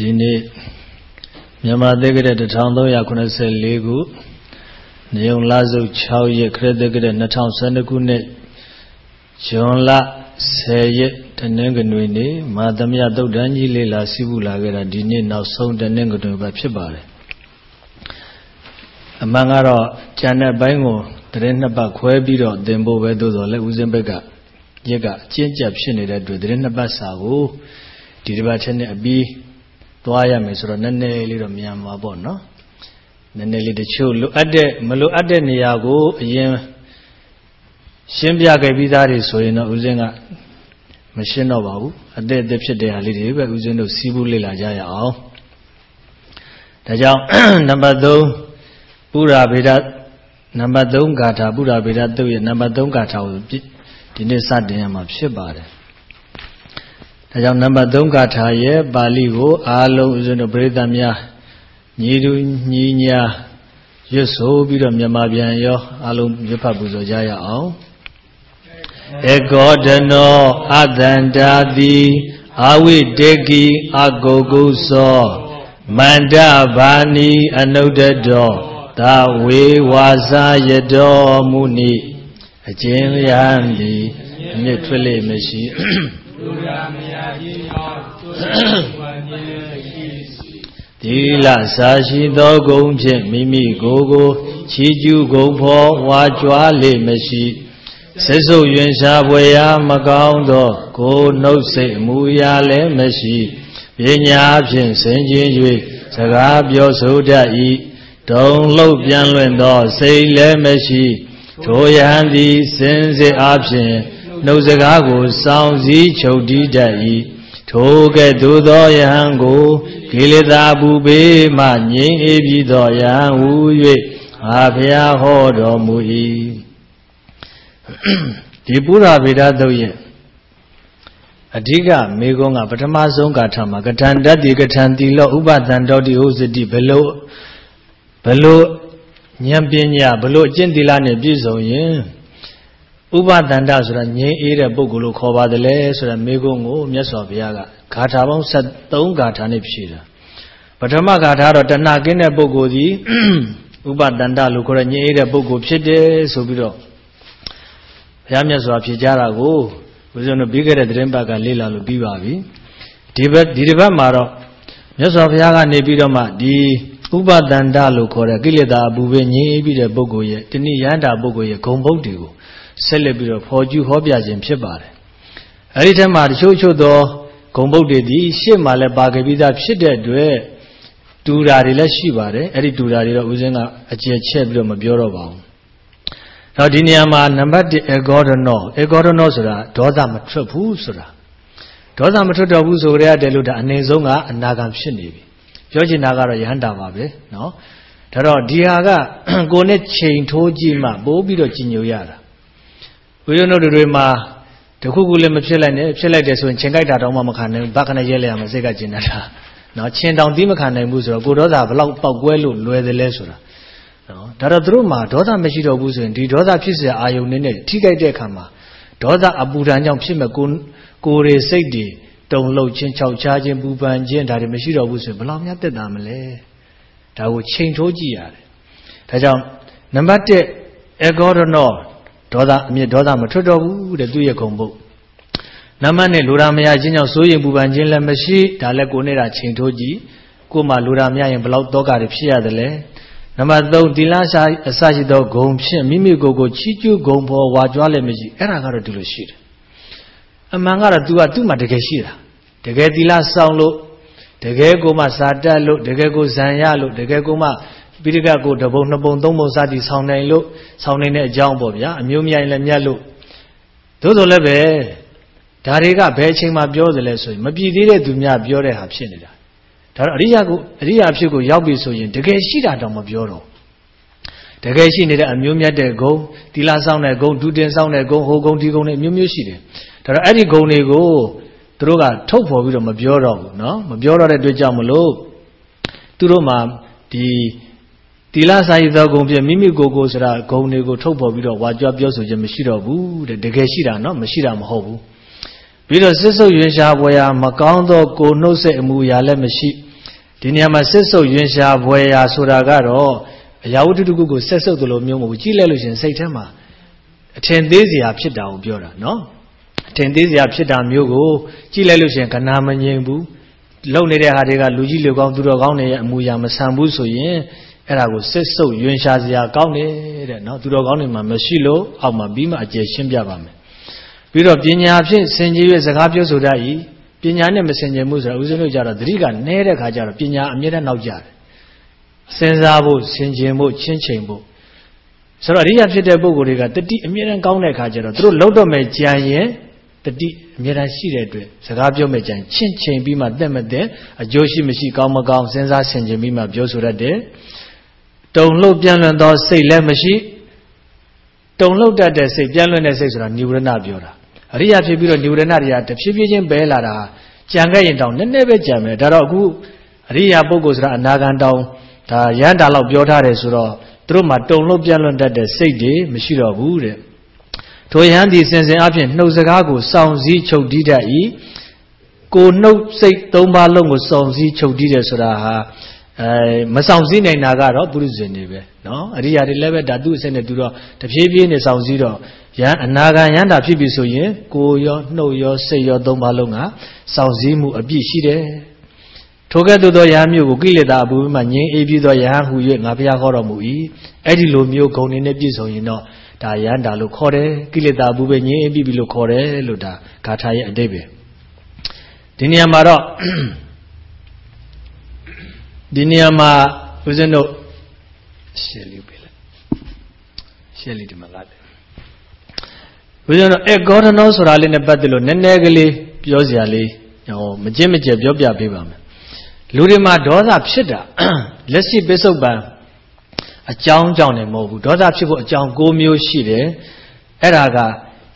ဒီနေ့မြန်မာသက္ကရာ1384ခုနေုံလစုပ်6ရက်ခရစ်သက္ကရာ2012ခုနှစ်ဇွန်လ10ရက်တနင်္ဂနွေနေ့မာသမယသုတ်တန်းကြီးလေးလာစီးပူလာခဲ့တာဒီနေ့နောက်ဆုံးတနင်္ဂနွေပဲဖြစ်ပါတယ်အမှန်ကတော့ကျန်တဲ့ဘိုင်းကိုတရင်နှစ်ပတ်ခွဲပြီးတော့သင်ဖို့ပဲသို့တော်လည်းဦးစင်းဘက်ကရက်ကအကျဉ်းကျပ်ဖြစ်နေတဲ့အတွက်တရင်နှစ်ပတ်စာကိုဒီတစ်ပတ်ချက်နဲ့အပြီး သွားရမယ်ဆိုတော့နည်းနည်းလေးတော့မြန်မှာပေါ့နော်နည်းနည်းလေးတချို့လိုအပ်တဲ့မလိုအပ်တဲ့နေရာကိုအရင်ရှင်းပြခဲ့ပြီးသားတွေဆိုရင်တော့ဦးဇင်းကမရှင်းတော့ပါဘူးအသက်အသက်ဖြစ်တဲ့ဟာလေးတွေပဲဦးဇင်းတို့စီးပူးလေ့လာကြရအောင်ဒါကြောင့်နံပါတ်3ပုရာဗေဒနံပါတ်3ဂါထာပုရာဗေဒတုတ်ရဲ့နံပါတ်3ဂါထာကိုဒီနေ့စတင်ရမှာဖြစ်ပါတယ် ဒါကြောင့်နံပါတ်3ဂါထာရဲ့ပါဠိကိုအားလုံးဦးဇင်းတို့ပရိသတ်များညီတူညီညာရွတ်ဆိုပြီးတော့မြန်မာပြန်ရောအားလုံးရွတ်ဖတ်ပူဇော်ကြရအောင်ဧကောဒနောအတန္တာတိအာဝိတေကိအကုကုသောမန္တဘာနိအနုဒတောသာဝေဝါစာယတောမုနိအကျဉ်းရံဒီအမြင့်ထွက်လေမရှိ လူရာမယာကြီးအောင်သုဝံခြင်းရှိသီလစာရှိသောဂုံဖြင့်မိမိကိုယ်ကိုချီးကျူးဂုံဖော်ဝါကြွားလေမရှိဆက်စုပ်ရင်ရှားပွေရာမကောင်းသော ကိုနှုတ်စိတ်အမူအရာလည်းမရှိပညာဖြင့်ဆင်ခြင်၍စကားပြောဆိုတတ်၏တုံလှုပ်ပြန်လွင်သောစိတ်လည်းမရှိထိုယဟန်သည်စင်စစ်အားဖြင့် နှုတ်စကားကိုစောင့်စည်းချုပ်တည်တတ်၏ထိုကဲ့သို့သောယဟန်ကိုကိလေသာပူပေမှငြိမ်းအေးပြီးသောယဟန်ဟူ၍အာဖျားဟောတော်မူ၏ဒီပုရဗေဒသုတ်ရဲ့အဓိကမေကုံးကပထမဆုံးကာထမှာကထံတတ္တိကထံတိလောဥပသံတော်တိဥစတိဘလို့ဘလို့ဉာဏ်ပညာဘလို့အကျင့်သီလနဲ့ပြည့်စုံရင် ဥပဒန္တဆိုတာငြိမ်းအေးတဲ့ပုဂ္ဂိုလ်လို့ခေါ်ပါတယ်လေဆိုတဲ့မေကုန်းကိုမြတ်စွာဘုရားကဂါထာပေါင်း73ဂါထာနဲ့ဖြည့်တာပထမဂါထာတော့တဏှာကင်းတဲ့ပုဂ္ဂိုလ်ဒီဥပဒန္တလို့ခေါ်တဲ့ငြိမ်းအေးတဲ့ပုဂ္ဂိုလ်ဖြစ်တယ်ဆိုပြီးတော့ဘုရားမြတ်စွာဖြေကြတာကိုဘုရားတို့ပြီးခဲ့တဲ့သတင်းပတ်ကလေ့လာလို့ပြီးပါပြီဒီဘက်ဒီတစ်ပတ်မှာတော့မြတ်စွာဘုရားကနေပြီးတော့မှဒီဥပဒန္တလို့ခေါ်တဲ့ကိလေသာအပူပဲငြိမ်းပြီးတဲ့ပုဂ္ဂိုလ်ရဲ့တဏှိယန္တာပုဂ္ဂိုလ်ရဲ့ဂုံဘုတ်တွေကို ဆက်လက်ပြီးတော့ဖော်ကျူးဟောပြခြင်းဖြစ်ပါတယ်အဲဒီထက်မှာတချို့ချို့သောဂုံဘုတ်တွေဒီရှေ့မှာလည်းပါခဲ့ပြီးသားဖြစ်တဲ့အတွက်တူတာတွေလည်းရှိပါတယ်အဲ့ဒီတူတာတွေတော့ဦးဇင်းကအကျယ်ချက်ပြီးတော့မပြောတော့ပါဘူးတော့ဒီနေရာမှာနံပါတ်1အေဂေါဒနောအေဂေါဒနောဆိုတာဒေါသမထွက်ဘူးဆိုတာဒေါသမထွက်တော့ဘူးဆိုကြတဲ့လို့ဒါအနေဆုံးကအနာဂံဖြစ်နေပြီပြောချင်တာကတော့ယဟန္တာပါပဲเนาะဒါတော့ဒီဟာကကိုနဲ့ချိန်ထိုးကြည့်မှပိုးပြီးတော့ကြည်ညိုရတာ ဝိရုဏတို့တွေမှာတခုခုလည်းမဖြစ်လိုက်နဲ့ဖြစ်လိုက်တယ်ဆိုရင်ချင်းကြိုက်တာတော့မှမခံနိုင်ဘူးဘာခနဲ့ရဲလဲရမယ်စိတ်ကကျင်တာနော်ချင်းတောင်တီးမခံနိုင်ဘူးဆိုတော့ကိုဒေါသဘလောက်ပောက်ကွဲလို့လွယ်တယ်လဲဆိုတာနော်ဒါတော့သူတို့မှာဒေါသမရှိတော့ဘူးဆိုရင်ဒီဒေါသဖြစ်စရာအာယုန်နဲ့ထိခိုက်တဲ့အခါမှာဒေါသအပူဓာန်ကြောင့်ဖြစ်မဲ့ကိုကိုယ်တွေစိတ်တွေတုံလှုပ်ခြင်းခြောက်ခြားခြင်းပူပန်ခြင်းဒါတွေမရှိတော့ဘူးဆိုရင်ဘယ်လောက်များတက်တာမလဲဒါကိုချိန်ထိုးကြည့်ရတယ်ဒါကြောင့်နံပါတ်1 ergonomy ဒေါသအမြင့်ဒေါသမထွက်တော့ဘူးတဲ့သူ့ရဲ့ခုံပုတ်နမနဲ့လူရာမရခြင်းကြောင့်စိုးရင်ပူပန်ခြင်းလည်းမရှိဒါလည်းကိုနေတာချိန်ထိုးကြည့်ကိုမှလူရာမရရင်ဘလောက်တောကတွေဖြစ်ရတယ်လဲနံပါတ်3တိလရှာအစရှိသောဂုံဖြင့်မိမိကိုယ်ကိုချီးကျူးဂုံဖော်ဝါကြွားလည်းမရှိအဲ့ဒါကတော့ဒီလိုရှိတယ်အမှန်ကတော့ तू ကသူ့မှာတကယ်ရှိတာတကယ်တိလစောင်းလို့တကယ်ကိုမှစာတက်လို့တကယ်ကိုဇံရလို့တကယ်ကိုမှ ပိဋကကိုတပုံနှစ်ပုံသုံးပုံစသည်ဆောင်းနိုင်လို့ဆောင်းနိုင်တဲ့အကြောင်းပေါ့ဗျာအမျိုးမြိုင်လည်းမြတ်လို့သို့တော်လည်းပဲဒါတွေကဘယ်အချိန်မှပြောသလဲဆိုရင်မပြည့်သေးတဲ့သူများပြောတဲ့ဟာဖြစ်နေတာဒါတော့အရိယာကိုအရိယာဖြစ်ကိုရောက်ပြီဆိုရင်တကယ်ရှိတာတောင်မပြောတော့တကယ်ရှိနေတဲ့အမျိုးမြတ်တဲ့ဂုံတီလာဆောင်တဲ့ဂုံဒုတင်ဆောင်တဲ့ဂုံဟိုဂုံဒီဂုံတွေမျိုးမျိုးရှိတယ်ဒါတော့အဲ့ဒီဂုံတွေကိုသူတို့ကထုတ်ဖော်ပြီးတော့မပြောတော့ဘူးเนาะမပြောတော့တဲ့အတွက်ကြောင့်မလို့သူတို့မှာဒီ တီလာဆိုင်သောဂုံဖြင့်မိမိကိုယ်ကိုဆိုတာဂုံတွေကိုထုတ်ပေါ်ပြီးတော့ဝါကြွပြောဆိုခြင်းမရှိတော့ဘူးတဲ့တကယ်ရှိတာနော်မရှိတာမဟုတ်ဘူးပြီးတော့စစ်ဆုပ်ရွင်ရှားပွဲရာမကောင်းသောကိုနှုတ်ဆက်အမှုရာလည်းမရှိဒီနေရာမှာစစ်ဆုပ်ရွင်ရှားပွဲရာဆိုတာကတော့အရာဝတ္ထုတခုကိုဆက်ဆုပ်သလိုမျိုးမဟုတ်ဘူးကြည့်လိုက်လို့ရှင်စိတ်ထဲမှာအထင်သေးစရာဖြစ်တာကိုပြောတာနော်အထင်သေးစရာဖြစ်တာမျိုးကိုကြည့်လိုက်လို့ရှင်ကနာမငြိမ်ဘူးလုံနေတဲ့ဟာတွေကလူကြီးလူကောင်းသူတော်ကောင်းတွေရဲ့အမှုရာမဆန်ဘူးဆိုရင် အဲ့ဒါကိုစစ်ဆုပ်ယွင်ရှာစရာကောင်းတယ်တဲ့နော်သူတော်ကောင်းတွေမှာမရှိလို့အောက်မှာပြီးမှအကျယ်ရှင်းပြပါမယ်ပြီးတော့ပညာဖြင့်စင်ကြီးရဲ့စကားပြောဆိုတတ်၏ပညာနဲ့မစင်ကြင်မှုဆိုတာဦးဇင်းတို့ကြတော့သတိကနဲတဲ့ခါကျတော့ပညာအမြဲတမ်းနောက်ကျတယ်စဉ်းစားဖို့စင်ကြင်ဖို့ချင်းချိန်ဖို့ဆိုတော့အရိယာဖြစ်တဲ့ပုဂ္ဂိုလ်တွေကတတိအမြဲတမ်းကောင်းတဲ့ခါကျတော့သူတို့လောက်တော့မဲ့ကြံရင်တတိအမြဲတမ်းရှိတဲ့အတွက်စကားပြောမဲ့ကြံချင်းချိန်ပြီးမှတက်မတဲ့အကျိုးရှိမရှိကောင်းမကောင်းစဉ်းစားဆင်ခြင်ပြီးမှပြောဆိုတတ်တယ် တုံလှုပ်ပြန်လွန်သောစိတ်လည်းမရှိတုံလှုပ်တတ်တဲ့စိတ်ပြန်လွန်တဲ့စိတ်ဆိုတာនិဝရဏပြောတာအရိယာဖြစ်ပြီးတော့និဝရဏတွေကတဖြည်းဖြည်းချင်းပဲလာတာကြံခဲ့ရင်တောင်နည်းနည်းပဲကြံမယ်ဒါတော့အခုအရိယာပုဂ္ဂိုလ်ဆိုတာအနာဂံတောင်ဒါရန်တာလောက်ပြောထားတယ်ဆိုတော့သူတို့မှာတုံလို့ပြန့်လွန်တတ်တဲ့စိတ်တွေမရှိတော့ဘူးတဲ့ထိုယဟန်ဒီစင်စင်အဖြစ်နှုတ်စကားကိုစောင့်စည်းချုပ်တီးတတ်၏ကိုနှုတ်စိတ်သုံးပါးလုံးကိုစောင့်စည်းချုပ်တီးတယ်ဆိုတာဟာ အဲမဆောင်စည်းနိုင်တာကတော့ပုရိသေနေပဲနော်အရိယာတွေလည်းပဲဒါသူ့အစင်းနဲ့သူတော့တဖြည်းဖြည်းနဲ့ဆောင်စည်းတော့ရန်အနာဂံရန်တာဖြစ်ပြီဆိုရင်ကိုရောနှုတ်ရောစိတ်ရောသုံးပါလုံးကဆောင်စည်းမှုအပြည့်ရှိတယ်ထိုကဲ့သို့သောယဟန်မျိုးကိုကိလေသာအပူမှငြင်းအေးပြီးသောယဟန်ဟူ၍ငါဘုရားခေါ်တော်မူ၏အဲ့ဒီလိုမျိုးဂုဏ်နေနဲ့ပြည့်စုံရင်တော့ဒါယဟန်တာလို့ခေါ်တယ်ကိလေသာအပူပဲငြင်းအေးပြီးပြီလို့ခေါ်တယ်လို့ဒါဂါထာရဲ့အတိတ်ပဲဒီနေရာမှာတော့ ဒီနေရာမှာဦးဇင်းတို့ရှယ်လေးပေးလိုက်ရှယ်လေးဒီမှာလာတယ်ဦးဇင်းတို့အဲဂေါရနောဆိုတာလေးနဲ့ပတ်သက်လို့နည်းနည်းကလေးပြောစရာလေးဟိုမကြင့်မကြဲပြောပြပေးပါမယ်လူတွေမှာဒေါသဖြစ်တာလက်ရှိပစ္စုပန်အကြောင်းကြောင့်လည်းမဟုတ်ဘူးဒေါသဖြစ်ဖို့အကြောင်း၉မျိုးရှိတယ်အဲ့ဒါက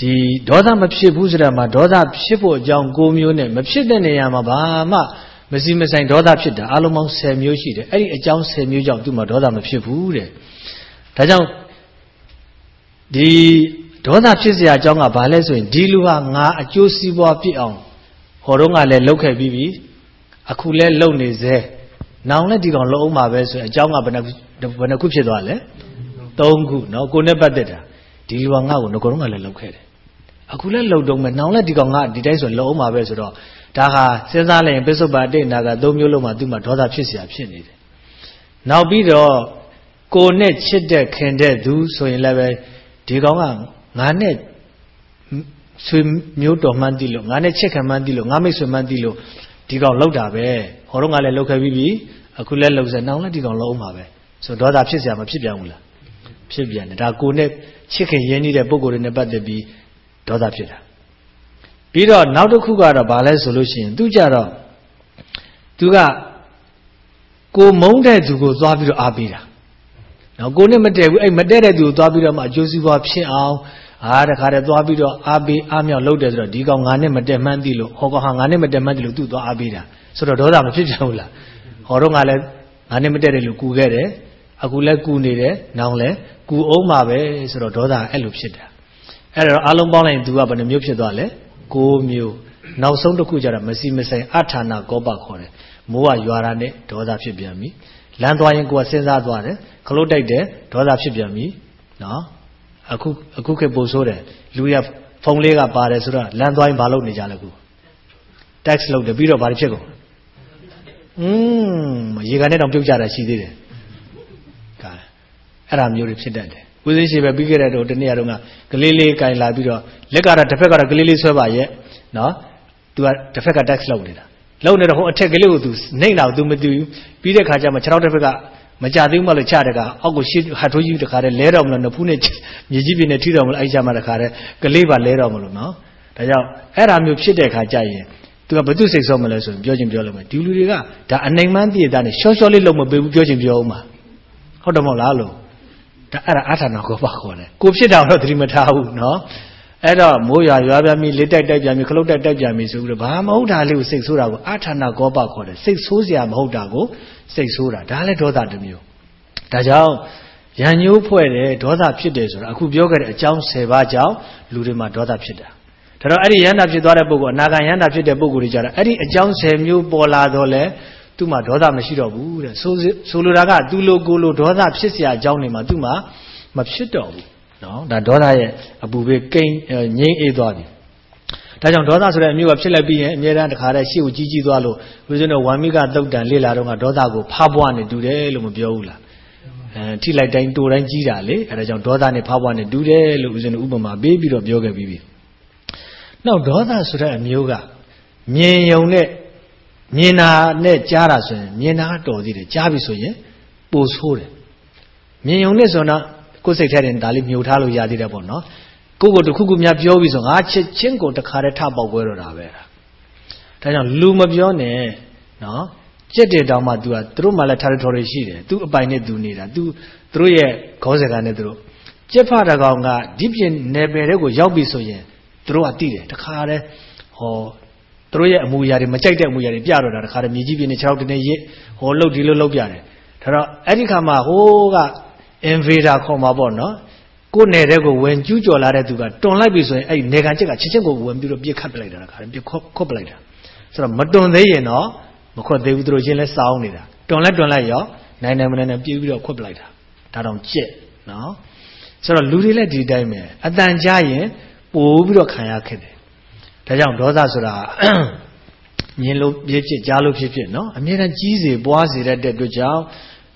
ဒီဒေါသမဖြစ်ဘူးဆိုတာမှာဒေါသဖြစ်ဖို့အကြောင်း၉မျိုးနဲ့မဖြစ်တဲ့နေရာမှာဘာမှ မစီမဆိုင်ဒေါသဖြစ်တာအလုံးပေါင်း10မျိုးရှိတယ်အဲ့ဒီအကြောင်း10မျိုးကြောင့်သူ့မှာဒေါသမဖြစ်ဘူးတဲ့ဒါကြောင့်ဒီဒေါသဖြစ်เสียအကြောင်းကဘာလဲဆိုရင်ဒီလူဟာငါအကျိုးစီးပွားဖြစ်အောင်ဟောတော့ကလည်းလှုပ်ခဲ့ပြီးပြီအခုလဲလှုပ်နေသေးနောင်လည်းဒီကောင်လှုပ်အောင်ပါပဲဆိုရင်အကြောင်းကဘယ်နှဘယ်နှခုဖြစ်သွားလဲ၃ခုเนาะကိုနဲ့ပတ်သက်တာဒီလူကငါ့ကိုငကောတော့ကလည်းလှုပ်ခဲ့တယ်အခုလည်းလှုပ်တော့မယ်နောင်လည်းဒီကောင်ငါဒီတိုင်းဆိုလှုပ်အောင်ပါပဲဆိုတော့ ဒါဟာစဉ်းစားလိုက်ရင်ပစ္စုပ္ပန်အတိတ်နာက၃မျိုးလုံးမှာသူ့မှာဒေါသဖြစ်เสียဖြစ်နေတယ်နောက်ပြီးတော့ကိုနဲ့ချစ်တဲ့ခင်တဲ့သူဆိုရင်လည်းပဲဒီကောင်ကငါနဲ့ဆွေမျိုးတော်မှန်းသိလို့ငါနဲ့ချစ်ခံမှန်းသိလို့ငါမိတ်ဆွေမှန်းသိလို့ဒီကောင်လောက်တာပဲဟောတော့ငါလည်းလောက်ခဲ့ပြီးပြီအခုလည်းလောက်စဲနောင်လည်းဒီကောင်လောက်အောင်ပါပဲဆိုဒေါသဖြစ်เสียမဖြစ်ပြန်ဘူးလားဖြစ်ပြန်တယ်ဒါကိုနဲ့ချစ်ခင်ရင်းနှီးတဲ့ပုံကိုယ်တွေနဲ့ပတ်သက်ပြီးဒေါသဖြစ်တာ ပြီးတော့နောက်တစ်ခုကတော့ဗာလဲဆိုလို့ရှိရင်သူကြတော့သူကကိုမုန်းတဲ့သူကိုသွားပြီးတော့အားပေးတာနော်ကိုနဲ့မတည့်ဘူးအဲ့မတည့်တဲ့သူကိုသွားပြီးတော့မှအကျိုးစီးပွားဖြစ်အောင်အာတခါတည်းသွားပြီးတော့အားပေးအားမြောက်လုပ်တယ်ဆိုတော့ဒီကောင်ငါနဲ့မတည့်မှန်းသိလို့ဟောကောင်ဟာငါနဲ့မတည့်မှန်းသိလို့သူ့သွားအားပေးတာဆိုတော့ဒေါသမဖြစ်ပြန်ဘူးလားဟောတော့ငါလည်းငါနဲ့မတည့်တယ်လို့ကူခဲ့တယ်အခုလည်းကူနေတယ်နောင်လည်းကူအောင်ပါပဲဆိုတော့ဒေါသအဲ့လိုဖြစ်တာအဲ့တော့အလုံးပေါင်းလိုက်သူကဘယ်နှမျိုးဖြစ်သွားလဲ ၉မျိုးနောက်ဆုံးတစ်ခုကျတော့မစီမဆိုင်အထာနာကောပခေါ်တယ်မိုးကရွာတာနဲ့ဒေါသဖြစ်ပြန်ပြီလမ်းသွားရင်ကိုယ်ကစဉ်းစားသွားတယ်ခလုတ်တိုက်တယ်ဒေါသဖြစ်ပြန်ပြီနော်အခုအခုခေတ်ပို့ဆိုးတယ်လူရဖုန်းလေးကပါတယ်ဆိုတော့လမ်းသွားရင်ဘာလုပ်နေကြလဲကူ tax လုပ်တယ်ပြီးတော့ဘာဖြစ်ကုန်อืมရေကန်နဲ့တောင်ပြုတ်ကြတာရှိသေးတယ်ကဲအဲ့ဒါမျိုးတွေဖြစ်တတ်တယ် ဦးသိရှိပဲပြီးခဲ့တဲ့တော့တနေ့ကတော့ကလေးလေးကင်လာပြီးတော့လက်ကတော့တစ်ဖက်ကတော့ကလေးလေးဆွဲပါရဲ့နော်သူကတစ်ဖက်က tax လုပ်နေတာလုံနေတော့ဟိုအထက်ကလေးကိုသူနှိမ့်တာကိုသူမသိဘူးပြီးတဲ့ခါကျမှခြေထောက်တစ်ဖက်ကမကြသေးဘူးမလို့ချတဲ့ကအောက်ကိုရှစ်ဟတ်ထိုးကြီးတခါတည်းလဲတော့မလို့နဖူးနဲ့မြေကြီးပြင်းနဲ့ထိတော့မလို့အဲ့ကြမှာတခါတည်းကလေးပါလဲတော့မလို့နော်ဒါကြောင့်အဲ့ဒါမျိုးဖြစ်တဲ့ခါကျရင်သူကဘသူစိတ်ဆောမလဲဆိုရင်ပြောချင်းပြောလို့မယ်ဒီလူတွေကဒါအနိုင်မှန်းတည်တာနဲ့ရှော့ရှော့လေးလုံးမပေးဘူးပြောချင်းပြောအောင်ပါဟုတ်တယ်မဟုတ်လားလို့ ဒါအဲ့ဒါအာထာနာကိုပါခေါ်တယ်ကိုဖြစ်တာတော့သတိမထားဘူးနော်အဲ့တော့မိုးရွာရွာပြန်ပြီလက်တိုက်တိုက်ပြန်ပြီခလုတ်တိုက်တိုက်ပြန်ပြီဆိုပြီးတော့ဘာမဟုတ်တာလေးကိုစိတ်ဆိုးတာကိုအာထာနာကောပခေါ်တယ်စိတ်ဆိုးစရာမဟုတ်တာကိုစိတ်ဆိုးတာဒါလည်းဒေါသတစ်မျိုးဒါကြောင့်ရံညိုးဖွဲ့တယ်ဒေါသဖြစ်တယ်ဆိုတာအခုပြောခဲ့တဲ့အကြောင်း10ပါးကြောင့်လူတွေမှာဒေါသဖြစ်တာဒါတော့အဲ့ဒီရဟန္တာဖြစ်သွားတဲ့ပုဂ္ဂိုလ်အနာဂံရဟန္တာဖြစ်တဲ့ပုဂ္ဂိုလ်တွေကြတော့အဲ့ဒီအကြောင်း10မျိုးပေါ်လာတော့လဲ သူ့မှာဒေါသမရှိတော့ဘူးတဲ့ဆိုဆိုလိုတာကသူလိုကိုလိုဒေါသဖြစ်เสียအကြောင်းတွေမှာသူ့မှာမဖြစ်တော့ဘူးနော်ဒါဒေါသရဲ့အပူပေးကိန်းငြိမ့်အေးသွားပြီဒါကြောင့်ဒေါသဆိုတဲ့အမျိုးကဖြစ်လိုက်ပြီးရင်အမြဲတမ်းတခါတည်းရှေ့ကိုကြီးကြီးသွားလို့ဦးဇင်းတို့ဝမ်မိကတုတ်တန်လေ့လာတော့ကဒေါသကိုဖားပွားနေတူတယ်လို့မပြောဘူးလားအဲထိလိုက်တိုင်းတူတိုင်းကြီးတာလေအဲဒါကြောင့်ဒေါသနဲ့ဖားပွားနေတူတယ်လို့ဦးဇင်းတို့ဥပမာပေးပြီးတော့ပြောခဲ့ပြီးပြီနောက်ဒေါသဆိုတဲ့အမျိုးကမြင်ယုံနဲ့ မြင်တာနဲ့ကြားတာဆိုရင်မြင်တာကတော်သေးတယ်ကြားပြီဆိုရင်ပိုဆိုးတယ်မြင်ယုံနဲ့ဆိုတော့ကိုယ်စိတ်ထဲတင်ဒါလေးမြုပ်ထားလို့ရသေးတယ်ပေါ့နော်ကိုယ်ကိုတခုခုများပြောပြီးဆိုငါချစ်ချင်းကိုတခါတည်းထပေါက်ပွဲတော့တာပဲဒါကြောင့်လူမပြောနဲ့နော်ကြက်တဲ့တောင်မှ तू ကသူတို့မှလည်း territory ရှိတယ် तू အပိုင်နဲ့ तू နေတာ तू သူတို့ရဲ့ခေါင်းစကားနဲ့သူတို့ကြက်ဖတကောင်ကဒီပြင်နယ်ပယ်တွေကိုရောက်ပြီဆိုရင်သူတို့ကတိတယ်တခါတည်းဟော သူတို့ရဲ့အမူအရာတွေမကြိုက်တဲ့အမူအရာတွေပြတော့တာတခါတည်းမြေကြီးပြင်းနေ6တနေ့ရစ်ဟောလှုပ်ဒီလိုလှုပ်ပြတယ်ဒါတော့အဲ့ဒီခါမှာဟိုးက invader ခေါ်မှာပေါ့နော်ကိုယ်နယ်တဲ့ကိုဝင်ကျူးကျော်လာတဲ့သူကတွန်လိုက်ပြီဆိုရင်အဲ့ဒီနေကန်ချက်ကချက်ချင်းကိုဝင်ပြီးတော့ပြစ်ခတ်ပလိုက်တာတခါတည်းပြစ်ခွတ်ခွတ်ပလိုက်တာဆိုတော့မတွန်သေးရင်တော့မခွတ်သေးဘူးသူတို့ချင်းလဲစောင်းနေတာတွန်လဲတွန်လိုက်ရောနိုင်နိုင်မနိုင်နိုင်ပြေးပြီးတော့ခွတ်ပလိုက်တာဒါတောင်ကြက်နော်ဆိုတော့လူတွေလည်းဒီတိုင်းပဲအတန်ကြားရင်ပိုးပြီးတော့ခံရခဲ့တယ် ဒါကြောင့်ဒေါသဆိုတာမြင်လို့ဖြစ်ဖြစ်ကြားလို့ဖြစ်ဖြစ်နော်အမြဲတမ်းကြီးစေပွားစေတဲ့အတွက်ကြောင့်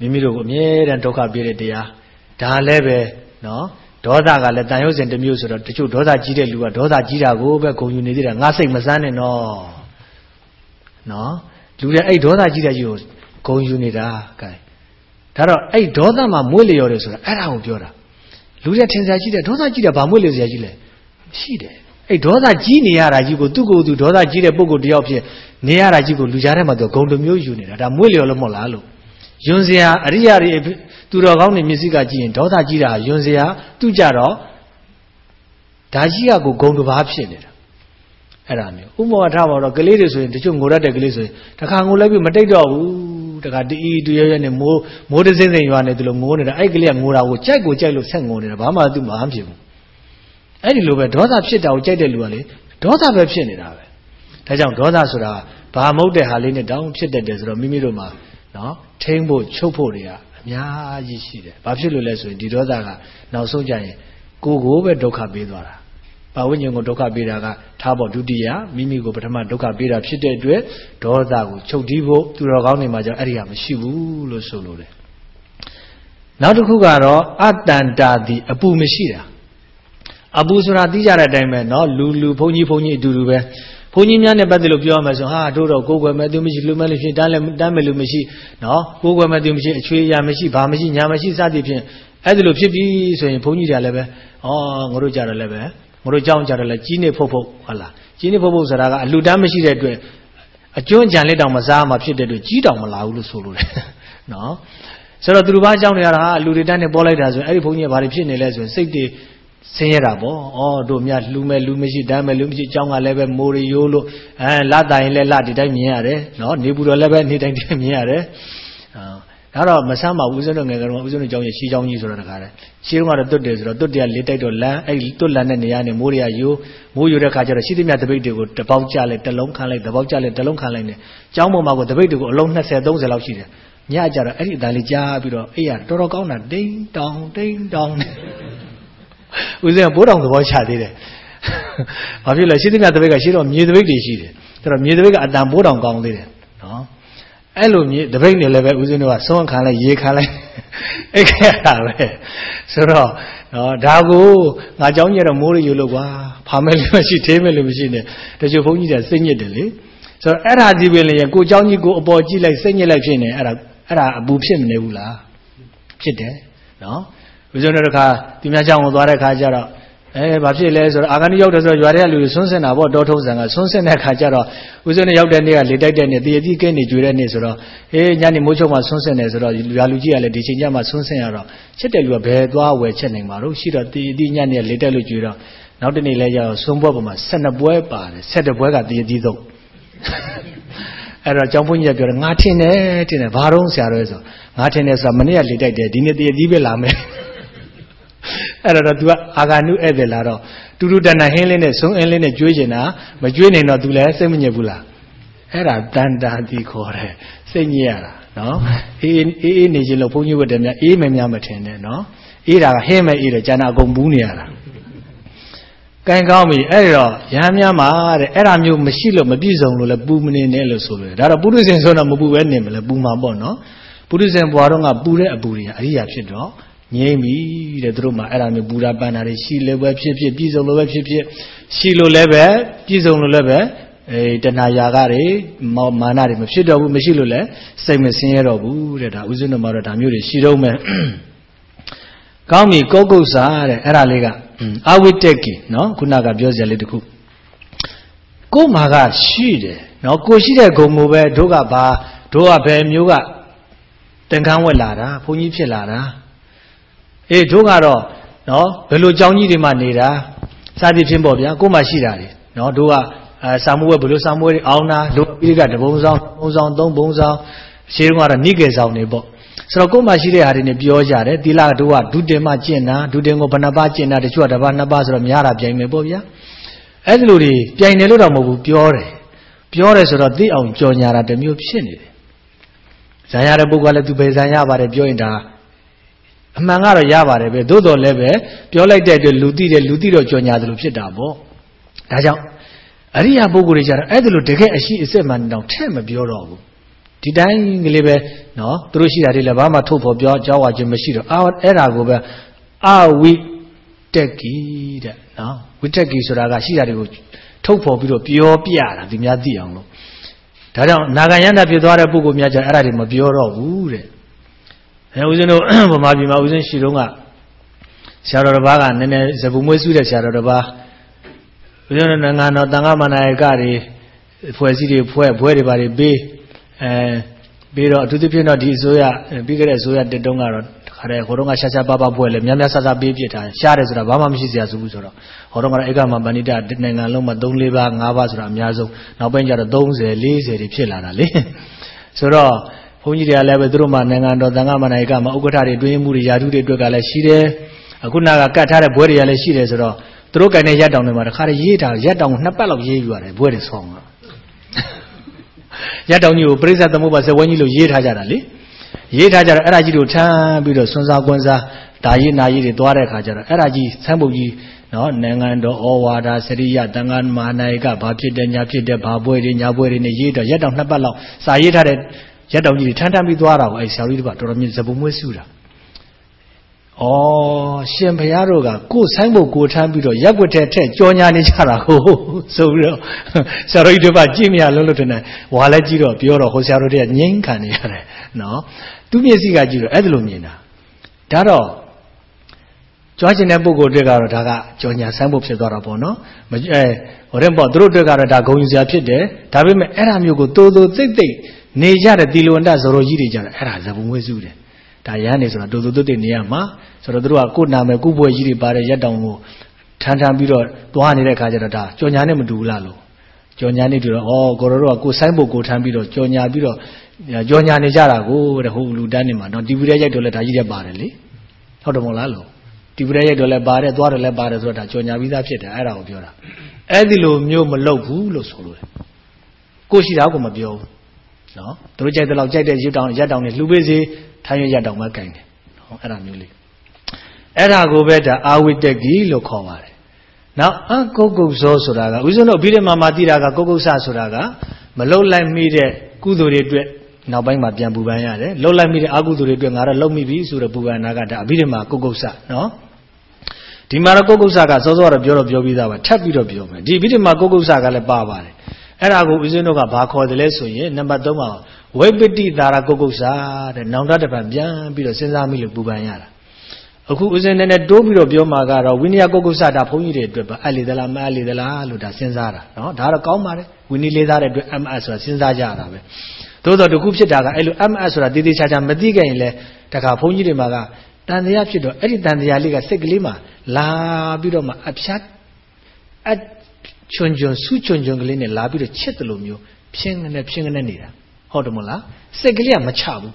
မိမိတို့ကိုအမြဲတမ်းဒုက္ခပေးတဲ့တရားဒါလည်းပဲနော်ဒေါသကလည်းတန်ရုပ်စဉ်တစ်မျိုးဆိုတော့တချို့ဒေါသကြီးတဲ့လူကဒေါသကြီးတာကိုပဲဂုံယူနေသေးတယ်ငါစိတ်မစမ်းနဲ့နော်နော်လူတွေအဲ့ဒေါသကြီးတဲ့ကြီးကိုဂုံယူနေတာကဲဒါတော့အဲ့ဒေါသမှာမွေးလျော်တယ်ဆိုတာအဲ့ဒါကိုပြောတာလူတွေထင်စရာကြီးတယ်ဒေါသကြီးတယ်ဘာမွေးလျော်စရာကြီးလဲရှိတယ် အဲ့ဒေါသကြီးနေရတာကြီးကိုသူ့ကိုယ်သူဒေါသကြီးတဲ့ပုဂ္ဂိုလ်တယောက်ဖြစ်နေရတာကြီးကိုလူကြားထဲမှာသူဂုံတစ်မျိုးယူနေတာဒါမွေးလျော်လို့မဟုတ်လားလို့ယွန်စရာအရိယာတွေသူတော်ကောင်းတွေမျက်စိကကြည့်ရင်ဒေါသကြီးတာယွန်စရာသူကြတော့ဒါကြီးကကိုဂုံတစ်ပါးဖြစ်နေတာအဲ့ဒါမျိုးဥပမာထားပါတော့ကလေးတွေဆိုရင်တချို့ငိုရတဲ့ကလေးဆိုရင်တခါငိုလိုက်ပြီးမတိတ်တော့ဘူးတခါတီးတူရရနဲ့မိုးမိုးတစင်းစင်ရွာနေတယ်လို့ငိုနေတာအဲ့ကလေးကငိုတာကိုကြိုက်ကိုကြိုက်လို့ဆက်ငိုနေတာဘာမှသူ့မှာမဖြစ်ဘူး အဲ့ဒီလိုပဲဒေါသဖြစ်တာကိုကြိုက်တဲ့လူကလေဒေါသပဲဖြစ်နေတာပဲဒါကြောင့်ဒေါသဆိုတာဘာမဟုတ်တဲ့ဟာလေးနဲ့တောင်းဖြစ်တတ်တယ်ဆိုတော့မိမိတို့မှာနော်ထိမ့်ဖို့ချုပ်ဖို့တွေကအများကြီးရှိတယ်ဘာဖြစ်လို့လဲဆိုရင်ဒီဒေါသကနောက်ဆုံးကြရင်ကိုယ်ကိုပဲဒုက္ခပေးသွားတာဘာဝိညာဉ်ကိုဒုက္ခပေးတာကထားဖို့ဒုတိယမိမိကိုပထမဒုက္ခပေးတာဖြစ်တဲ့အတွက်ဒေါသကိုချုပ်တီးဖို့သူတော်ကောင်းတွေမှာကြောင့်အဲ့ဒီဟာမရှိဘူးလို့ဆိုလိုတယ်နောက်တစ်ခုကတော့အတန်တာတိအပူမရှိတာ အပူဆိုတာသိကြတဲ့အတိုင်းပဲနော်လူလူဘုန်းကြီးဘုန်းကြီးအတူတူပဲဘုန်းကြီးများနဲ့ပတ်သက်လို့ပြောရမယ်ဆိုဟာတို့တော့ကိုယ်ွယ်မဲ့သူမရှိလူမဲ့လူရှိတန်းလည်းတန်းမဲ့လူမရှိနော်ကိုယ်ွယ်မဲ့သူမရှိအချွေရမရှိဘာမရှိညာမရှိစသည်ဖြင့်အဲ့ဒါလိုဖြစ်ပြီးဆိုရင်ဘုန်းကြီးတွေလည်းပဲဩငါတို့ကြတော့လည်းပဲငါတို့ကြောင်းကြတော့လည်းကြီးနေဖုတ်ဖုတ်ဟုတ်လားကြီးနေဖုတ်ဖုတ်ဆိုတာကအလူတန်းမရှိတဲ့အတွက်အကျွန်းကြံလက်တောင်မစားမှဖြစ်တဲ့အတွက်ကြီးတောင်မလာဘူးလို့ဆိုလို့တယ်နော်ဆိုတော့သူတို့ဘာကြောင့်နေရတာဟာလူတွေတန်းနဲ့ပေါ်လိုက်တာဆိုရင်အဲ့ဒီဘုန်းကြီးကဘာတွေဖြစ်နေလဲဆိုရင်စိတ်တွေ ဆင်းရဲတာပေါ့ဩတို့မြတ်လှူမဲ့လူမရှိတမ်းမဲ့လူမရှိအကြောင်းကလည်းပဲမိုးရီယိုးလို့အဲလတိုင်လည်းလဒီတိုင်းမြင်ရတယ်နော်နေပူတော်လည်းပဲနေတိုင်းတိုင်းမြင်ရတယ်အာဒါတော့မဆမ်းပါဦးဇင်းတို့ငယ်ကတော့ဦးဇင်းတို့ကြောင်းရရှီးကြောင်းကြီးဆိုတာတကားတယ်ရှီးတော့ကတော့တွတ်တယ်ဆိုတော့တွတ်တရလေးတိုက်တော့လမ်းအဲ့တွတ်လမ်းတဲ့နေရာနဲ့မိုးရီယိုးမိုးယိုးတဲ့ခါကျတော့ရှိသမျှတပိတ်တွေကိုတပေါက်ကြလိုက်တလုံးခံလိုက်တပေါက်ကြလိုက်တလုံးခံလိုက်နေကျောင်းပေါ်မှာကိုတပိတ်တွေကိုအလုံး20 30လောက်ရှိတယ်ညကြတော့အဲ့ဒီအတန်လေးကြားပြီးတော့အေးရတော်တော်ကောင်းတာတိန်တောင်တိန်တောင် ဦးဇင်းကဘိုးတော်သဘောချသေးတယ်ဘာဖြစ်လဲရှိသမျှတပိတ်ကရှိတော့မြေတပိတ်တွေရှိတယ်ဒါတော့မြေတပိတ်ကအတန်ဘိုးတော်ကောင်းသေးတယ်နော်အဲ့လိုမြေတပိတ်နေလည်းပဲဦးဇင်းတို့ကဆုံးခံလိုက်ရေခံလိုက်အဲ့ခဲ့ရတာပဲဆိုတော့နော်ဒါကိုငါเจ้าညရမိုးရယူလို့ကွာဖာမဲ့လို့မရှိသေးမဲ့လို့မရှိနဲ့တချို့ဘုန်းကြီးတွေစိတ်ညစ်တယ်လေဆိုတော့အဲ့ဒါဒီပင်လည်းကိုเจ้าကြီးကိုအပေါ်ကြည့်လိုက်စိတ်ညစ်လိုက်ဖြစ်နေအဲ့ဒါအဲ့ဒါအပူဖြစ်မနေဘူးလားဖြစ်တယ်နော် ဦးဇင်းတို့တခါဒီများကြောင်ကိုသွားတဲ့ခါကျတော့အဲဘာဖြစ်လဲဆိုတော့အာဂဏိရောက်တယ်ဆိုတော့ရွာထဲကလူတွေဆွန်းစင်တာပေါ့တောထုံးဆန်ကဆွန်းစင်တဲ့ခါကျတော့ဦးဇင်းတို့ရောက်တဲ့နေ့ကလေတိုက်တဲ့နေ့တည်အတိကဲနေကြွေတဲ့နေ့ဆိုတော့အေးညနေမိုးချုပ်မှဆွန်းစင်တယ်ဆိုတော့ရွာလူကြီးကလည်းဒီချိန်ကျမှဆွန်းစင်ရတော့ချစ်တဲ့လူကဘယ်သွားဝယ်ချက်နိုင်မှာတော့ရှိတော့တည်အတိညနေလေတိုက်လို့ကြွေတော့နောက်တနေ့လဲကျတော့ဆွန်းပွဲပေါ်မှာ12ပွဲပါတယ်7ပွဲကတည်အတိဆုံးအဲ့တော့ကျောင်းဘုန်းကြီးကပြောတယ်ငါထင်တယ်ထင်တယ်ဘာတော့ဆရာတော်ဆိုငါထင်တယ်ဆိုတာမနေ့ကလေတိုက်တယ်ဒီနေ့တည်အတိပဲလာမယ် အဲ့တော့ तू ကအာဂနုဧည့်သည်လာတော့တူတူတန်တန်ဟင်းလေးနဲ့ဇုံအင်းလေးနဲ့ကျွေးကျင်တာမကျွေးနိုင်တော့ तू လည်းစိတ်မညစ်ဘူးလားအဲ့ဒါတန်တာတိခေါ်တယ်စိတ်ညစ်ရတာနော်အေးအေးအေးနေခြင်းလို့ဘုန်းကြီးဝတ်တယ်များအေးမများမထင်နဲ့နော်အေးတာကဟင်းမဲ့အေးတယ်ကျန်တာအကုန်ဘူးနေရတာကံကောင်းပြီအဲ့တော့ရဟန်းများမှာတဲ့အဲ့ဒါမျိုးမရှိလို့မပြည့်စုံလို့လည်းပူမနေနဲ့လို့ဆိုလို့ဒါတော့ပုရိသင်ဆိုတော့မပူပဲနေမလဲပူမှာပေါ့နော်ပုရိသင်ဘွားတော့ကပူတဲ့အပူတွေအရိယာဖြစ်တော့ ငြိမ့်ပြီတဲ့သူတို့မှအဲ့ဒါမျိုးပူတာပန်တာတွေရှိလည်းပဲဖြစ်ဖြစ်ပြည့်စုံလို့ပဲဖြစ်ဖြစ်ရှိလို့လည်းပဲပြည့်စုံလို့လည်းပဲအဲတဏှာယာကတွေမာနတွေမဖြစ်တော့ဘူးမရှိလို့လည်းစိတ်မဆင်းရဲတော့ဘူးတဲ့ဒါဥစဉ်တော်မှာတော့ဒါမျိုးတွေရှိတော့မယ်ကောင်းပြီကောကုတ်စာတဲ့အဲ့ဒါလေးကအဝိတက်ကီနော်ခုနကပြောစရာလေးတခုကို့မှာကရှိတယ်နော်ကိုရှိတဲ့ဂုံကိုပဲတို့ကဘာတို့ကဘယ်မျိုးကသင်္ကန်းဝက်လာတာဘုန်းကြီးဖြစ်လာတာ အေးတို့ကတော့နော်ဘယ်လိုကြောင်းကြီးတွေမှနေတာစသည်ဖြင့်ပေါ့ဗျာကို့မှာရှိတာတွေနော်တို့ကအဲစာမှုဝဲဘယ်လိုစာမှုဝဲတွေအောင်တာတို့ပိရိကတဘုံဆောင်ဘုံဆောင်သုံးဘုံဆောင်ရှင်းကတော့နိကေဆောင်နေပေါ့ဆိုတော့ကိုယ်မှရှိတဲ့ဟာတွေနဲ့ပြောကြတယ်သီလတို့ကဒုတင်မှကျင့်တာဒုတင်ကိုဘယ်နှပါကျင့်တာတချို့ကတစ်ပါးနှစ်ပါးဆိုတော့များတာပြိုင်မယ်ပေါ့ဗျာအဲ့ဒီလိုတွေပြိုင်တယ်လို့တော့မဟုတ်ဘူးပြောတယ်ပြောတယ်ဆိုတော့သိအောင်ကြော်ညာတာတစ်မျိုးဖြစ်နေတယ်ဇာရတဲ့ပုဂ္ဂိုလ်ကလည်းသူပဲဇာရပါတယ်ပြောရင်ဒါ အမှန်ကတော့ရပါတယ်ပဲသို့တော်လည်းပဲပြောလိုက်တဲ့အတွက်လူသိတယ်လူသိတော့ကြော်ညာတယ်လို့ဖြစ်တာပေါ့ဒါကြောင့်အရိယာပုဂ္ဂိုလ်တွေကြတော့အဲ့ဒါလိုတကယ်အရှိအစစ်မှန်တောင်ထဲ့မပြောတော့ဘူးဒီတိုင်းကလေးပဲနော်သူတို့ရှိတာတွေလည်းဘာမှထုတ်ဖို့ပြောကြောက်ဝခြင်းမရှိတော့အာအဲ့ဒါကိုပဲအဝိတက်ကီတဲ့နော်ဝိတက်ကီဆိုတာကရှိတာတွေကိုထုတ်ဖော်ပြီးတော့ပြောပြတာဒီများသိအောင်လို့ဒါကြောင့်နာဂယန္တာဖြစ်သွားတဲ့ပုဂ္ဂိုလ်များကျအဲ့ဒါတွေမပြောတော့ဘူးတဲ့ အဲဦးဇင်းတို့ဗမာပြည်မှာဦးဇင်းရှိတော့ကဆရာတော်တစ်ပါးကနည်းနည်းဇပူမွေးစုတဲ့ဆရာတော်တစ်ပါးဦးဇင်းတို့နိုင်ငံတော်တန်ခါမနာယကတွေဖွဲ့စည်းတွေဖွဲ့ဘွဲတွေဘာတွေပေးအဲပြီးတော့အထူးသဖြင့်တော့ဒီအစိုးရပြီးခဲ့တဲ့အစိုးရတက်တုံးကတော့ခါတဲ့ဟိုတုန်းကရှာရှာပါပါပွဲလဲများများဆဆပေးပြထားရှားတယ်ဆိုတာဘာမှမရှိစရာဆိုဘူးဆိုတော့ဟိုတုန်းကတော့ဧကမပဏိတနိုင်ငံလုံးမှာ3 4ပါး5ပါးဆိုတာအများဆုံးနောက်ပိုင်းကျတော့30 40တွေဖြစ်လာတာလေဆိုတော့ ဘုန်းကြီးတွေကလည်းပဲသူတို့မှနိုင်ငံတော်သံဃာမဏိကမှာဥက္ကဋ္ဌတွေတွင်းမှုတွေယာထုတွေအတွက်ကလည်းရှိတယ်အခုနာကကတ်ထားတဲ့ဘွဲတွေကလည်းရှိတယ်ဆိုတော့သူတို့ကင်တဲ့ရက်တောင်တွေမှာတခါတည်းရေးထားရက်တောင်နှစ်ပတ်လောက်ရေးယူရတယ်ဘွဲတွေဆောင်းတော့ရတောင်ကြီးကိုပရိသတ်သမုပ္ပါဇဝန်းကြီးလို့ရေးထားကြတာလေရေးထားကြတော့အဲ့ဒါကြီးတို့ထမ်းပြီးတော့စွန်းစားကွန်းစားဒါရေးနာရေးတွေသွားတဲ့အခါကျတော့အဲ့ဒါကြီးဆန်းပုတ်ကြီးနော်နိုင်ငံတော်ဩဝါဒစရိယတန်ခါမဟာနာယကဘာဖြစ်တယ်ညာဖြစ်တယ်ဘာပွဲတွေညာပွဲတွေနဲ့ရေးတော့ရက်တောင်နှစ်ပတ်လောက်စာရေးထားတဲ့ ရက်တောင်ကြီးတွေထမ်းထမ်းပြီးသွားတာကိုအဲ့ဆရာကြီးတို့ကတော်တော်မြင်ဇပုံမွေးစုတာဩရှင်ဘုရားတို့ကကိုယ်ဆိုင်ဖို့ကိုထမ်းပြီးတော့ရက်ွက်တဲ့ထက်ကြောညာနေကြတာကိုဆိုပြီးတော့ဆရာတော်ကြီးတို့ကကြည့်မရလုံးလို့ထင်တယ်ဝါလည်းကြည့်တော့ပြောတော့ဟိုဆရာတော်တွေကငိမ့်ခံနေရတယ်နော်သူမျက်စိကကြည့်တော့အဲ့ဒါလိုမြင်တာဒါတော့ကြွားကျင်တဲ့ပုဂ္ဂိုလ်တွေကတော့ဒါကကြောညာဆန်းဖို့ဖြစ်သွားတာပေါ့နော်မအဲဟိုတဲ့ပေါ့သူတို့တွေကတော့ဒါဂုံယူစရာဖြစ်တယ်ဒါပေမဲ့အဲ့ဒါမျိုးကိုတိုးတိုးသိမ့်သိမ့် နေကြတဲ့တီလွန်တဇော်ကြီးတွေကြတယ်အဲ့ဒါဇဘုံဝဲစုတယ်ဒါရဟန်းနေဆိုတာတူတူတုတ်နေရမှာဆိုတော့တို့ကကိုယ်နာမည်ကိုယ်ဘွယ်ကြီးတွေပါတဲ့ရက်တောင်ကိုထမ်းထမ်းပြီးတော့သွားနေတဲ့ခါကျတော့ဒါကြော်ညာနဲ့မတူဘူးလားလို့ကြော်ညာနဲ့တူတော့ဩကိုရောတို့ကကိုယ်ဆိုင်ဖို့ကိုထမ်းပြီးတော့ကြော်ညာပြီးတော့ကြော်ညာနေကြတာကိုတဲ့ဟိုလူတန်းနေမှာတော့တီဗီရဲရိုက်တော့လဲဒါကြီးတဲ့ပါတယ်လေဟုတ်တယ်မဟုတ်လားလို့တီဗီရဲရိုက်တော့လဲပါတယ်သွားတယ်လဲပါတယ်ဆိုတော့ဒါကြော်ညာပြီးသားဖြစ်တယ်အဲ့ဒါကိုပြောတာအဲ့ဒီလိုမျိုးမလုပ်ဘူးလို့ဆိုလို့ကိုရှိတာကိုမပြောဘူး နော်တို့ကြိုက်တဲ့လောက်ကြိုက်တဲ့ရွတောင်ရက်တောင်နေလှူပေးစေထိုင်ရရက်တောင်မှကင်တယ်နော်အဲ့ဒါမျိုးလေးအဲ့ဒါကိုပဲဒါအာဝိတက်ကီလို့ခေါ်ပါတယ်နောက်အကုတ်ကုတ်ဇောဆိုတာကဦးဇင်းတို့အဘိဓမ္မာမှာသိတာကကုတ်ကုတ်ဆဆိုတာကမလုံလိုက်မိတဲ့ကုသိုလ်တွေအတွက်နောက်ပိုင်းမှာပြန်ပူပန်ရတယ်လုံလိုက်မိတဲ့အကုသိုလ်တွေအတွက်ငါတော့လုံမိပြီဆိုတော့ပူပန်နာကဒါအဘိဓမ္မာကုတ်ကုတ်ဆနော်ဒီမှာတော့ကုတ်ကုတ်ဆကစောစောတော့ပြောတော့ပြောပြီးသားပါထပ်ပြီးတော့ပြောမယ်ဒီအဘိဓမ္မာကုတ်ကုတ်ဆကလည်းပါပါတယ် အဲ့ဒါကိုဦးဇင်းတို့ကဘာခေါ်တယ်လဲဆိုရင်နံပါတ်3မှာဝိပတိတာရကုတ်ကုတ်စာတဲ့နောင်တတပံပြန်ပြီးတော့စဉ်းစားမိလို့ပူပန်ရတာအခုဦးဇင်းနဲ့နဲ့တိုးပြီးတော့ပြောမှာကတော့ဝိနည်းကုတ်ကုတ်စာဒါဘုန်းကြီးတွေအတွက်ပါအဲ့လေသလားမအဲ့လေသလားလို့ဒါစဉ်းစားတာနော်ဒါတော့ကောင်းပါတယ်ဝိနည်းလေးသားတဲ့အတွက် MS ဆိုတာစဉ်းစားကြရတာပဲသို့တော့တခုဖြစ်တာကအဲ့လို MS ဆိုတာတည်တည်ချာချာမသိခဲ့ရင်လဲတခါဘုန်းကြီးတွေမှာကတန်တရားဖြစ်တော့အဲ့ဒီတန်တရားလေးကစိတ်ကလေးမှာလာပြီးတော့မှအဖြတ်အ ချွန်ချွန်ဆူးချွန်ချွန်ကလေးနဲ့လာပြီးတော့ချစ်တယ်လို့မျိုးဖြင်းကနေဖြင်းကနေနေတာဟုတ်တယ်မဟုတ်လားစိတ်ကလေးကမချဘူး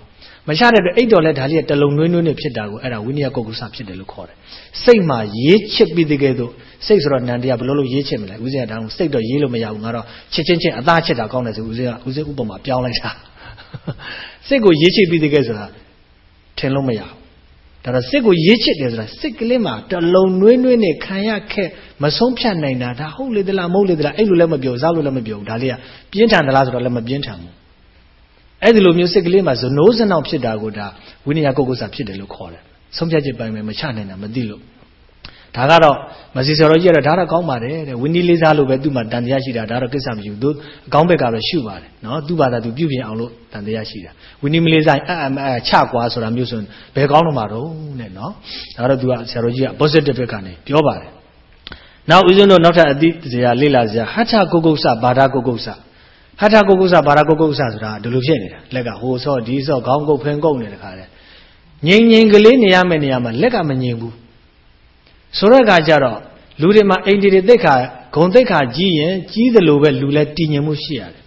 မချတဲ့အတွက်အိတ်တော်လဲဒါလေးကတလုံးနွေးနွေးနဲ့ဖြစ်တာကိုအဲ့ဒါဝိနည်းကုတ်ကုဆဖြစ်တယ်လို့ခေါ်တယ်စိတ်မှာရေးချစ်ပြီးတကယ်တော့စိတ်ဆိုတော့နန္တရားဘယ်လိုလုပ်ရေးချစ်မလဲဦးဇင်းကဒါမှစိတ်တော့ရေးလို့မရဘူးငါတော့ချစ်ချင်းချင်းအသားချစ်တာကောင်းတယ်ဆိုဦးဇင်းကဦးဇင်းဥပမာပြောင်းလိုက်တာစိတ်ကိုရေးချစ်ပြီးတကယ်ဆိုတာထင်လို့မရဘူး ဒါတော့စိတ်ကိုရေးချစ်တယ်ဆိုတာစိတ်ကလေးမှာတလုံးနွေးနွေးနဲ့ခံရခက်မဆုံးဖြတ်နိုင်တာဒါဟုတ်လေသလားမဟုတ်လေသလားအဲ့လိုလည်းမပြောစားလို့လည်းမပြောဘူးဒါလေးကပြင်းထန်သလားဆိုတော့လည်းမပြင်းထန်ဘူးအဲ့ဒီလိုမျိုးစိတ်ကလေးမှာဇနိုးစနောက်ဖြစ်တာကိုဒါဝိနည်းကုတ်ကုဆာဖြစ်တယ်လို့ခေါ်တယ်ဆုံးဖြတ်ချက်ပိုင်းပဲမချနိုင်တာမသိလို့ ဒါကတော့မစီစော်တော်ကြီးကတော့ဒါတော့ကောင်းပါတယ်တဲ့ဝိနည်းလေးစားလို့ပဲသူ့မှာတန်တရားရှိတာဒါတော့ကိစ္စမရှိဘူးသူအကောင်းဘက်ကတော့ရှုပါတယ်နော်သူ့ဘာသာသူပြုပြင်အောင်လို့တန်တရားရှိတာဝိနည်းမလေးစားအအအချကွာဆိုတာမျိုးဆိုရင်ဘယ်ကောင်းတော့မှာတော့တဲ့နော်ဒါတော့သူကဆရာတော်ကြီးက positive ဘက်ကနေပြောပါတယ်နောက်ဦးဇင်းတို့နောက်ထပ်အသိစရာလေ့လာစရာဟထကုတ်ကုတ်ဆဘာဒကုတ်ကုတ်ဆဟထကုတ်ကုတ်ဆဘာဒကုတ်ကုတ်ဆဆိုတာဒီလိုဖြစ်နေတာလက်ကဟိုဆော့ဒီဆော့ခေါင်းကုတ်ဖင်ကုတ်နေတခါလေငြိမ်ငြိမ်ကလေးနေရမယ့်နေရာမှာလက်ကမငြိမ်ဘူး ဆိုတော့ကကြတော့လူတွေမှာအိန္ဒိတွေသိက္ခာဂုံသိက္ခာကြီးရင်ကြီးသလိုပဲလူလည်းတည်ငြိမ်မှုရှိရတယ်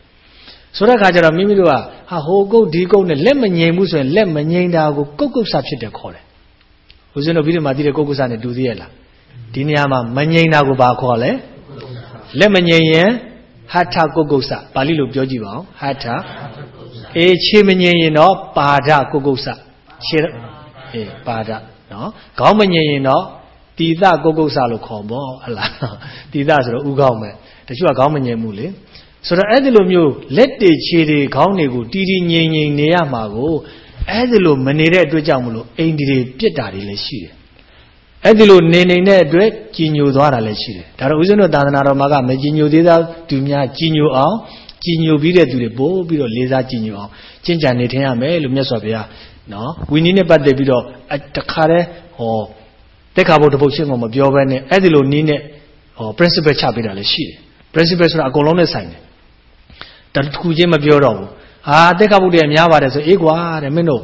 ဆိုတော့ခါကျတော့မိမိတို့ကဟာဟိုကုတ်ဒီကုတ်နဲ့လက်မငြိမ်ဘူးဆိုရင်လက်မငြိမ်တာကိုကုတ်ကုတ်ဆဖြစ်တယ်ခေါ်တယ်ဦးဇင်းတို့ပြီးတော့မှတည်တဲ့ကုတ်ကုတ်ဆနဲ့တူသေးရဲ့လားဒီနေရာမှာမငြိမ်တာကိုဘာခေါ်လဲလက်မငြိမ်ရင်ဟထကုတ်ကုတ်ဆပါဠိလိုပြောကြည့်ပါဦးဟထအေးခြေမငြိမ်ရင်တော့ပါဒကုတ်ကုတ်ဆခြေအေးပါဒနော်ခေါင်းမငြိမ်ရင်တော့ တီသကုတ်ကုတ်ဆလို့ခေါ်ပေါ့ဟလားတီသဆိုတော့ဥကောင်းပဲတချို့ကခေါင်းမငြိမ်ဘူးလေဆိုတော့အဲ့ဒီလိုမျိုးလက်တွေခြေတွေခေါင်းတွေကိုတီတီငြိမ်ငြိမ်နေရမှာကိုအဲ့ဒီလိုမနေတဲ့အတွက်ကြောင့်မလို့အိမ်ဒီတွေပြစ်တာတွေလည်းရှိတယ်အဲ့ဒီလိုနေနေတဲ့အတွက်ကြီးညိုသွားတာလည်းရှိတယ်ဒါတော့ဦးဇင်းတို့သာသနာတော်မှာကမကြီးညိုသေးသောသူများကြီးညိုအောင်ကြီးညိုပြီးတဲ့သူတွေပို့ပြီးတော့လေးစားကြီးညိုအောင်ကျင့်ကြံနေထင်ရမယ်လို့မြတ်စွာဘုရားနော်ဝီနည်းနဲ့ပတ်သက်ပြီးတော့တခါတည်းဟော တက်ခါဘုတ်တပုတ်ရှင်းကိုမပြောဘဲနဲ့အဲ့ဒီလိုနီးနဲ့ဟော principle ချပေးတာလည်းရှိတယ် principle ဆိုတာအကုန်လုံးနဲ့ဆိုင်တယ်တခုချင်းမပြောတော့ဘူးဟာတက်ခါဘုတ်တွေများပါတယ်ဆိုအေးကွာတဲ့မင်းတို့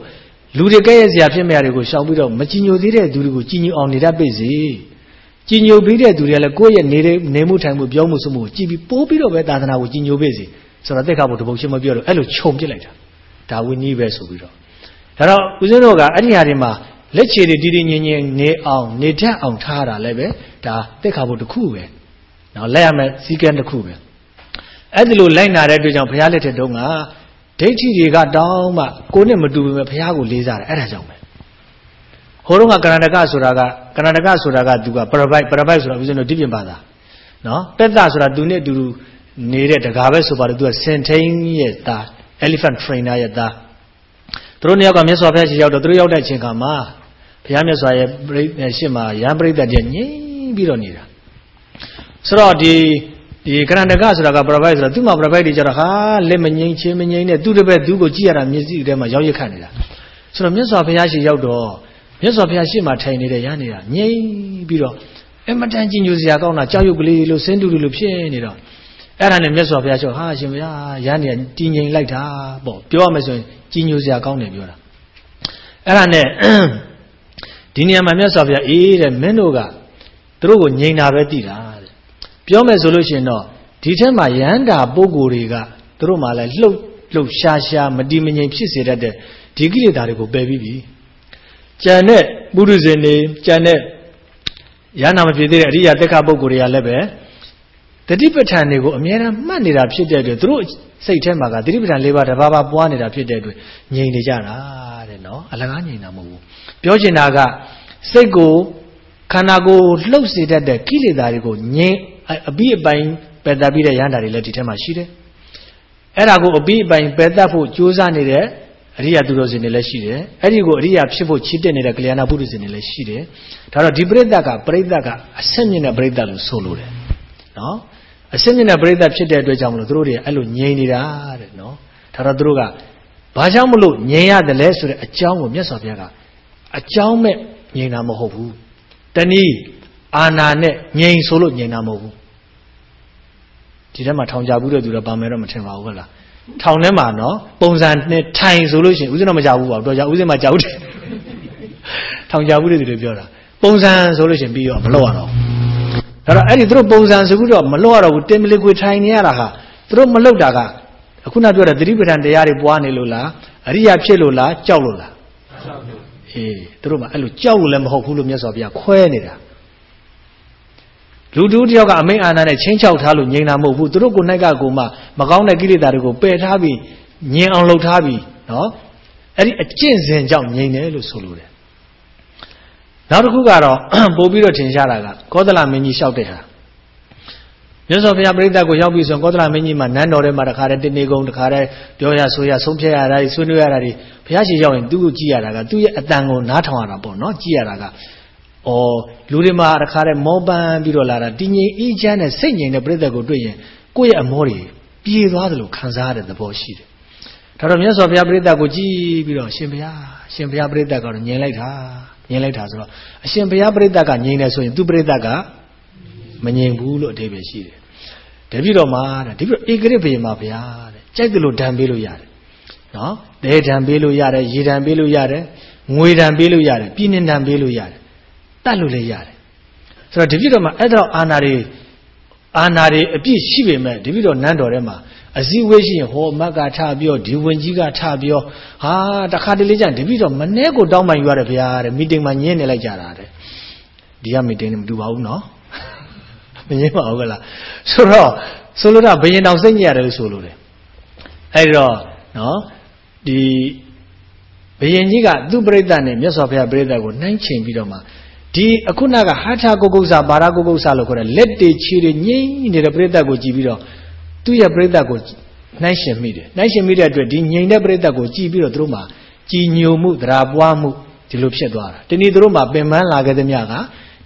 လူတွေကဲ့ရဲ့စရာဖြစ်မဲ့တွေကိုရှောင်ပြီးတော့မကြည်ညိုသေးတဲ့သူတွေကိုကြည်ညိုအောင်နေတတ်ပေစေကြည်ညိုပြီးတဲ့သူတွေကလည်းကိုယ့်ရဲ့နေတဲ့နေမှုထိုင်မှုပြောမှုစမှုကိုကြည်ပြီးပိုးပြီးတော့ပဲသာသနာကိုကြည်ညိုပေစေဆိုတော့တက်ခါဘုတ်တပုတ်ရှင်းမပြောတော့အဲ့လိုခြုံပစ်လိုက်တာဒါဝိနည်းပဲဆိုပြီးတော့ဒါတော့ဦးဇင်းတို့ကအဲ့ဒီဟာတွေမှာ လက်ချေတွေတည်တည်ငြိမ်ငြိမ်နေအောင်နေတတ်အောင်ထားတာလည်းပဲဒါတက်ခါဖို့တစ်ခုပဲနော်လက်ရမယ်စီကံတစ်ခုပဲအဲ့ဒီလိုလိုက်နာတဲ့အတွက်ကြောင့်ဘုရားလက်ထက်တုန်းကဒိဋ္ဌိတွေကတောင်းမှကိုနဲ့မတူပေမဲ့ဘုရားကိုလေးစားတယ်အဲ့ဒါကြောင့်ပဲဟိုတုန်းကကရဏကဆိုတာကကရဏကဆိုတာကသူကပရပိုက်ပရပိုက်ဆိုတာဦးဇင်းတို့ဒီပြင်ပါတာနော်ပက်သဆိုတာသူနဲ့အတူတူနေတဲ့တကားပဲဆိုပါတယ်သူကစင်ထိန်ရဲ့သား elephant trainer ရဲ့သား သူတို့နှစ်ယောက်ကမြတ်စွာဘုရားရှိရောက်တော့သူတို့ရောက်တဲ့အချိန်ခါမှာဘုရားမြတ်စွာရဲ့ပြိရှစ်မှာရဟန်းပရိသတ်တွေငြိမ်ပြီးတော့နေတာဆိုတော့ဒီဒီကရဏကဆိုတာကပရပိုက်ဆိုတာသူ့မှာပရပိုက်တွေကြတော့ဟာလက်မငြိမ်ချင်းမငြိမ်နဲ့သူ့တပည့်သူ့ကိုကြည့်ရတာမျက်စိထဲမှာရောက်ရခတ်နေတာဆိုတော့မြတ်စွာဘုရားရှိရောက်တော့မြတ်စွာဘုရားရှိမှထိုင်နေတဲ့ရနေတာငြိမ်ပြီးတော့အမတန်ကြည်ညိုစရာကောင်းတာကြောက်ရွံ့ကလေးလို့ဆင်းတူတူလို့ဖြစ်နေတော့အဲ့ဒါနဲ့မြတ်စွာဘုရားကျော်ဟာရှင်ဘုရားရန်နေတည်ငြိမ်လိုက်တာပေါ့ပြောရမယ်ဆိုရင် ကြီးညိုစရာကောင်းတယ်ပြောတာအဲ့ဒါနဲ့ဒီနေရာမှာမြတ်စွာဘုရားအေးတဲ့မင်းတို့ကသူတို့ကိုငြိမ်တာပဲတည်တာတဲ့ပြောမယ်ဆိုလို့ရှိရင်တော့ဒီထက်မှာရဟန္တာပုဂ္ဂိုလ်တွေကသူတို့မှလည်းလှုပ်လှုပ်ရှားရှားမတည်မငြိမ်ဖြစ်စေတတ်တဲ့ဒီကိလေသာတွေကိုပယ်ပြီးပြီကြံတဲ့ပုရုဇဉ်တွေကြံတဲ့ရဟနာမဖြစ်သေးတဲ့အရိယာတက်ခပုဂ္ဂိုလ်တွေကလည်းပဲတတိပဋ္ဌာန်တွေကိုအမြဲတမ်းမှတ်နေတာဖြစ်တဲ့အတွက်သူတို့ စိတ်ထဲမှာကတတိပဋ္ဌာန်၄ပါးတစ်ပါးပါးပွားနေတာဖြစ်တဲ့အတွက်ငြိမ်နေကြတာတဲ့နော်အလကားငြိမ်တာမဟုတ်ဘူးပြောချင်တာကစိတ်ကိုခန္ဓာကိုယ်လှုပ်စေတတ်တဲ့ကိလေသာတွေကိုငြိမ်အပြီးအပိုင်းပယ်တတ်ပြီးတဲ့ရဟန္တာတွေလည်းဒီထဲမှာရှိတယ်အဲ့ဒါကိုအပြီးအပိုင်းပယ်တတ်ဖို့ကြိုးစားနေတဲ့အရိယာသူတော်စင်တွေလည်းရှိတယ်အဲ့ဒီကိုအရိယာဖြစ်ဖို့ချစ်တဲ့နေတဲ့ကလျာဏပုရိသင်တွေလည်းရှိတယ်ဒါတော့ဒီပရိသတ်ကပရိသတ်ကအဆင့်မြင့်တဲ့ပရိသတ်လို့ဆိုလိုတယ်နော် အစင်းမြင့်တဲ့ပြိဿဖြစ်တဲ့အတွက်ကြောင့်မလို့သူတို့တွေအဲ့လိုငြိမ်နေတာတဲ့နော်ဒါတော့သူတို့ကဘာကြောင့်မလို့ငြိမ်ရတယ်လဲဆိုတဲ့အကြောင်းကိုမြတ်စွာဘုရားကအကြောင်းမဲ့ငြိမ်တာမဟုတ်ဘူးတနည်းအာနာနဲ့ငြိမ်ဆိုလို့ငြိမ်တာမဟုတ်ဘူးဒီထဲမှာထောင်ကြဘူးတဲ့သူတော့ပါမယ်တော့မထင်ပါဘူးဟုတ်လားထောင်ထဲမှာနော်ပုံစံနဲ့ထိုင်ဆိုလို့ရှိရင်ဦးဇင်းတော့မကြဘူးပါတော့ကြဦးဇင်းမှာကြောက်တယ်ထောင်ကြဘူးတဲ့သူတွေပြောတာပုံစံဆိုလို့ရှိရင်ပြီးတော့မလုပ်ရတော့ ဒါတော့အဲ့ဒီသူတို့ပုံစံဆိုပြီးတော့မလွတ်ရတော့ဘူးတင်မလီကွေထိုင်နေရတာဟာသူတို့မလွတ်တာကအခုနပြောတဲ့သတိပဋ္ဌာန်တရားတွေပွားနေလို့လားအရိယာဖြစ်လို့လားကြောက်လို့လားအေးသူတို့ကအဲ့လိုကြောက်လို့လည်းမဟုတ်ဘူးလို့မြတ်စွာဘုရားခွဲနေတာလူတူတယောက်ကအမိန်အာဏာနဲ့ချင်းချောက်ထားလို့ငြိမ်တာမဟုတ်ဘူးသူတို့ကိုနိုင်ကကိုမှမကောင်းတဲ့ကိလေသာတွေကိုပယ်ထားပြီးငြိမ်အောင်လုပ်ထားပြီးနော်အဲ့ဒီအကျင့်စဉ်ကြောင့်ငြိမ်တယ်လို့ဆိုလိုတယ် နောက်တစ်ခုကတော့ပို့ပြီးတော့ထင်ရှားတာကကောသလမင်းကြီးလျှောက်တဲ့ဟာမြတ်စွာဘုရားပြိဿကိုရောက်ပြီဆိုရင်ကောသလမင်းကြီးမှာနန်းတော်ထဲမှာတခါတည်းတင်းနေကုန်တခါတည်းပြောရဆိုရဆုံးဖြတ်ရတာဆွေးနွေးရတာတွေဘုရားရှင်ရောက်ရင်သူ့ကိုကြည့်ရတာကသူ့ရဲ့အတန်ကိုနားထောင်ရတာပေါ့နော်ကြည့်ရတာကဩလူတွေမှာတခါတည်းမောပန်းပြီးတော့လာတာတည်ငြိမ်အေးချမ်းတဲ့စိတ်ငြိမ်တဲ့ပြိဿကိုတွေ့ရင်ကိုယ့်ရဲ့အမောတွေပြေသွားတယ်လို့ခံစားရတဲ့သဘောရှိတယ်ဒါတော့မြတ်စွာဘုရားပြိဿကိုကြည့်ပြီးတော့ရှင်ဘုရားရှင်ဘုရားပြိဿကတော့ငြိမ်လိုက်တာ ငြိမ်လိုက်တာဆိုတော့အရှင်ဘုရားပြိဿကငြိမ်တယ်ဆိုရင်သူပြိဿကမငြိမ်ဘူးလို့အဓိပ္ပာယ်ရှိတယ်တပည့်တော်မှာတဲ့တပည့်တော်ဧကရစ်ဘေမှာဗျာတဲ့ကြိုက်တယ်လို့ဓာန်ပေးလို့ရတယ်နော်ဒဲဓာန်ပေးလို့ရတယ်ရေဓာန်ပေးလို့ရတယ်ငွေဓာန်ပေးလို့ရတယ်ပြည်နှင်ဓာန်ပေးလို့ရတယ်တတ်လို့လည်းရတယ်ဆိုတော့တပည့်တော်မှာအဲ့တော့အာနာတွေအာနာတွေအပြည့်ရှိပေမဲ့တပည့်တော်နန်းတော်ထဲမှာ အစည်းအဝေးရှိရင်ဟောမက်ကထပြောဒီဝင်ကြီးကထပြောဟာတခါတလေကျရင်တပည့်တော်မနေ့ကိုတောင်းပန်ယူရတယ်ဗျာတဲ့မီတင်မှာညင်းနေလိုက်ကြတာတဲ့ဒီကမီတင်နဲ့မတူပါဘူးနော်မငင်းပါဘူးကလားဆိုတော့ဆိုလိုတာဘယင်တော်စိတ်ညစ်ရတယ်လို့ဆိုလိုတယ်အဲ့တော့နော်ဒီဘယင်ကြီးကသူ့ပြိဿနဲ့မြတ်စွာဘုရားပြိဿကိုနှိုင်းချိန်ပြီးတော့မှဒီအခုနကဟာထာကုကု္ဆာဘာရာကုကု္ဆာလို့ခေါ်တဲ့လက်တွေခြေတွေငိမ့်နေတဲ့ပြိဿကိုကြည့်ပြီးတော့ သူ့ရဲ့ပြိဿကိုနှိုင်းရှင်မိတယ်နှိုင်းရှင်မိတဲ့အတွက်ဒီငိမ့်တဲ့ပြိဿကိုကြည့်ပြီးတော့သူတို့မှာကြည်ညိုမှုသရာပွားမှုဒီလိုဖြစ်သွားတာတနည်းသူတို့မှာပင်ပန်းလာခဲ့သမျှက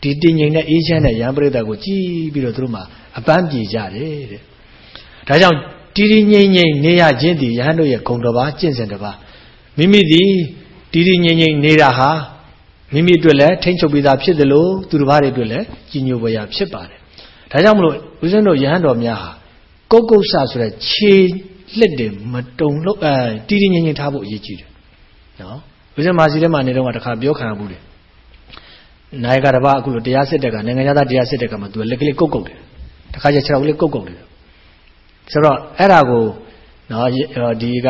ဒီတင်ငိမ်တဲ့အေးချမ်းတဲ့ရံပရိသတ်ကိုကြည်ပြီးတော့သူတို့မှာအပန်းပြေကြတယ်တဲ့ဒါကြောင့်တီတီငိမ့်ငိမ့်နေရခြင်းဒီရဟန်းတို့ရဲ့ဂုံတော်ပါကျင့်စဉ်တစ်ပါးမိမိဒီတီတီငိမ့်ငိမ့်နေတာဟာမိမိအတွက်လည်းထိမ့်ချုပ်ပြီးသားဖြစ်တယ်လို့သူတစ်ပါးတွေအတွက်လည်းကြီးညိုပွေရဖြစ်ပါတယ်ဒါကြောင့်မလို့ဦးဇင်းတို့ရဟန်းတော်များဟာ ကုတ်ကုတ်ဆဆိုတဲ့ခြေလက်တွေမတုံလို့အဲတီတီငိမ့်ငိမ့်ထားဖို့အရေးကြီးတယ်နော်ဦးဇင်းမာစီထဲမှာနေတော့တခါပြောခံရဘူးတယ်နိုင်ကတပါအခုလိုတရားစစ်တက်ကနိုင်ငံသားတရားစစ်တက်ကမှသူကလက်ကလေးကုတ်ကုတ်တယ်တခါကျခြေထောက်ကလေးကုတ်ကုတ်တယ်ဆိုတော့အဲ့ဒါကိုနော်ဒီက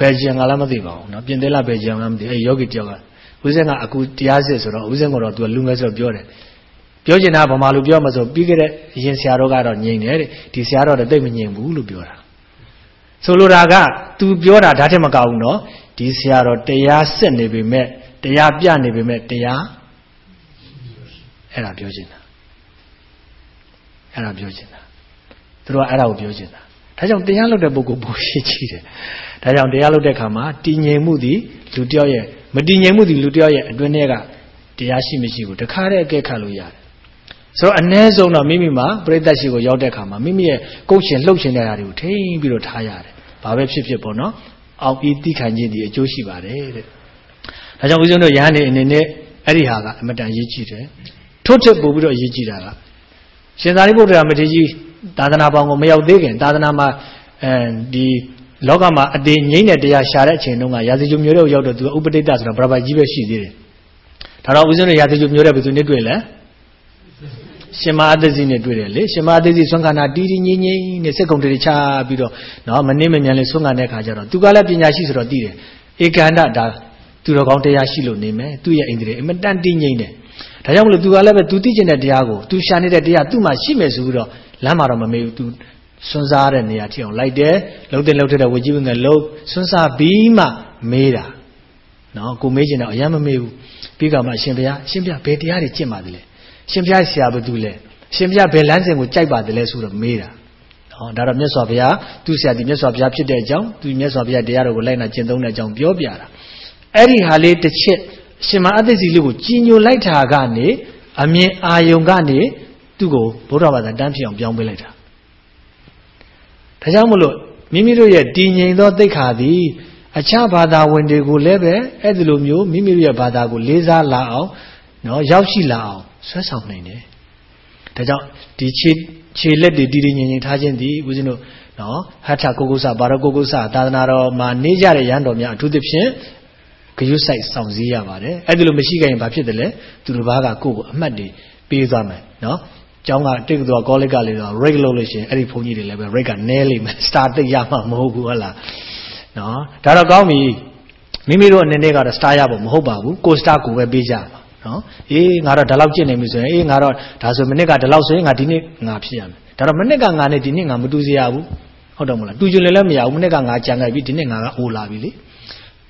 ဘယ်ဂျီယံကလည်းမသိပါဘူးနော်ပြင်သေးလားဘယ်ဂျီယံကမသိအဲ့ယောဂီတယောက်ကဦးစင်းကအခုတရားစစ်ဆိုတော့ဦးစင်းကတော့သူကလူငယ်ဆိုတော့ပြောတယ် ပြောချင်တာဗမာလူပြောမှဆိုပြီးခဲ့တဲ့အရင်ဆရာတော်ကတော့ညင်တယ်တဲ့ဒီဆရာတော်တော့တိတ်မညင်ဘူးလို့ပြောတာဆိုလိုတာက तू ပြောတာဒါထက်မကဘူးနော်ဒီဆရာတော်တရားစစ်နေပေမဲ့တရားပြနေပေမဲ့တရားအဲ့ဒါပြောချင်တာအဲ့ဒါပြောချင်တာသူတို့ကအဲ့ဒါကိုပြောချင်တာဒါကြောင့်တရားလုပ်တဲ့ပုဂ္ဂိုလ်ပိုရှိချီတယ်ဒါကြောင့်တရားလုပ်တဲ့ခါမှာတည်ငြိမ်မှုသည်လူတယောက်ရဲ့မတည်ငြိမ်မှုသည်လူတယောက်ရဲ့အတွင်းထဲကတရားရှိမရှိကိုတခါတည်းအကဲခတ်လို့ရတယ် ဆိုတော့အ ਨੇ ဆုံးတော့မိမိမှာပြိတ္တရှိကိုရောက်တဲ့ခါမှာမိမိရဲ့ကုတ်ရှင်လှုပ်ရှင်တဲ့ဓာတ်တွေကိုထိမ့်ပြီးတော့ထားရတယ်ဘာပဲဖြစ်ဖြစ်ပေါ့နော်အောက်ပြီးတိခံခြင်းဒီအကျိုးရှိပါတယ်တဲ့ဒါကြောင့်ဦးဇင်းတို့ရဟန်းနေအနေနဲ့အဲ့ဒီဟာကအမတန်ရေးကြည့်တယ်ထို့ထက်ပို့ပြီးတော့အရေးကြီးတာကရှင်သာရိပုတ္တရာမထေရကြီးသာသနာပေါင်းကိုမရောက်သေးခင်သာသနာမှာအဲဒီလောကမှာအတေငိမ့်တဲ့တရားရှာတဲ့အချိန်တုန်းကရာဇဂုမျိုးတွေကိုရောက်တော့သူကဥပတိတ္တဆိုတော့ဗရဘကြီးပဲရှိသေးတယ်ဒါတော့ဦးဇင်းတို့ရာဇဂုမျိုးတဲ့ဘယ်သူနဲ့တွေ့လဲ ရှင်မအသက်စီနဲ့တွေ့တယ်လေရှင်မအသက်စီဆွမ်းခန္ဓာတီးတီးငိမ့်ငိမ့်နဲ့စက်ကုံတွေချပြီးတော့နော်မနစ်မမြန်လေးဆွမ်းခန္ဓာတဲ့ခါကျတော့သူကလည်းပညာရှိဆိုတော့သိတယ်ဧကန္တဒါသူတော်ကောင်းတရားရှိလို့နေမယ်သူ့ရဲ့အိန္ဒြေအမတန်တည်ငြိမ်တယ်ဒါကြောင့်မလို့သူကလည်းပဲသူသိကျင်တဲ့တရားကိုသူရှာနေတဲ့တရားသူ့မှာရှိမယ်ဆိုပြီးတော့လမ်းမှာတော့မမေဘူးသူစွန်းစားတဲ့နေရာထိအောင်လိုက်တယ်လှုပ်တင်လှုပ်ထတဲ့ဝကြီးပင်ကလှုပ်စွန်းစားပြီးမှမေးတာနော်ကိုမေးကျင်တော့အရင်မမေးဘူးပြီးကမှအရှင်ဘုရားအရှင်ဘုရားဘယ်တရားတွေကျင့်ပါသလဲ ရှင်ဘုရားဆရာဘသူလဲအရှင်ဘုရားဘယ်လမ်းစဉ်ကိုကြိုက်ပါသလဲဆိုတော့မေးတာနော်ဒါတော့မြတ်စွာဘုရားသူ့ဆရာဒီမြတ်စွာဘုရားဖြစ်တဲ့အကြောင်းသူမြတ်စွာဘုရားတရားတော်ကိုလိုက်နာကျင့်သုံးတဲ့အကြောင်းပြောပြတာအဲ့ဒီဟာလေးတစ်ချက်ရှင်မအသိစီလေးကိုကြီးညိုလိုက်တာကနေအမြင်အာယုံကနေသူ့ကိုဗုဒ္ဓဘာသာတန်းဖြစ်အောင်ပြောင်းပေးလိုက်တာဒါကြောင့်မလို့မိမိတို့ရဲ့တည်ငြိမ်သောသိက္ခာသည်အခြားဘာသာဝင်တွေကိုလည်းပဲအဲ့ဒီလိုမျိုးမိမိတို့ရဲ့ဘာသာကိုလေးစားလာအောင်နော်ရောက်ရှိလာအောင် ဆွဲဆောင်နိုင်တယ်ဒါကြောင့်ဒီခြေခြေလက်တွေတည်တည်ငြိမ်ငြိမ်ထားခြင်းသည်ဦးဇင်းတို့နော်ဟထကိုကုဆဘာရကိုကုဆသာသနာတော်မှာနေကြတဲ့ရန်တော်များအထူးသဖြင့်ဂယုဆိုင်ဆောင်စည်းရပါတယ်အဲ့ဒီလိုမရှိကြရင်ဘာဖြစ်တယ်လဲသူတို့ဘာကကိုယ့်ကိုအမှတ်တွေပေးသွားမယ်နော်ကျောင်းကတိတ်ကတော့ကောလိပ်ကလေးတော့ rate လုပ်လို့ရှိရင်အဲ့ဒီဘုန်းကြီးတွေလည်းပဲ rate ကနည်းလိမ့်မယ် star တိတ်ရမှာမဟုတ်ဘူးဟုတ်လားနော်ဒါတော့ကောင်းပြီမိမိတို့အနေနဲ့ကတော့စတာရဖို့မဟုတ်ပါဘူးကိုစတာကိုပဲပေးကြပါ နော်အေးငါတော့ဒီလောက်ကျင့်နေပြီဆိုရင်အေးငါတော့ဒါဆိုမနစ်ကဒီလောက်ဆိုရင်ငါဒီနေ့ငါဖြစ်ရမယ်ဒါတော့မနစ်ကငါနဲ့ဒီနေ့ငါမတူစရာဘူးဟုတ်တယ်မလားတူကြလည်းလည်းမရဘူးမနစ်ကငါကြံခဲ့ပြီဒီနေ့ငါကအိုလာပြီလေ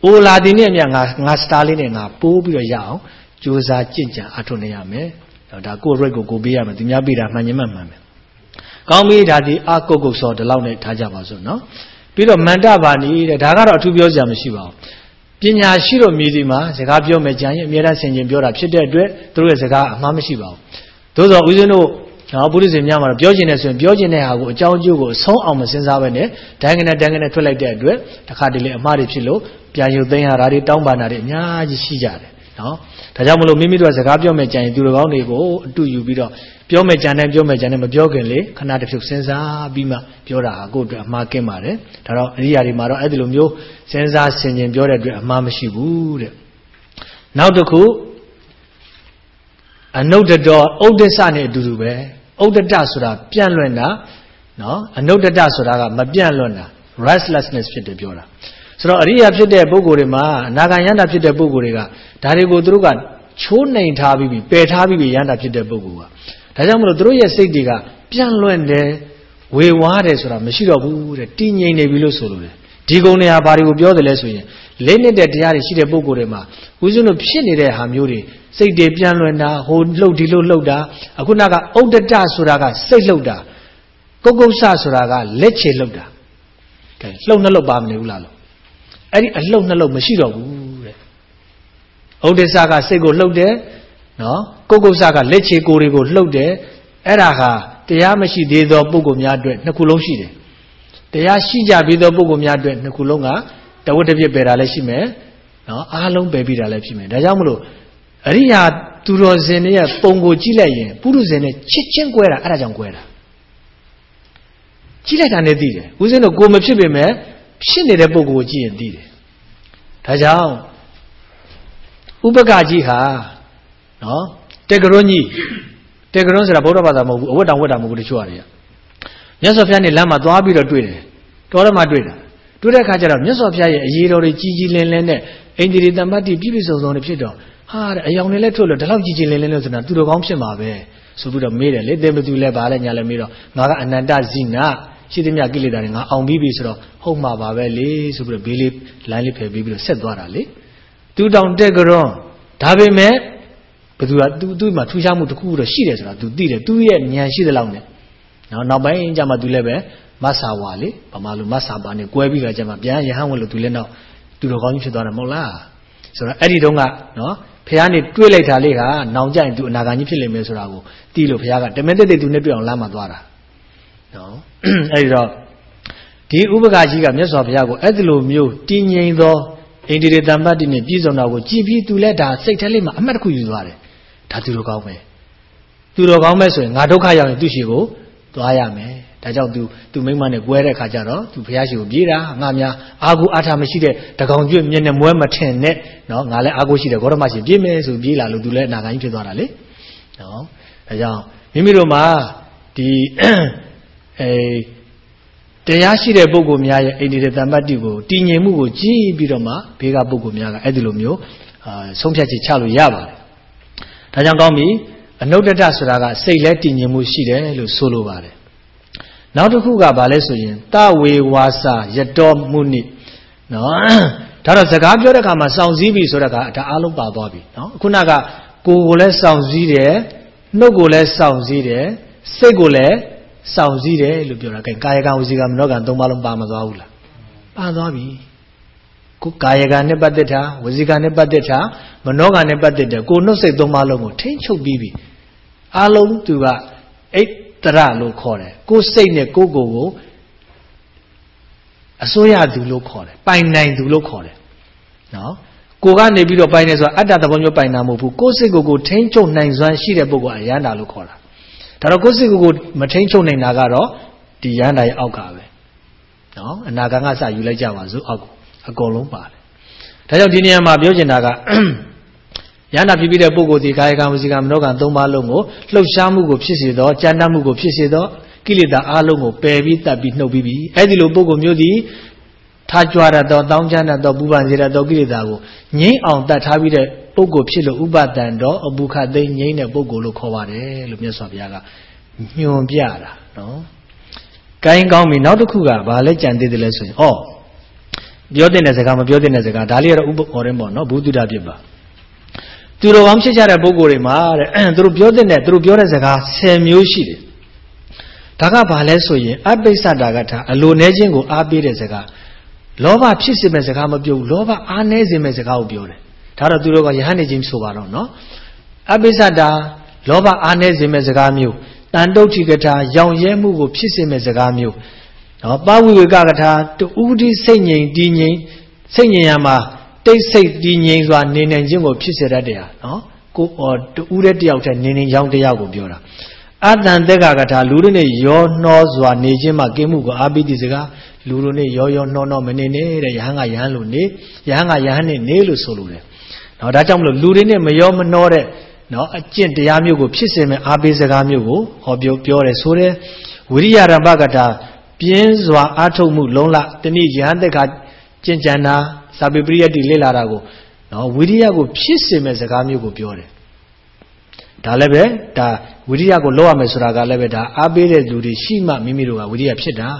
အိုလာဒီနေ့အမြငါငါစတာလေးနဲ့ငါပိုးပြီးတော့ရအောင်ကြိုးစားကြင့်ကြံအထုံနေရမယ်ဒါကိုရိတ်ကိုကိုပေးရမယ်သူများပေးတာမှန်ရင်မှန်မှန်မယ်ကောင်းပြီဒါဒီအကုတ်ကုတ်စောဒီလောက်နဲ့ထားကြပါစို့နော်ပြီးတော့မန္တဘာနီတဲ့ဒါကတော့အထူးပြောစရာမရှိပါဘူး ပညာရှိတော့မြည်ဒီမှာစကားပြောမယ်ကြံရင်အများအားဆင်ခြင်ပြောတာဖြစ်တဲ့အတွက်သူတို့ရဲ့စကားအမှားမရှိပါဘူးသို့သောဦးဇင်းတို့နော်ဘုရားရှင်များမှာတော့ပြောကျင်တယ်ဆိုရင်ပြောကျင်တဲ့ဟာကိုအကြောင်းအကျိုးကိုအဆုံးအောင်မစဉ်းစားဘဲနဲ့ဒိုင်းကနေဒိုင်းကနေထွက်လိုက်တဲ့အတွက်တခါတလေအမှားတွေဖြစ်လို့ပြန်ရုပ်သိမ်းရတာတွေတောင်းပန်တာတွေအများကြီးရှိကြတယ်နော်ဒါကြောင့်မလို့မိမိတို့ကစကားပြောမယ်ကြရင်သူတော်ကောင်းတွေကိုအတူယူပြီးတော့ ပြောမယ်ကြံတယ်ပြောမယ်ကြံတယ်မပြောခင်လေခဏတစ်ဖြုတ်စဉ်းစားပြီးမှပြောတာဟာကိုယ့်အတွက်အမှားကင်းပါတယ်ဒါတော့အရိယာတွေမှာတော့အဲ့ဒီလိုမျိုးစဉ်းစားဆင်ခြင်ပြောတဲ့အတွက်အမှားမရှိဘူးတဲ့နောက်တစ်ခုအနုဒ္ဒတောဥဒ္ဒစနဲ့အတူတူပဲဥဒ္ဒတဆိုတာပြန့်လွင့်တာနော်အနုဒ္ဒတဆိုတာကမပြန့်လွင့်တာ restlessness ဖြစ်တယ်ပြောတာဆိုတော့အရိယာဖြစ်တဲ့ပုဂ္ဂိုလ်တွေမှာအနာဂံယန္တာဖြစ်တဲ့ပုဂ္ဂိုလ်တွေကဒါတွေကိုသူတို့ကချိုးနှိမ်ထားပြီးပယ်ထားပြီးယန္တာဖြစ်တဲ့ပုဂ္ဂိုလ်က ဒါကြောင့်မလို့သူတို့ရဲ့စိတ်တွေကပြန့်လွင့်တယ်ဝေဝါးတယ်ဆိုတာမရှိတော့ဘူးတဲ့တည်ငြိမ်နေပြီလို့ဆိုလိုတယ်ဒီကုံတွေဟာဘာတွေကိုပြောတယ်လဲဆိုရင်လေးနှစ်တဲ့တရားတွေရှိတဲ့ပုဂ္ဂိုလ်တွေမှာဦးဇင်းတို့ဖြစ်နေတဲ့ဟာမျိုးတွေစိတ်တွေပြန့်လွင့်တာဟိုလှုပ်ဒီလှုပ်လှုပ်တာအခုနကဥဒ္ဒတဆိုတာကစိတ်လှုပ်တာကုတ်ကုတ်ဆဆိုတာကလက်ချေလှုပ်တာကဲလှုပ်နှလှုပ်ပါမနေဘူးလားလို့အဲ့ဒီအလှုပ်နှလှုပ်မရှိတော့ဘူးတဲ့ဥဒ္ဒစကစိတ်ကိုလှုပ်တယ်နော် ကုတ်ကုတ်ဆကလက်ချေကိုယ်တွေကိုလှုပ်တယ်အဲ့ဒါဟာတရားမရှိသေးသောပုဂ္ဂိုလ်များအတွက်နှစ်ခုလုံးရှိတယ်တရားရှိကြပြီးသောပုဂ္ဂိုလ်များအတွက်နှစ်ခုလုံးကတဝတ်တစ်ပြစ်ပယ်တာလည်းရှိမယ်နော်အားလုံးပယ်ပြီးတာလည်းဖြစ်မယ်ဒါကြောင့်မလို့အရိယာသူတော်စင်တွေရဲ့ပုံကိုကြည့်လိုက်ရင်ပုရုဇဉ်နဲ့ချစ်ချင်းကွဲတာအဲ့ဒါကြောင့်ကွဲတာကြည့်လိုက်တာနဲ့သိတယ်ဦးဇင်းတို့ကိုမဖြစ်ပေမဲ့ဖြစ်နေတဲ့ပုံကိုကြည့်ရင်သိတယ်ဒါကြောင့်ဥပက္ခကြီးဟာနော် တေကရွန်ကြီးတေကရွန်ဆိုတာဗုဒ္ဓဘာသာမဟုတ်ဘူးအဝတ်တောင်ဝတ်တာမဟုတ်ဘူးတချို့အရာမြတ်စွာဘုရားနဲ့လမ်းမှာသွားပြီးတော့တွေ့တယ်တော်ရမတွေ့တာတွေ့တဲ့အခါကျတော့မြတ်စွာဘုရားရဲ့အရေးတော်တွေကြီးကြီးလင်းလင်းနဲ့အိန္ဒိရိတမ္ပတ္တိပြည့်ပြည့်စုံစုံတွေဖြစ်တော့ဟာတဲ့အယောင်တွေလည်းထွက်လို့ဒီလောက်ကြီးကြီးလင်းလင်းလို့ဆိုတာသူတော်ကောင်းဖြစ်မှာပဲဆိုပြီးတော့မေးတယ်လေသင်ဘသူလဲပါလဲညာလဲမေးတော့ငါကအနန္တဇိနာရှိသမျှကိလေသာတွေငါအောင်ပြီးပြီဆိုတော့ဟုတ်မှာပါပဲလေဆိုပြီးတော့ဘေးလေးလိုင်းလေးဖယ်ပြီးပြီးတော့ဆက်သွားတာလေသူတောင်တက်ကြွဒါပေမဲ့ ဘသူကသူသူ့မှာထူးခြားမှုတစ်ခုတော့ရှိတယ်ဆိုတာသူသိတယ်သူ့ရဲ့ဉာဏ်ရှိသလောက်နဲ့နော်နောက်ပိုင်းကျမှသူလည်းပဲမဆာဝါလေဗမာလူမဆာပါနဲ့ကွဲပြီးတော့ကျမှပြန်ရဟန်းဝင်လို့သူလည်းတော့သူတော်ကောင်းကြီးဖြစ်သွားတယ်မဟုတ်လားဆိုတော့အဲ့ဒီတုန်းကနော်ဖះနေတွေးလိုက်တာလေးကနောင်ကြရင်သူအနာဂါကြီးဖြစ်လိမ့်မယ်ဆိုတာကိုတီးလို့ဖះကတမင်တက်တက်သူနဲ့တွေ့အောင်လမ်းမှာသွားတာနော်အဲ့ဒီတော့ဒီဥပက္ခကြီးကမြတ်စွာဘုရားကိုအဲ့ဒီလိုမျိုးတည်ငြိမ်သောအိန္ဒိရတမ္ပတ္တိနဲ့ပြည့်စုံတာကိုကြည်ပြီးသူလည်းဒါစိတ်ထဲလေးမှာအမှတ်တစ်ခုယူသွားတယ် ဒါသူတော်ကောင်းပဲသူတော်ကောင်းပဲဆိုရင်ငါဒုက္ခရောက်ရင်သူ့ရှိကိုသွားရမယ်ဒါကြောင့် तू तू မိမနဲ့ကွဲတဲ့ခါကျတော့ तू ဘုရားရှိခိုးပြေးတာငါများအာကိုအာထာမရှိတဲ့တကောင်ကျွတ်မျက်နဲ့မွဲမထင်နဲ့နော်ငါလည်းအာကိုရှိတယ်ဂေါရမရှိပြေးမယ်ဆိုပြေးလာလို့ तू လည်းအနာဂါကြီးဖြစ်သွားတာလေနော်ဒါကြောင့်မိမိတို့မှာဒီအဲတရားရှိတဲ့ပုဂ္ဂိုလ်များရဲ့အိန္ဒိရတမ္ပတ္တိကိုတည်ငြိမ်မှုကိုကြည့်ပြီးတော့မှဘေးကပုဂ္ဂိုလ်များကအဲ့ဒီလိုမျိုးအာဆုံးဖြတ်ချက်ချလို့ရပါတယ် ဒါကြောင့်ကောင်းပြီအနုတ္တတဆိုတာကစိတ်လဲတည်ငြိမ်မှုရှိတယ်လို့ဆိုလိုပါတယ်နောက်တစ်ခုကဘာလဲဆိုရင်တဝေဝါစာယတောမှုနိနော်ဒါတော့စကားပြောတဲ့အခါမှာစောင့်စည်းပြီဆိုတဲ့အခါဒါအားလုံးပါသွားပြီနော်ခုနကကိုယ်ကိုလည်းစောင့်စည်းတယ်နှုတ်ကိုလည်းစောင့်စည်းတယ်စိတ်ကိုလည်းစောင့်စည်းတယ်လို့ပြောတာကဲကာယကံဝစီကံမနောကံသုံးပါလုံးပါမသွားဘူးလားပါသွားပြီ ကိုကာယကံနဲ့ပတ်သက်တာဝစီကံနဲ့ပတ်သက်တာမနောကံနဲ့ပတ်သက်တယ်ကိုနှုတ်စိတ်သုံးပါလုံးကိုထိမ့်ချုပ်ပြီးပြီအားလုံးသူကအိတ်တရလို့ခေါ်တယ်ကိုယ်စိတ်နဲ့ကိုယ်ကိုယ်ကိုအစိုးရသူလို့ခေါ်တယ်ပိုင်နိုင်သူလို့ခေါ်တယ်နော်ကိုကနေပြီးတော့ပိုင်နေဆိုတာအတ္တသဘောမျိုးပိုင်တာမဟုတ်ဘူးကိုယ်စိတ်ကိုယ်ကိုထိန်းချုပ်နိုင်စွမ်းရှိတဲ့ပုဂ္ဂိုလ်အရဟန္တာလို့ခေါ်တာဒါတော့ကိုယ်စိတ်ကိုယ်ကိုမထိန်းချုပ်နိုင်တာကတော့ဒီရဟန္တာရဲ့အောက်ကပဲနော်အနာဂံကစယူလိုက်ကြပါစို့အောက် အကုန်လုံးပါတယ်ဒါကြောင့်ဒီနေရာမှာပြောချင်တာကယန္တာဖြစ်ပြီးတဲ့ပုဂ္ဂိုလ်ဒီကာယကံဝစီကံမနောကံသုံးပါးလုံးကိုလှုပ်ရှားမှုကိုဖြစ်စေသောကြမ်းတမ်းမှုကိုဖြစ်စေသောကိလေသာအလုံးကိုပယ်ပြီးတတ်ပြီးနှုတ်ပြီးပြီအဲ့ဒီလိုပုဂ္ဂိုလ်မျိုးသည်ထားကြွရတော့တောင်းချမ်းတော့ပူပန်စေတော့ကိလေသာကိုငိမ့်အောင်တတ်ထားပြီးတဲ့ပုဂ္ဂိုလ်ဖြစ်လို့ဥပဒံတော့အပုခသိငိမ့်တဲ့ပုဂ္ဂိုလ်လို့ခေါ်ပါတယ်လို့မြတ်စွာဘုရားကညွန်ပြတာနော်။ကိုင်းကောင်းပြီနောက်တစ်ခုကဘာလဲကြံသေးတယ်လဲဆိုရင်ဩ ပြောတဲ့စကားမပြောတဲ့စကားဒါလေးကတော့ဥပဟောတယ်ပေါ့နော်ဘုဒ္ဓတာဖြစ်ပါသူတော်ကောင်းဖြစ်ကြတဲ့ပုဂ္ဂိုလ်တွေမှာတဲ့သူတို့ပြောတဲ့သူတို့ပြောတဲ့စကား10မျိုးရှိတယ်ဒါကဘာလဲဆိုရင်အပိစ္ဆတာကထာအလိုနေခြင်းကိုအားပေးတဲ့စကားလောဘဖြစ်စေမဲ့စကားမပြောဘူးလောဘအားနည်းစေမဲ့စကားကိုပြောတယ်ဒါတော့သူတို့ကယဟန်နေခြင်းဆိုပါတော့နော်အပိစ္ဆတာလောဘအားနည်းစေမဲ့စကားမျိုးတန်တုတ်တိကထာရောင်ရဲမှုကိုဖြစ်စေမဲ့စကားမျိုး နော်ပဝိဝေကကထာတူဥဒိစိတ်ငြိမ်တည်ငြိမ်စိတ်ငြိမ်ရမှာတိတ်ဆိတ်တည်ငြိမ်စွာနေနိုင်ခြင်းကိုဖြစ်စေတတ်တယ်ဟာနော်ကိုအော်တူတဲ့တယောက်တည်းနေနေရောင်တရားကိုပြောတာအတန်တက်ကကထာလူတို့နဲ့ရောနှောစွာနေခြင်းမှာကိမှုကိုအာပိတိစကားလူတို့နဲ့ရောရောနှောနှောမနေနဲ့တဲ့ယဟန်ကယဟန်လို့နေယဟန်ကယဟန်နဲ့နေလို့ဆိုလိုတယ်နော်ဒါကြောင့်မလို့လူတွေနဲ့မရောမနှောတဲ့နော်အကျင့်တရားမျိုးကိုဖြစ်စေမဲ့အာပိစကားမျိုးကိုဟောပြောပြောတယ်ဆိုတဲ့ဝိရိယရမ္ပကထာ ပြင်းစွာအာထုတ်မှုလုံးလတနည်းယဟန်တက်ကကျင့်ကြံတာစာပေပရိယတ်တိလေ့လာတာကိုနော်ဝိရိယကိုဖြစ်စေမဲ့စကားမျိုးကိုပြောတယ်ဒါလည်းပဲဒါဝိရိယကိုလောက်ရမယ်ဆိုတာကလည်းပဲဒါအားပေးတဲ့လူတွေရှိမှမိမိတို့ကဝိရိယဖြစ်တာ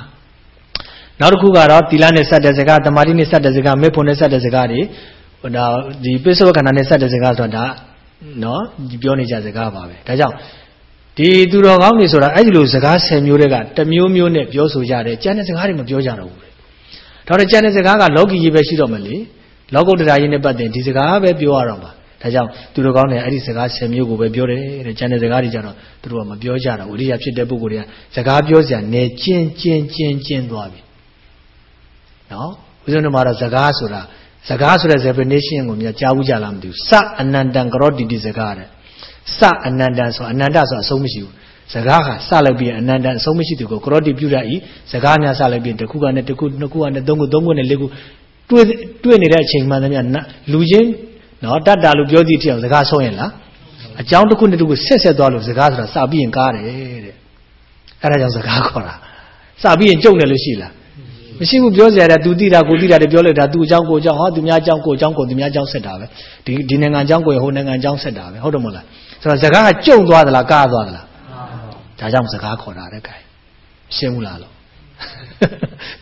နောက်တစ်ခုကတော့သီလနဲ့စတဲ့စကားတမာတိနဲ့စတဲ့စကားမေဖို့နဲ့စတဲ့စကားတွေဒါဒီပိဿဝခန္ဓာနဲ့စတဲ့စကားဆိုတာဒါနော်ပြောနေကြစကားပါပဲဒါကြောင့် ဒီသူတော်ကောင်းတွေဆိုတာအဲ့ဒီလိုစကား10မျိုးတွေကတစ်မျိုးမျိုးနဲ့ပြောဆိုကြတယ်ကျန်တဲ့စကားတွေမပြောကြတော့ဘူးဒါတော့ကျန်တဲ့စကားကလောကီကြီးပဲရှိတော့မလေလောကုတ္တရာကြီးနဲ့ပတ်သက်ဒီစကားပဲပြောရတော့မှာဒါကြောင့်သူတို့ကောင်းတယ်အဲ့ဒီစကား10မျိုးကိုပဲပြောတယ်တဲ့ကျန်တဲ့စကားတွေကြတော့သူတို့ကမပြောကြတော့ဝိရိယဖြစ်တဲ့ပုဂ္ဂိုလ်တွေကစကားပြောစရာနေကျင်းကျင်းကျင်းကျင်းသွားပြီနော်ဦးဇင်းတို့မှာတော့စကားဆိုတာစကားဆိုတဲ့ definition ကိုမြတ်ကြားဘူးကြလားမသိဘူးစအနန္တံကရောတိတိစကားတဲ့ စအနန္တံဆိုအနန္တဆိုအဆုံးမရှိဘူးစကားကစလိုက်ပြီးအနန္တအဆုံးမရှိသူကိုကရောတိပြုတတ်ဤစကားများစလိုက်ပြီးတစ်ခုကနဲ့တစ်ခုနှစ်ခုကနဲ့သုံးခုသုံးခုနဲ့လေးခုတွေ့တွေ့နေတဲ့အချိန်မှန်သမျှလူချင်းနော်တတ်တာလို့ပြောသည့်ထအောင်စကားဆုံးရင်လားအကြောင်းတစ်ခုနဲ့တစ်ခုဆက်ဆက်သွားလို့စကားဆိုတာစပြီးရင်ကားတယ်တဲ့အဲ့ဒါကြောင့်စကားခေါ်တာစပြီးရင်ကြုံတယ်လို့ရှိလားမရှိဘူးပြောစရာတဲ့သူတိတာကိုတိတာတွေပြောလိုက်တာသူအကြောင်းကိုအကြောင်းဟောသူများအကြောင်းကိုအကြောင်းကိုသူများအကြောင်းဆက်တာပဲဒီဒီနိုင်ငံအကြောင်းကိုဟိုနိုင်ငံအကြောင်းဆက်တာပဲဟုတ်တယ်မဟုတ်လား ဆိုတော့စကားကကြုံသွားသလားကားသွားသလားဒါကြောင့်စကားခေါ်တာတဲ့ခိုင်ရှင်းဘူးလားလို့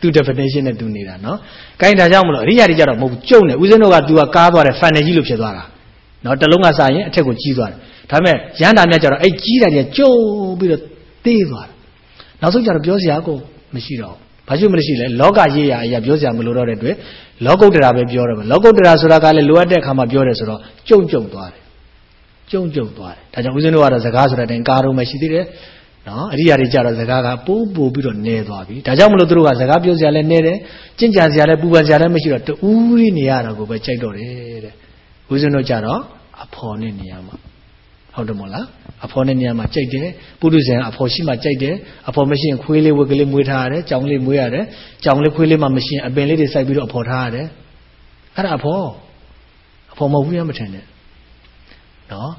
သူ definition နဲ့သူနေတာနော်။ကိုင်းဒါကြောင့်မလို့အရိယာတွေကြတော့မဟုတ်ဘူးကျုံတယ်ဦးဇင်းတို့က तू ကကားသွားတယ်ဖန်နယ်ကြီးလို့ဖြစ်သွားတာ။နော်တလုံးကစရင်အထက်ကိုကြီးသွားတယ်။ဒါပေမဲ့ရန်တာမြတ်ကြတော့အဲ့ကြီးတာတွေကကျုံပြီးတော့သေးသွားတယ်။နောက်ဆုံးကျတော့ပြောစရာကိုမရှိတော့ဘူး။ဘာဖြစ်မလို့ရှိလဲလောကရေးရာအရာပြောစရာမလိုတော့တဲ့အတွက်လောကုတ္တရာပဲပြောတယ်လောကုတ္တရာဆိုတာကလည်းလိုအပ်တဲ့အခါမှာပြောတယ်ဆိုတော့ကြုံကြုံသွားတယ်။ ကြုံကြုံသွားတယ်။ဒါကြောင့်ဦးဇင်းတို့ကတော့စကားဆိုတဲ့အတိုင်းကားတော့မှရှိသေးတယ်။နော်အရိယာတွေကြတော့စကားကပိုးပို့ပြီးတော့နဲသွားပြီဒါကြောင့်မလို့သူတို့ကစကားပြောစရာလည်းနဲတယ်ကြင်ကြံစရာလည်းပူပန်စရာလည်းမရှိတော့တူးရီနေရတာကိုပဲကြိုက်တော့တယ်တဲ့ဦးဇင်းတို့ကြတော့အဖော်နဲ့နေရမှာဟုတ်တယ်မို့လားအဖော်နဲ့နေရမှာကြိုက်တယ်ပုရုဇဉ်အဖော်ရှိမှကြိုက်တယ်အဖော်မရှိရင်ခွေးလေးဝက်ကလေးမွေးထားရတယ်ကြောင်လေးမွေးရတယ်ကြောင်လေးခွေးလေးမှမရှိရင်အပင်လေးတွေစိုက်ပြီးတော့အဖော်ထားရတယ်အဲ့ဒါအဖော်အဖော်မဟုတ်ဘူးရမထင်နဲ့ နော်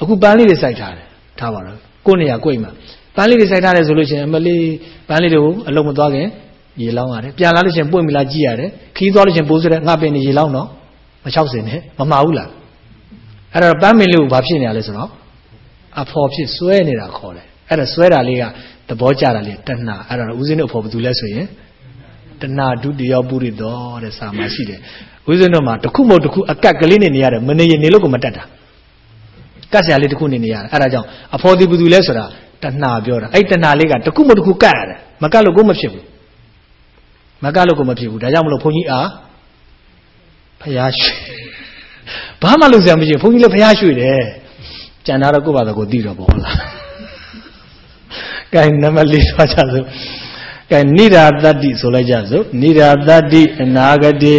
အခုပန်းလေးတွေစိုက်ထားတယ်ထားပါတော့ကိုယ်နေရာကိုယ်မှာပန်းလေးတွေစိုက်ထားတယ်ဆိုလို့ရှိရင်အမလေးပန်းလေးတွေကိုအလုံးမသွားခင်ရေလောင်းရတယ်ပြန်လာလို့ရှိရင်ပွင့်မိလားကြည့်ရတယ်ခီးသွားလို့ရှိရင်ပိုးစတဲ့ငှပင်နေရေလောင်းတော့မချောက်စင်နဲ့မမှားဘူးလားအဲ့တော့ပန်းမင်လေးကိုဘာဖြစ်နေရလဲဆိုတော့အဖော်ဖြစ်ဆွဲနေတာခေါ်တယ်အဲ့ဒါဆွဲတာလေးကသဘောကျတာလေးတဏှာအဲ့ဒါဦးဇင်းတို့အဖော်ဘယ်သူလဲဆိုရင်တဏှာဒုတိယပုရိသောတဲ့စာမရှိတယ်ဦးဇင်းတို့မှာတခုမဟုတ်တခုအကက်ကလေးနဲ့နေရတယ်မနေရင်နေလို့ကိုမတက်တာ ကတ်ဆရာလေးတစ်ခုနေနေရတယ်အဲ့ဒါကြောင့်အဖော်ဒီဘသူလဲဆိုတာတဏှာပြောတာအဲ့တဏှာလေးကတစ်ခုမတစ်ခုကတ်ရတယ်မကတ်လို့ကိုမဖြစ်ဘူးမကတ်လို့ကိုမဖြစ်ဘူးဒါကြောင့်မလို့ဘုန်းကြီးအားဖျားရွှေဘာမှလုပ်စရာမရှိဘူးဘုန်းကြီးလည်းဖျားရွှေတယ်ကြံတာတော့ကိုယ့်ဘာသာကိုသိတော့ပေါ့ဟုတ်လားကဲနံပါတ်၄ဆိုကြစို့ကဲနိဒာတတ္တိဆိုလိုက်ကြစို့နိဒာတတ္တိအနာဂတိ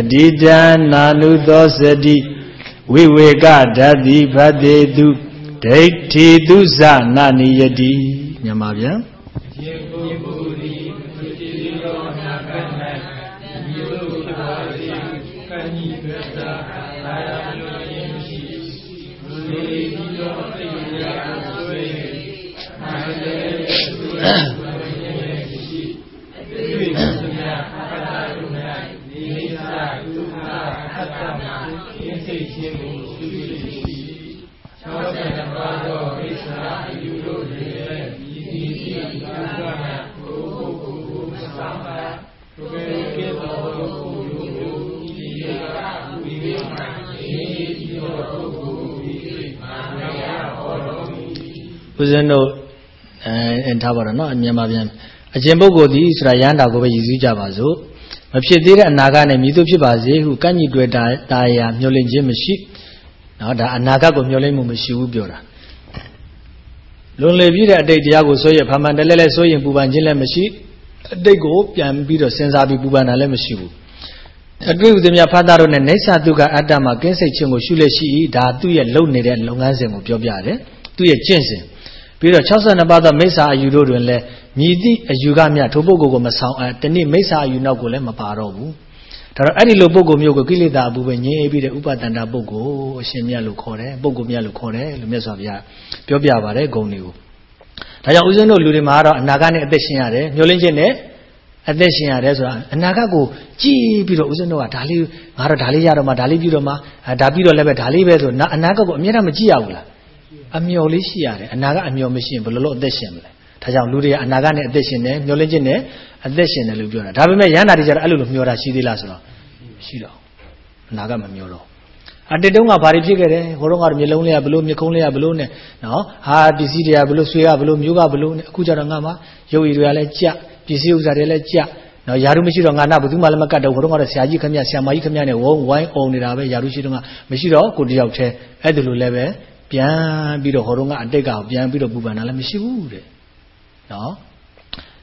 အဓိတံနာနုသောစတိ ဝိဝေကဓာတိဖတ်တေတုဒိဋ္ဌိတုဇနာနိယတိမြန်မာပြန်များ ဦးဇင်းတို့အဲထားပါတော့နော်မြန်မာပြန်အကျင့်ပုဂ္ဂိုလ်သည်ဆိုတာရဟန္တာကိုပဲရည်စူးကြပါစို့မဖြစ်သေးတဲ့အနာဂတ်နဲ့မြည်သူဖြစ်ပါစေဟုကန့်ညိတွေ့တာတာယာမျှော်လင့်ခြင်းမရှိနော်ဒါအနာဂတ်ကိုမျှော်လင့်မှုမရှိဘူးပြောတာလွန်လေပြီးတဲ့အတိတ်တရားကိုဆွေးရဖာမှန်တယ်လဲလဲဆွေးရင်ပူပန်ခြင်းလည်းမရှိအတိတ်ကိုပြန်ပြီးတော့စဉ်းစားပြီးပူပန်တာလည်းမရှိဘူးအတွေ့အကြုံများဖတ်တာတော့နဲ့နေဆာတုကအတ္တမှာကင်းစိတ်ခြင်းကိုရှုလက်ရှိဒါသူ့ရဲ့လုပ်နေတဲ့လုပ်ငန်းစဉ်ကိုပြောပြတယ်သူ့ရဲ့ကျင့်စဉ် ပြီးတော့62ပါးသောမိစ္ဆာအယူတို့တွင်လည်းမြည်သည့်အယူကမြထိုပုဂ္ဂိုလ်ကိုမဆောင်အပ်တနည်းမိစ္ဆာအယူနောက်ကိုလည်းမပါတော့ဘူးဒါတော့အဲ့ဒီလိုပုဂ္ဂိုလ်မျိုးကိုကိလေသာအပူပဲငြင်းအေးပြီးတဲ့ဥပဒန္တာပုဂ္ဂိုလ်အရှင်မြတ်လို့ခေါ်တယ်ပုဂ္ဂိုလ်မြတ်လို့ခေါ်တယ်လို့မြတ်စွာဘုရားပြောပြပါတယ်ဂုံတွေကိုဒါကြောင့်ဦးဇင်းတို့လူတွေမှာတော့အနာဂတ်နဲ့အသက်ရှင်ရတယ်မျောလင်းခြင်းနဲ့အသက်ရှင်ရတယ်ဆိုတာအနာဂတ်ကိုကြည်ပြီးတော့ဦးဇင်းတို့ကဒါလေးငါတော့ဒါလေးရတော့မှဒါလေးပြီးတော့မှဒါပြီးတော့လည်းပဲဒါလေးပဲဆိုအနာဂတ်ကိုအမြဲတမ်းမကြည့်ရဘူးလား အမျော်လေးရှိရတယ်အနာဂတ်အမျော်မရှိရင်ဘယ်လိုလုပ်အသက်ရှင်မလဲဒါကြောင့်လူတွေကအနာဂတ်နဲ့အသက်ရှင်တယ်မျောလင်းခြင်းနဲ့အသက်ရှင်တယ်လို့ပြောတာဒါပေမဲ့ရဟန္တာတွေကျတော့အဲ့လိုလိုမျောတာရှိသေးလားဆိုတော့ရှိတော့အနာဂတ်မမျောတော့အတိတ်တုန်းကဘာတွေဖြစ်ခဲ့တယ်ဟိုတုန်းကတော့မျိုးလုံးလေးကဘလို့မြကုံးလေးကဘလို့နဲ့နော်ဟာပစ္စည်းတွေကဘလို့ဆွေးကဘလို့မျိုးကဘလို့နဲ့အခုကျတော့ငါမှရုပ်ရည်တွေကလည်းကြပစ္စည်းဥစ္စာတွေလည်းကြနော်ယာရုမရှိတော့ငါနာဘယ်သူမှလည်းမကတ်တော့ဟိုတုန်းကတော့ဆရာကြီးခမဆရာမကြီးခမနဲ့ဝုံဝိုင်းအောင်နေတာပဲယာရုရှိတော့ကမရှိတော့ကိုတယောက်တည်းအဲ့ဒါလိုလည်းပဲ ပြန်ပြီးတော့ဟိုတုန်းကအတိတ်ကပြန်ပြီးတော့ပူပန်တာလည်းမရှိဘူးတဲ့နော်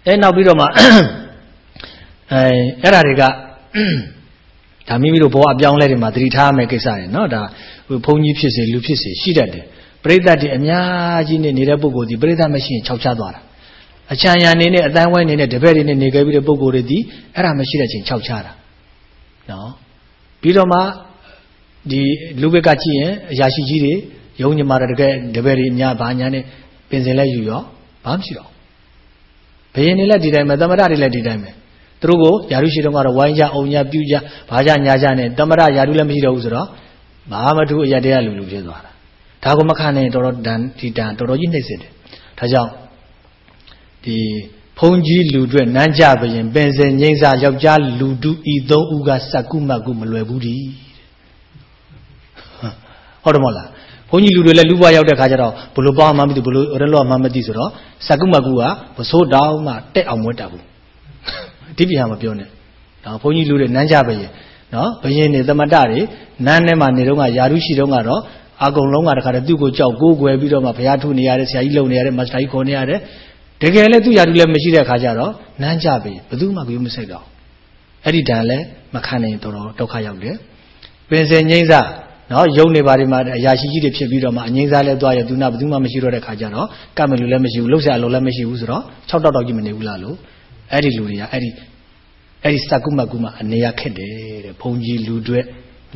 အဲနောက်ပြီးတော့မှအဲအဲ့ဓာတွေကဒါမိမိတို့ဘောအပြောင်းလဲတွေမှာသတိထားမယ်ကိစ္စတွေနော်ဒါဘုန်းကြီးဖြစ်စေလူဖြစ်စေရှိတတ်တယ်ပရိသတ်တွေအများကြီးနဲ့နေတဲ့ပုဂ္ဂိုလ်ဒီပရိသတ်မရှိရင်ခြောက်ချသွားတာအချမ်းရံနေနဲ့အတန်းဝိုင်းနေနဲ့တပည့်တွေနဲ့နေခဲ့ပြီးတဲ့ပုဂ္ဂိုလ်တွေဒီအဲ့ဒါမရှိတဲ့ချိန်ခြောက်ချတာနော်ပြီးတော့မှဒီလူဘက်ကကြည့်ရင်အရာရှိကြီးတွေ ယုံညမာတဲ့တကယ်တပည့်တွေအများဘာညာနဲ့ပင်စင်လဲယူရောဘာမှမရှိတော့ဘယင်းတွေလည်းဒီတိုင်းပဲသမထတွေလည်းဒီတိုင်းပဲသူတို့ကိုယာရုရှိတုန်းကတော့ဝိုင်းကြအောင်ကြပြူကြဘာကြညာကြနဲ့သမထယာရုလည်းမရှိတော့ဘူးဆိုတော့ဘာမထူးအရတရားလူလူဖြစ်သွားတာဒါကိုမခံနိုင်တော်တော်တန်ဒီတန်တော်တော်ကြီးနှိမ့်စစ်တယ်ဒါကြောင့်ဒီဖုန်ကြီးလူတွေနန်းကြဘရင်ပင်စင်ငိမ့်စာယောက်ျားလူတုဤသုံးဦးကစက္ကုမတ်ကုမလွယ်ဘူးဒီဟုတ်တယ်မဟုတ်လား ဘုန်းကြီးလူတွေလည်းလူဘွားရောက်တဲ့ခါကျတော့ဘလို့ပေါင်းမှမသိဘလို့ရလောမှမသိဆိုတော့စက္ကုမတ်ကုကမစိုးတောင်းမှတက်အောင်မွတ်တာဘူးဒီပြဟာမပြောနဲ့ဒါဘုန်းကြီးလူတွေနန်းကြဘရင်နော်ဘယင်းနေသမတတွေနန်းထဲမှာနေတော့ကယာရုရှိတော့ကတော့အကုန်လုံးကတခါတည်းသူ့ကိုကြောက်ကိုးကွယ်ပြီးတော့မှဘုရားထုနေရတယ်ဆရာကြီးလုံနေရတယ်မစတာကြီးခေါ်နေရတယ်တကယ်လည်းသူ့ယာရုလည်းမရှိတဲ့ခါကျတော့နန်းကြပြီဘယ်သူမှကြွေးမစိတ်တော့အဲ့ဒီတန်လည်းမခံနိုင်တော်တော်ဒုက္ခရောက်တယ်ပင်စင်ငိမ့်စား နော်ယုံနေပါဒီမှာအရာရှိကြီးတွေဖြစ်ပြီးတော့မှအငိမ့်စားလဲသွားရသူနာဘယ်သူမှမရှိတော့တဲ့ခါကျတော့ကတ်မလူလည်းမရှိဘူးလှုပ်ရှားလို့လည်းမရှိဘူးဆိုတော့၆တောက်တောက်ကြီးမနေဘူးလားလို့အဲ့ဒီလူတွေကအဲ့ဒီအဲ့ဒီစကုမကုမအနေရခက်တယ်တဲ့ဘုံကြီးလူတွေ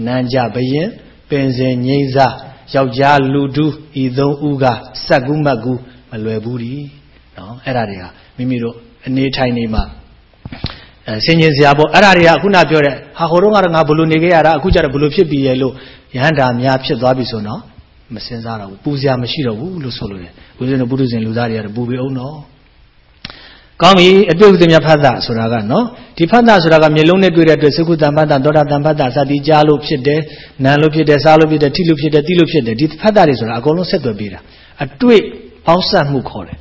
နန်းကြဘရင်ပင်စင်ငိမ့်စားယောက်ျားလူတူဤသုံးဦးကစကုမကုမလွယ်ဘူးဒီနော်အဲ့ဒါတွေကမိမိတို့အနေထိုင်နေမှာအဲဆင်ញင်စရာပေါ့အဲ့ဒါတွေကခုနပြောတဲ့ဟာဟိုတော့ကတော့ငါဘလို့နေခဲ့ရတာအခုကျတော့ဘလို့ဖြစ်ပြီရဲ့လို့ ယဟန္တာများဖြစ်သွားပြီဆိုတော့မစင်စားတော့ဘူးပူစရာမရှိတော့ဘူးလို့ဆိုလို့တယ်ဦးဇင်းတို့ပုထုဇဉ်လူသားတွေကတော့ပူပြီအောင်တော့ကောင်းပြီအတွေ့အကြုံများဖတ်တာဆိုတာကနော်ဒီဖတ်တာဆိုတာကမျက်လုံးနဲ့တွေ့တဲ့အတွက်သကုတံဖတ်တာသောတာတံဖတ်တာစသည်ကြားလို့ဖြစ်တယ်နာလို့ဖြစ်တယ်စားလို့ဖြစ်တယ်ထိလို့ဖြစ်တယ်သိလို့ဖြစ်တယ်ဒီဖတ်တာတွေဆိုတာအကုန်လုံးဆက်သွယ်ပေးတာအတွေ့ပေါင်းစပ်မှုခေါ်တယ်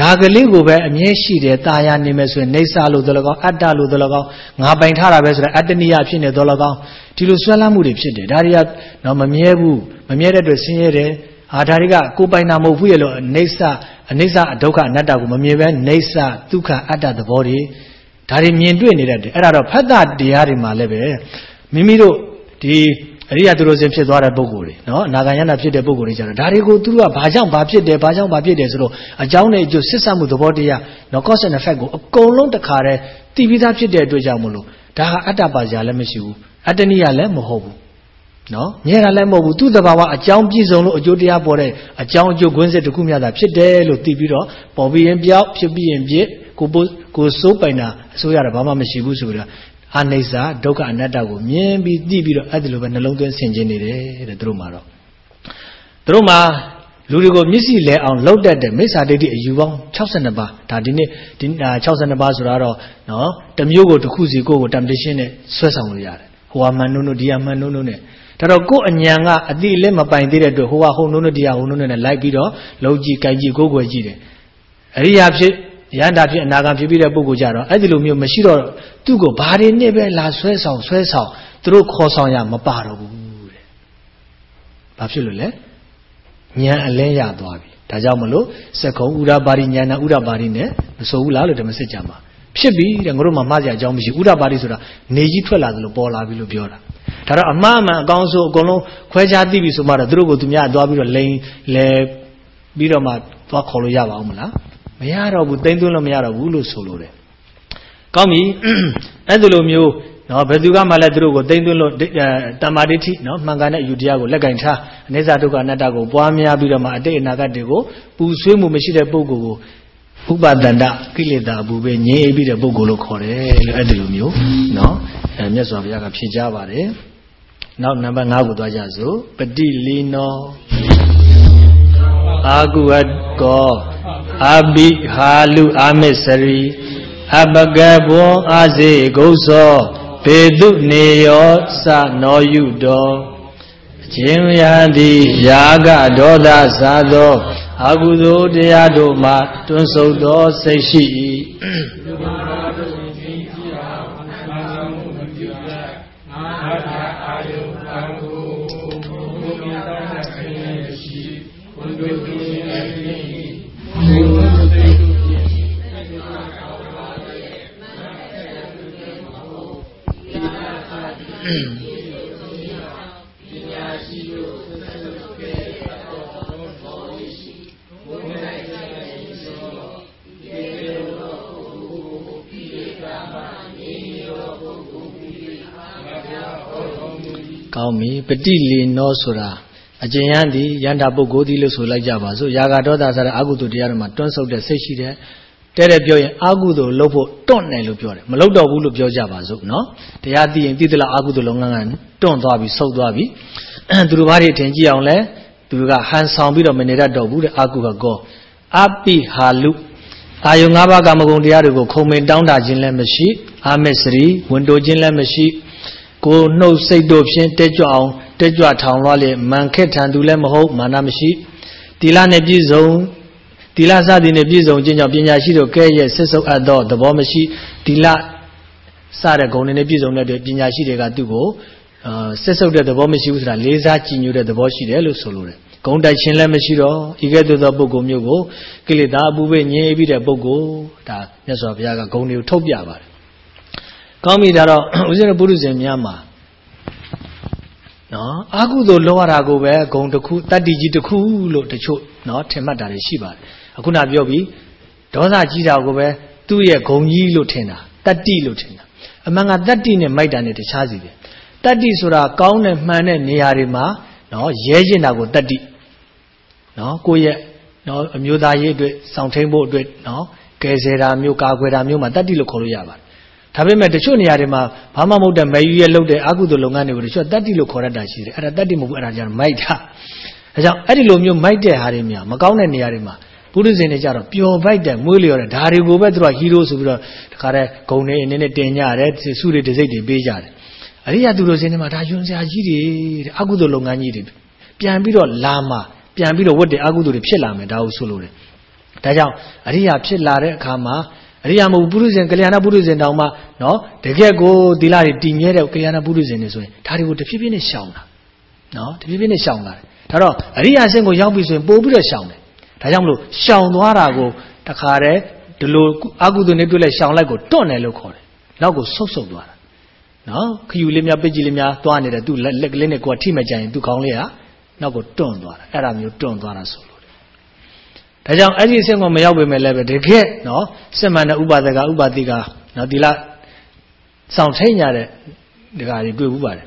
ဒါကလေးကိုပဲအမြဲရှိတယ်ตาရနေမယ်ဆိုရင်နေဆာလို့သလကောင်းအတ္တလို့သလကောင်းငါပိုင်ထားတာပဲဆိုတော့အတ္တနိယဖြစ်နေသလကောင်းဒီလိုဆွဲလမ်းမှုတွေဖြစ်တယ်ဒါတွေကတော့မမြဲဘူးမမြဲတဲ့အတွက်ဆင်းရဲတယ်အာဒါတွေကကိုပိုင်တာမဟုတ်ဘူးရဲ့လို့အိဋ္ဌအနိစ္စဒုက္ခအနတ္တကိုမမြင်ပဲအိဋ္ဌဒုက္ခအတ္တသဘောတွေဒါတွေမြင်တွေ့နေတတ်တယ်အဲ့ဒါတော့ဖတ်တာတရားတွေမှာလည်းပဲမိမိတို့ဒီ အရိယသူတော်စင်ဖြစ်သွားတဲ့ပုဂ္ဂိုလ်တွေနော်အနာဂံယနာဖြစ်တဲ့ပုဂ္ဂိုလ်တွေကြတော့ဒါတွေကိုသူတို့ကဘာကြောင့်ဘာဖြစ်တယ်ဘာကြောင့်ဘာဖြစ်တယ်ဆိုတော့အကြောင်းနဲ့အကျိုးဆက်ဆက်မှုသဘောတရားနော် cause and effect ကိုအကုန်လုံးတခါတည်းတည်ပြီးသားဖြစ်တဲ့အတွက်ကြောင့်မလို့ဒါဟာအတ္တပါကြာလည်းမရှိဘူးအတ္တနိယလည်းမဟုတ်ဘူးနော်မြဲတာလည်းမဟုတ်ဘူးသူ့တဘာဝအကြောင်းပြည့်စုံလို့အကျိုးတရားပေါ်တဲ့အကြောင်းအကျိုးခွင့်စစ်တစ်ခုမြတ်တာဖြစ်တယ်လို့သိပြီးတော့ပေါ်ပြီးရင်ပြောက်ဖြစ်ပြီးရင်ပြစ်ကိုကိုစိုးပိုင်တာအစိုးရတာဘာမှမရှိဘူးဆိုပြီးတော့ အနိစ္စဒုက္ခအနတ္တကိုမြင်ပြီးသိပြီးတော့အဲ့ဒီလိုပဲနှလုံးသွင်းဆင်ခြင်နေတယ်တဲ့သူတို့မှာတော့သူတို့မှာလူတွေကိုမျက်စိလဲအောင်လှုပ်တတ်တဲ့မိစ္ဆာဒိဋ္ဌိအယူပေါင်း62ပါးဒါဒီနေ့ဒီ62ပါးဆိုတာတော့နော်တမျိုးကိုတစ်ခုစီကိုယ့်ကိုတမ်တရှင်းနဲ့ဆွဲဆောင်လို့ရတယ်ဟိုဟာမှန်နုံနုဒီဟာမှန်နုံနုနဲ့ဒါတော့ကိုယ်အညံကအတိအလက်မပိုင်သေးတဲ့အတွက်ဟိုဟာဟိုနုံနုဒီဟာဟိုနုံနုနဲ့လိုက်ပြီးတော့လှုပ်ကြည့်ကြိုက်ကြည့်ကိုယ်ကိုယ်ကြည့်တယ်အရိယာဖြစ် ရန္တာဖြစ်အနာဂံဖြစ်ပြီးတဲ့ပုဂ္ဂိုလ်ကြတော့အဲ့ဒီလိုမျိုးမရှိတော့သူ့ကိုဘာတွေနဲ့ပဲလာဆွဲဆောင်ဆွဲဆောင်သူတို့ခေါ်ဆောင်ရမပါတော့ဘူးတဲ့ဘာဖြစ်လို့လဲဉာဏ်အလဲရသွားပြီဒါကြောင့်မလို့စက္ကုံဥရပါရိဉာဏဥရပါရိနဲ့မဆိုဘူးလားလို့ဓမ္မစစ်ကြမှာဖြစ်ပြီတဲ့ငါတို့မှမှားကြအကြောင်းမရှိဥရပါရိဆိုတာနေကြီးထွက်လာသလိုပေါ်လာပြီလို့ပြောတာဒါတော့အမှားအမှန်အကောင်းဆုံးအကုန်လုံးခွဲခြားသိပြီဆိုမှတော့သူတို့ကိုသူများသွားပြီးတော့လိန်လဲပြီးတော့မှသွားခေါ်လို့ရပါအောင်မလား မရတော့ဘူးတိမ့်သွင်းလို့မရတော့ဘူးလို့ဆိုလိုတယ်ကောင်းပြီအဲ့ဒီလိုမျိုးနော်ဘယ်သူကမှလည်းသူတို့ကိုတိမ့်သွင်းလို့တမ္မာဒိဋ္ဌိနော်မှန်ကန်တဲ့အယူတရားကိုလက်ကင်ထားအနိစ္စဒုက္ခအနတ္တကိုပွားများပြီးတော့မှအတိတ်အနာဂတ်တွေကိုပူဆွေးမှုမရှိတဲ့ပုဂ္ဂိုလ်ကိုဥပဒန္တကိလေသာအပူပဲငြိမ်းပြီးတဲ့ပုဂ္ဂိုလ်လို့ခေါ်တယ်လို့အဲ့ဒီလိုမျိုးနော်အဲမြတ်စွာဘုရားကဖြေကြားပါတယ်နောက်နံပါတ်5ကိုသွားကြစို့ပတိလီနော အာကုဝတ်ကောအဘိဟာလူအာမစ္စရိအပကဘောအာစေဂုသောဘေတုနေယောစနောယုတောအချင်းယဟတိယာကဒေါသသာသောအကုသိုလ်တရားတို့မှတွန်းဆုပ်သောစိတ်ရှိ၏ ကောင်းပြီပฏิလေနောဆိုတာအကျဉ်းရန်ဒီယန္တာပုဂ္ဂိုလ်ဒီလို့ဆိုလိုက်ကြပါစို့ယာဂဒေါသဆိုတဲ့အကုသိုလ်တရားတွေမှာတွန်းဆုပ်တဲ့စိတ်ရှိတယ် တဲ့တဲ့ပြောရင်အာကုသိုလ်လုပ်ဖို့တွန့်တယ်လို့ပြောတယ်မလုပ်တော့ဘူးလို့ပြောကြပါစို့နော်တရားသိရင်သိသလားအာကုသိုလ်လုပ်ငန်းကတွန့်သွားပြီဆုပ်သွားပြီသူတို့ဘာတွေထင်ကြည့်အောင်လဲသူတို့ကဟန်ဆောင်ပြီးတော့မနေတတ်တော့ဘူးတဲ့အာကုကကောအပိဟာလုအာယု၅ပါးကမဂုံတရားတွေကိုခုံမင်တောင်းတာခြင်းလည်းမရှိအာမစ္စရိဝန်တိုခြင်းလည်းမရှိကိုနှုတ်စိတ်တို့ဖြင့်တက်ကြွအောင်တက်ကြွထောင်လွှားလေမန်ခက်ထန်သူလည်းမဟုတ်မာနမရှိတီလာနဲ့ပြည့်စုံ တီလာစသည်နဲ့ပြည့်စုံခြင်းကြောင့်ပညာရှိတို့ကဲ့ရဲ့ဆစ်ဆုပ်အပ်သောသဘောမရှိတီလာစတဲ့ဂုဏ်တွေနဲ့ပြည့်စုံတဲ့ပညာရှိတွေကသူ့ကိုအာဆစ်ဆုပ်တဲ့သဘောမရှိဘူးဆိုတာလေးစားကြည်ညိုတဲ့သဘောရှိတယ်လို့ဆိုလိုတယ်ဂုံတိုက်ခြင်းလည်းမရှိတော့ဤကဲ့သို့သောပုဂ္ဂိုလ်မျိုးကိုကိလေသာအပူပဲငြိပြီးတဲ့ပုဂ္ဂိုလ်ဒါမြတ်စွာဘုရားကဂုံတွေကိုထုတ်ပြပါတယ်ကောင်းပြီဒါတော့ဦးဇင်းတို့ပုရိသေများမှာနော်အာကုသိုလ်လောရတာကိုပဲဂုံတစ်ခုတတ္တိကြီးတစ်ခုလို့တချို့နော်ထင်မှတ်တာတွေရှိပါတယ် အခုနပြောပြီးဒေါသကြီးတာကိုပဲသူ့ရဲ့ဂုံကြီးလို့ထင်တာတတ္တိလို့ထင်တာအမှန်ကတတ္တိနဲ့မိုက်တာနဲ့တခြားစီတယ်တတ္တိဆိုတာကောင်းတဲ့မှန်တဲ့နေရာတွေမှာနော်ရဲကျင်တာကိုတတ္တိနော်ကိုယ့်ရဲ့နော်အမျိုးသားရေးအတွက်စောင့်ထိန်ဖို့အတွက်နော်ကယ်ဆယ်တာမျိုးကာကွယ်တာမျိုးမှာတတ္တိလို့ခေါ်လို့ရပါတယ်ဒါပေမဲ့တချို့နေရာတွေမှာဘာမှမဟုတ်တဲ့မယူရဲလုပ်တဲ့အကုသိုလ်လုပ်ငန်းတွေကိုတချို့တတ္တိလို့ခေါ်ရတာရှိတယ်အဲ့ဒါတတ္တိမဟုတ်ဘူးအဲ့ဒါကျတော့မိုက်တာဒါကြောင့်အဲ့ဒီလိုမျိုးမိုက်တဲ့ဟာတွေများမကောင်းတဲ့နေရာတွေမှာ ပုရိသေတွေကြတော့ပျော်ပိုက်တဲ့မွေးလျော်တဲ့ဒါတွေကိုပဲသူတို့ကဟီးရိုးဆိုပြီးတော့တခါတည်းဂုံနေအနေနဲ့တင်ကြတယ်စုတွေတစိတ်တွေပေးကြတယ်အရိယာသူတို့စင်းတွေမှာဒါယွန်စရာကြီးတွေတဲ့အကုသိုလ်လုပ်ငန်းကြီးတွေပြန်ပြီးတော့လာမှာပြန်ပြီးတော့ဝတ်တဲ့အကုသိုလ်တွေဖြစ်လာမယ်ဒါကိုဆိုလိုတယ်ဒါကြောင့်အရိယာဖြစ်လာတဲ့အခါမှာအရိယာမဟုတ်ပုရုဇဉ်ကလျာဏပုရုဇဉ်တောင်မှနော်တကယ်ကိုသီလတွေတည်မြဲတဲ့ကလျာဏပုရုဇဉ်တွေဆိုရင်ဒါတွေကိုတဖြည်းဖြည်းနဲ့ရှောင်တာနော်တဖြည်းဖြည်းနဲ့ရှောင်တာဒါတော့အရိယာဆင့်ကိုရောက်ပြီဆိုရင်ပို့ပြီးတော့ရှောင်တယ် ဒါကြောင့်မလို့ရှောင်သွားတာကိုတခါတည်းဒီလိုအကုသိုလ်နဲ့တွေ့လဲရှောင်လိုက်ကိုတွန့်တယ်လို့ခေါ်တယ်နောက်ကိုဆုတ်ဆုတ်သွားတာနော်ခယူလေးများပစ်ကြီးလေးများသွားနေတယ်သူလက်ကလေးနဲ့ကိုယ်ထိမကြရင်သူခေါင်းလေးကနောက်ကိုတွန့်သွားတာအဲ့ဒါမျိုးတွန့်သွားတာဆိုလို့ဒါကြောင့်အဲ့ဒီအဆင့်ကိုမရောက်ပေမဲ့လည်းပဲတကယ်နော်စစ်မှန်တဲ့ဥပါဒကဥပါတိကနော်ဒီလဆောင်ထိန်ရတဲ့ဒကာကြီးတွေ့ဘူးပါတယ်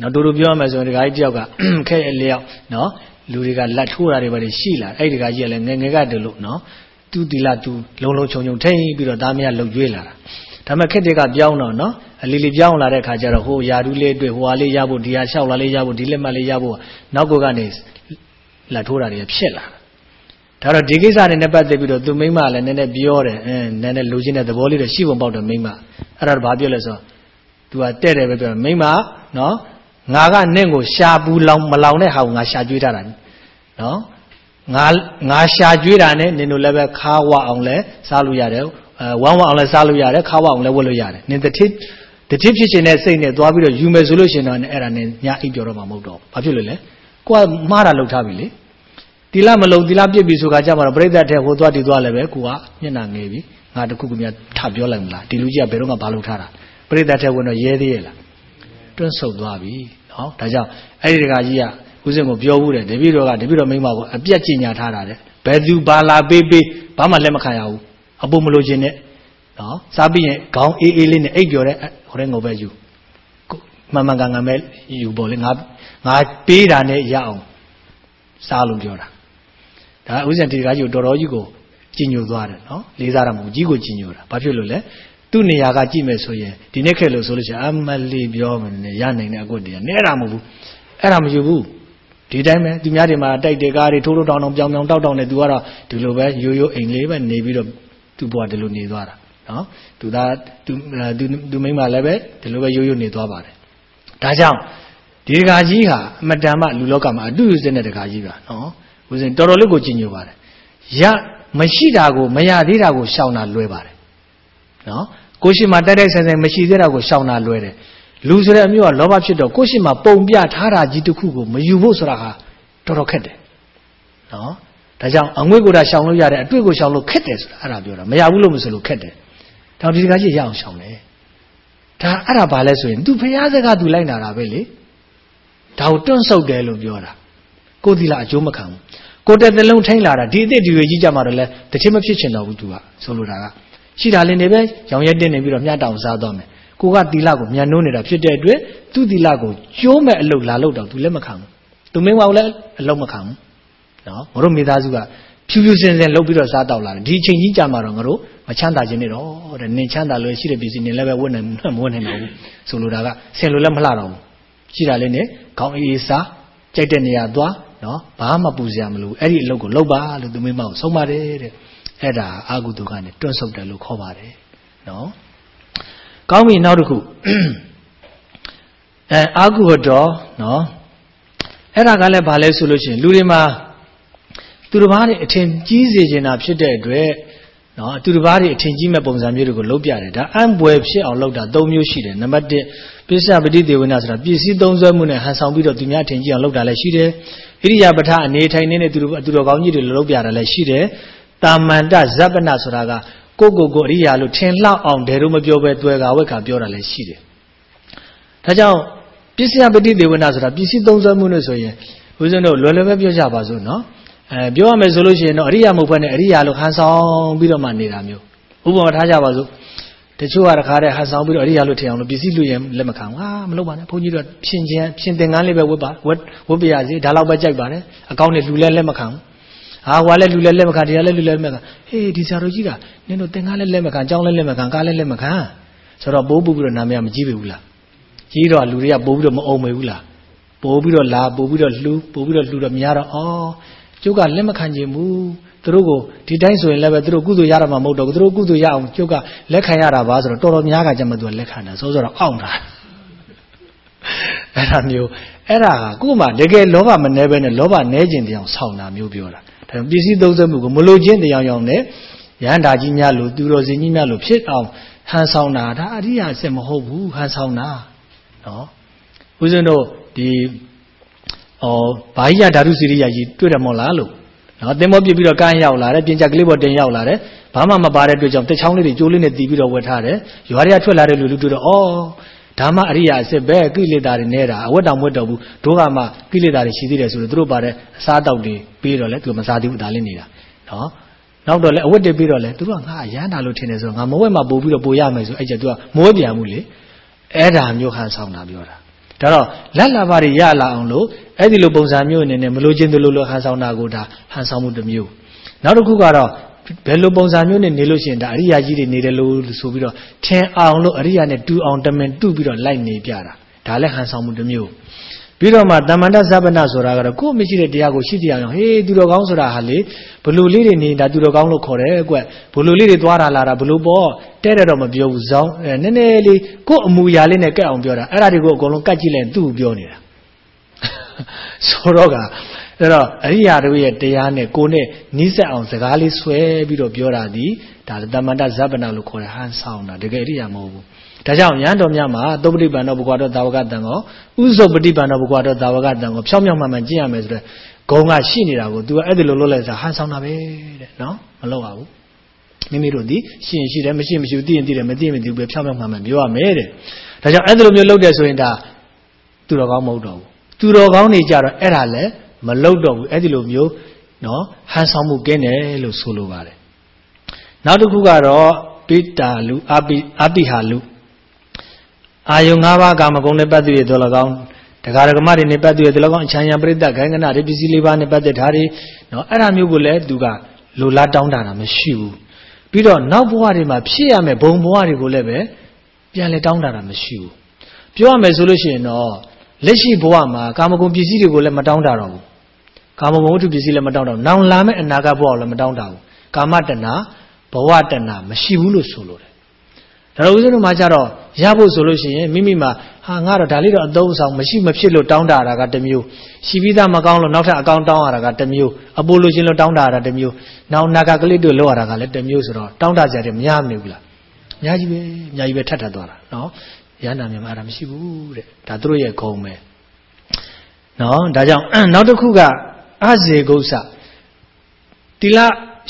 နော်တို့တို့ပြောရမယ်ဆိုရင်ဒကာကြီးတယောက်ကခဲအလျောက်နော် လူတွေကလက်ထိုးတာတွေပဲရှိလာအဲ့ဒီဒကာကြီးကလည်းငငယ်ကတည်းလို့နော်သူဒီလသူလုံလုံချုံချုံထိန်ပြီးတော့သားမရလှုပ်ကြွေးလာတာဒါဒါပေမဲ့ခက်တဲ့ကပြောင်းတော့နော်အလီလီပြောင်းလာတဲ့ခါကျတော့ဟိုယာဒူးလေးတွေ့ဟိုဟာလေးရဖို့ဒီဟာလျှောက်လာလေးရဖို့ဒီလက်မှတ်လေးရဖို့နောက်ကိုကနေလက်ထိုးတာတွေဖြစ်လာဒါတော့ဒီကိစ္စတွေနဲ့ပတ်သက်ပြီးတော့သူမိမလည်းနည်းနည်းပြောတယ်အင်းနည်းနည်းလိုချင်တဲ့သဘောလေးတော့ရှိပုံပေါက်တယ်မိမအဲ့ဒါတော့ဘာပြောလဲဆိုတော့ तू ကတဲ့တယ်ပဲပြောမိမနော်ငါကနင့်ကိုရှာပူလောင်မလောင်တဲ့ဟာကိုငါရှာကျွေးထားတာ နော်ငါငါရှာကျွေးတာနဲ့နင်တို့လည်းပဲခါဝအောင်လဲစားလို့ရတယ်အဲဝမ်းဝအောင်လဲစားလို့ရတယ်ခါဝအောင်လဲဝတ်လို့ရတယ်နင်တတိတတိဖြစ်ရှင်တဲ့စိတ်နဲ့သွားပြီးတော့ယူမယ်ဆိုလို့ရှင်တော့အဲ့ဒါနဲ့ညအိပ်ပြောတော့မှမဟုတ်တော့ဘာဖြစ်လို့လဲကိုကမှားတာလုပ်ထားပြီလေတီလာမလုံးတီလာပြစ်ပြီဆိုခါကြမှာတော့ပြိဿတဲ့ဟိုသွားတီသွားလည်းပဲကိုကမျက်နှာငယ်ပြီငါတခုကမြထပြောလိုက်မလားဒီလူကြီးကဘယ်တော့မှဘာလုပ်ထားတာပြိဿတဲ့ဝင်တော့ရဲသေးရဲ့လားတွန်းဆုပ်သွားပြီနော်ဒါကြောင့်အဲ့ဒီတကကြီးက ဦးစင်ကိုပြောဘူးတယ်တပည့်တော်ကတပည့်တော်မိမကိုအပြက်ကျင်ညာထားတာတဲ့ဘယ်သူဘာလာပေးပေးဘာမှလက်မခံရဘူးအပေါ်မလို့ခြင်းနဲ့နော်စားပြီးရင်ခေါင်းအေးအေးလေးနဲ့အိပ်ပျော်တဲ့ဟိုတဲ့ငုံပဲယူမှန်မှန်ကန်ကန်ပဲယူပေါ့လေငါငါပေးတာနဲ့ရအောင်စားလို့ပြောတာဒါဦးစင်ဒီတကကြီးကိုတော်တော်ကြီးကိုကြည်ညိုသွားတယ်နော်လေးစားတာမဟုတ်ကြီးကိုကြည်ညိုတာဘာဖြစ်လို့လဲသူ့နေရာကကြည့်မယ်ဆိုရင်ဒီနေ့ခဲ့လို့ဆိုလို့ရှိရင်အမလေးပြောမယ်နဲ့ရနိုင်တဲ့အကွက်တည်းနဲတာမဟုတ်ဘူးအဲ့ဒါမယူဘူး ဒီတိုင်းပဲသူများတွေမှာတိုက်တဲ့ကားတွေထိုးထိုးတောင်းတောင်းပြောင်းပြောင်းတောက်တောက်နဲ့သူကတော့ဒီလိုပဲရိုးရိုးအိမ်လေးပဲနေပြီးတော့သူ့ဘဝဒီလိုနေသွားတာနော်သူသားသူသူသူမိမလည်းပဲဒီလိုပဲရိုးရိုးနေသွားပါတယ်ဒါကြောင့်ဒီဒကာကြီးဟာအမတန်မှလူလောကမှာအတူယူစတဲ့ဒကာကြီးပါနော်ဦးဇင်းတော်တော်လေးကိုကြည်ညိုပါတယ်ရမရှိတာကိုမရသေးတာကိုရှောင်တာလွဲပါတယ်နော်ကိုရှိမှတိုက်တိုက်ဆိုင်ဆိုင်မရှိသေးတာကိုရှောင်တာလွဲတယ် လူဆိုတဲ့အမျိုးကလောဘဖြစ်တော့ကိုရှိမှပုံပြထားတာကြီးတစ်ခုကိုမယူဖို့ဆိုတာဟာတော်တော်ခက်တယ်နော်ဒါကြောင့်အငွေ့ကိုယ်တာရှောင်လို့ရတယ်အတွေ့ကိုရှောင်လို့ခက်တယ်ဆိုတာအဲ့ဒါပြောတာမရဘူးလို့မဆိုလို့ခက်တယ်ဒါဒီကကြီးရအောင်ရှောင်တယ်ဒါအဲ့ဒါဘာလဲဆိုရင် तू ဖရားစကား तू လိုက်နာတာပဲလေဒါကိုတွန့်ဆုတ်တယ်လို့ပြောတာကိုသီလာအကျိုးမခံဘူးကိုတက်သလုံးထိန်လာတာဒီအစ်စ်ဒီရွေကြီးကြမှာတော့လဲတတိမဖြစ်ချင်တော့ဘူး तू ကဆိုလိုတာကရှိတာလေးနေပဲရောင်ရဲတင်းနေပြီးတော့မြတ်တောင်စားသွားမယ် ကိုကသီလကိုမြန်နှိုးနေတာဖြစ်တဲ့အတွက်သူ့သီလကိုကျိုးမဲ့အလုပ်လာလုပ်တော့ तू လက်မခံဘူးသူမင်းဝါကိုလည်းအလုပ်မခံဘူးနော်ငါတို့မိသားစုကဖြူဖြူစင်စင်လုပ်ပြီးတော့စားတော့လာတယ်ဒီအချိန်ကြီးကြာမှာတော့ငါတို့မချမ်းသာခြင်းနဲ့တော့တဲ့နင်ချမ်းသာလို့ရှိတဲ့ပစ္စည်းနင်လည်းပဲဝတ်နိုင်မဝတ်နိုင်တော့ဘူးဆိုလိုတာကဆင်လို့လည်းမလှတော့ဘူးရှိတာလေးနဲ့ခေါင်းအေးအေးစားကြိုက်တဲ့နေရာသွားနော်ဘာမှပူစရာမလိုအဲ့ဒီအလုပ်ကိုလုပ်ပါလို့သူမိမကိုဆုံးပါတယ်တဲ့အဲ့ဒါအာဟုတုကနေတွန့်ဆုတ်တယ်လို့ခေါ်ပါတယ်နော် ကောင်းပြီနောက်တစ်ခုအဲအာဟုဟတော်နော်အဲ့ဒါကလည်းဘာလဲဆိုလို့ရှိရင်လူတွေမှာသူတစ်ပါးတွေအထင်ကြီးစေချင်တာဖြစ်တဲ့အတွက်နော်သူတစ်ပါးတွေအထင်ကြီးမဲ့ပုံစံမျိုးတွေကိုလုပ်ပြတယ်ဒါအံပွဲဖြစ်အောင်လုပ်တာ၃မျိုးရှိတယ်နံပါတ်1ပိဿပတိဒေဝနာဆိုတာပစ္စည်းသုံးစွဲမှုနဲ့ဟန်ဆောင်ပြီးတော့သူများအထင်ကြီးအောင်လုပ်တာလည်းရှိတယ်ဣရိယာပထအနေထိုင်နေတဲ့သူတို့သူတော်ကောင်းကြီးတွေလုပ်ပြတာလည်းရှိတယ်တာမန္တဇပ္ပနဆိုတာက ကိုကိုကိုအရိယာလို့ထင်လောက်အောင်ဒဲတို့မပြောပဲတွေ့ကဝက်ခါပြောတာလည်းရှိတယ်ဒါကြောင့်ပစ္စယပတိဒေဝနာဆိုတာပစ္စည်းသုံးစွဲမှုလို့ဆိုရင်ဦးဇင်းတို့လွယ်လွယ်ပဲပြောကြပါစို့နော်အဲပြောရမယ်ဆိုလို့ရှိရင်တော့အရိယာမဟုတ်ဘဲနဲ့အရိယာလို့ဟန်ဆောင်ပြီးတော့မှနေတာမျိုးဥပမာထားကြပါစို့တချို့ကတခါတည်းဟန်ဆောင်ပြီးတော့အရိယာလို့ထင်အောင်လို့ပစ္စည်းလူရင်လက်မခံဘူးဟာမလုပ်ပါနဲ့ဘုန်းကြီးတို့ဖြင်ခြင်းဖြင်သင်္ကန်းလေးပဲဝတ်ပါဝတ်ဝတ်ပြရစီဒါတော့ပဲကြိုက်ပါတယ်အကောင်းနဲ့လူလဲလက်မခံဘူး ဟာဟွာလဲလူလဲလက်မခံတရားလဲလူလဲလက်မခံဟေးဒီဆရာတော်ကြီးကနင်တို့သင်္ကန်းလဲလက်မခံကြောင်းလဲလက်မခံကားလဲလက်မခံဆိုတော့ပိုးပူပြီးတော့နာမည်မကြီးပြီဘူးလားကြီးတော့လူတွေကပိုးပြီးတော့မအုံမေဘူးလားပိုးပြီးတော့လာပိုးပြီးတော့လှူပိုးပြီးတော့လှူတော့မရတော့အော်ကျုပ်ကလက်မခံခြင်းဘူးသူတို့ကိုဒီတိုင်းဆိုရင်လည်းပဲသူတို့ကုသိုလ်ရတာမှမဟုတ်တော့ဘူးသူတို့ကုသိုလ်ရအောင်ကျုပ်ကလက်ခံရတာပါဆိုတော့တော်တော်များကကြမှာသူကလက်ခံတာဆိုဆိုတော့အောင့်တာအဲ့ဒါမျိုးအဲ့ဒါကကို့မှာတကယ်လောဘမနှဲပဲနဲ့လောဘနှဲခြင်းတရားဆောင်းတာမျိုးပြောတာ ဒါပစ္စည်းသုံးစွဲမှုကိုမလိုခြင်းတရားရောင်နဲ့ရဟန္တာကြီးများလို့သူတော်စင်ကြီးများလို့ဖြစ်အောင်ဟန်ဆောင်တာဒါအရိယာစစ်မဟုတ်ဘူးဟန်ဆောင်တာနော်ဦးဇင်းတို့ဒီဩဘာဟိယဓာတုစီရိယကြီးတွေ့တယ်မို့လားလို့နော်သင်္ဘောပြစ်ပြီးတော့ကန်းရောက်လာတယ်ပြင်ချက်ကလေးပေါ်တင်ရောက်လာတယ်ဘာမှမပါတဲ့အတွက်ကြောင့်တချောင်းလေးတွေကျိုးလေးနဲ့တီးပြီးတော့ဝတ်ထားတယ်ရွာတွေကထွက်လာတဲ့လူလူတွေ့တော့ဩ ဒါမှအရိယာအစစ်ပဲကိလေသာတွေနေတာအဝတ်တောင်ဝတ်တော့ဘူးဒုက္ခမှကိလေသာတွေရှိသေးတယ်ဆိုတော့သူတို့ပါတဲ့အစားတောက်တွေပြီးတော့လဲသူမစားသေးဘူးဒါလေးနေတာနော်နောက်တော့လဲအဝတ်တွေပြီးတော့လဲသူတို့ကငါရမ်းတာလို့ထင်တယ်ဆိုတော့ငါမဝက်မှပို့ပြီးတော့ပို့ရမယ်ဆိုအဲ့ကျသူကမဝက်ပြန်ဘူးလေအဲ့ဒါမျိုးဟန်ဆောင်တာပြောတာဒါတော့လက်လာပါတွေရလာအောင်လို့အဲ့ဒီလိုပုံစံမျိုးအနေနဲ့မလို့ချင်းသလိုလိုဟန်ဆောင်တာကိုဒါဟန်ဆောင်မှုတစ်မျိုးနောက်တစ်ခုကတော့ ဘယ်လိုပုံစံမျိုးနဲ့နေလို့ရှိရင်ဒါအရိယာကြီးတွေနေတယ်လို့ဆိုပြီးတော့ထင်အောင်လို့အရိယာနဲ့တူအောင်တမင်တူပြီးတော့လိုက်နေပြတာဒါလည်းဟန်ဆောင်မှုတစ်မျိုးပြီးတော့မှတမန္တသဗ္ဗနဆိုတာကတော့ကိုယ်မရှိတဲ့တရားကိုရှိတရားအောင်ဟေးသူတော်ကောင်းဆိုတာဟာလေဘလူလေးတွေနေတာသူတော်ကောင်းလို့ခေါ်တယ်ကွဘလူလေးတွေသွားတာလာတာဘလူပေါ့တဲ့တယ်တော့မပြောဘူးဇောင်းနည်းနည်းလေးကိုယ်အမူအရာလေးနဲ့ကက်အောင်ပြောတာအဲ့ဒါတွေကိုအကုန်လုံးကတ်ကြည့်လိုက်သူ့ကိုပြောနေတာဆိုတော့က အဲ့တော့အရိယာတို့ရဲ့တရားနဲ့ကိုနဲ့နီးစပ်အောင်စကားလေးဆွဲပြီးတော့ပြောတာဒီဒါတမန္တဇဗ္ဗနာလို့ခေါ်တယ်ဟန်ဆောင်တာတကယ်အရိယာမဟုတ်ဘူးဒါကြောင့်ရဟန်းတော်များမှာသုပတိပန်တော်ဘုရားတော်သာဝကတန်ကောဥဇုပတိပန်တော်ဘုရားတော်သာဝကတန်ကောဖြောင်းဖြောင်းမှန်မှန်ကျင့်ရမယ်ဆိုတော့ဂုံကရှိနေတာကို तू အဲ့ဒီလိုလုပ်လိုက်စားဟန်ဆောင်တာပဲတဲ့နော်မလုပ်ပါဘူးမိမိတို့ဒီရှိရင်ရှိတယ်မရှိမရှိသိရင်သိတယ်မသိရင်မသိဘူးပဲဖြောင်းဖြောင်းမှန်မှန်ပြောရမယ်တဲ့ဒါကြောင့်အဲ့ဒီလိုမျိုးလုပ်တယ်ဆိုရင်ဒါသူတော်ကောင်းမဟုတ်တော့ဘူးသူတော်ကောင်းနေကြတော့အဲ့ဒါလည်း မလုတ်တော့ဘူးအဲ့ဒီလိုမျိုးနော်ဟန်ဆောင်မှုကင်းတယ်လို့ဆိုလိုပါတယ်နောက်တစ်ခုကတော့ပိတာလူအပိအတိဟာလူအာယု၅ပါးကာမဂုဏ်နဲ့ပတ်သက်ရတော့၎င်းတရားဓမ္မတွေနဲ့ပတ်သက်ရတော့၎င်းအချမ်းရံပရိသတ်ခိုင်ကနာတွေပစ္စည်းလေးပါးနဲ့ပတ်သက်ထားတွေနော်အဲ့ဒါမျိုးကိုလည်းသူကလိုလားတောင်းတတာမရှိဘူးပြီးတော့နောက်ဘဝတွေမှာဖြစ်ရမယ်ဘုံဘဝတွေကိုလည်းပဲပြန်လဲတောင်းတတာမရှိဘူးပြောရမယ်ဆိုလို့ရှိရင်တော့လက်ရှိဘဝမှာကာမဂုဏ်ပစ္စည်းတွေကိုလည်းမတောင်းတတော့ဘူး ကာမဂုဏ်ဝတ္ထုပစ္စည်းလည်းမတောင်းတဘူးနောင်လာမယ့်အနာဂတ်ဘဝကိုလည်းမတောင်းတဘူးကာမတဏဘဝတဏမရှိဘူးလို့ဆိုလိုတယ်ဒါတော့ဦးဇင်းတို့မှာကြတော့ရဖို့ဆိုလို့ရှိရင်မိမိမှာဟာငါတော့ဒါလေးတော့အသုံးဆောင်မရှိမဖြစ်လို့တောင်းတတာကတစ်မျိုးရှိပြီးသားမကောင်းလို့နောက်ထပ်အကောင်းတောင်းရတာကတစ်မျိုးအပိုလိုရှင်လို့တောင်းတတာတစ်မျိုးနောက်နာဂကလေးတို့လောက်ရတာကလည်းတစ်မျိုးဆိုတော့တောင်းတကြတယ်မရမနေဘူးလားအများကြီးပဲအများကြီးပဲထပ်ထပ်သွားတာနော်ရဟန္တာမြန်မာအဲ့ဒါမရှိဘူးတဲ့ဒါသူတို့ရဲ့ဂုံပဲနော်ဒါကြောင့်နောက်တစ်ခုက အဇေဂုဆတိလ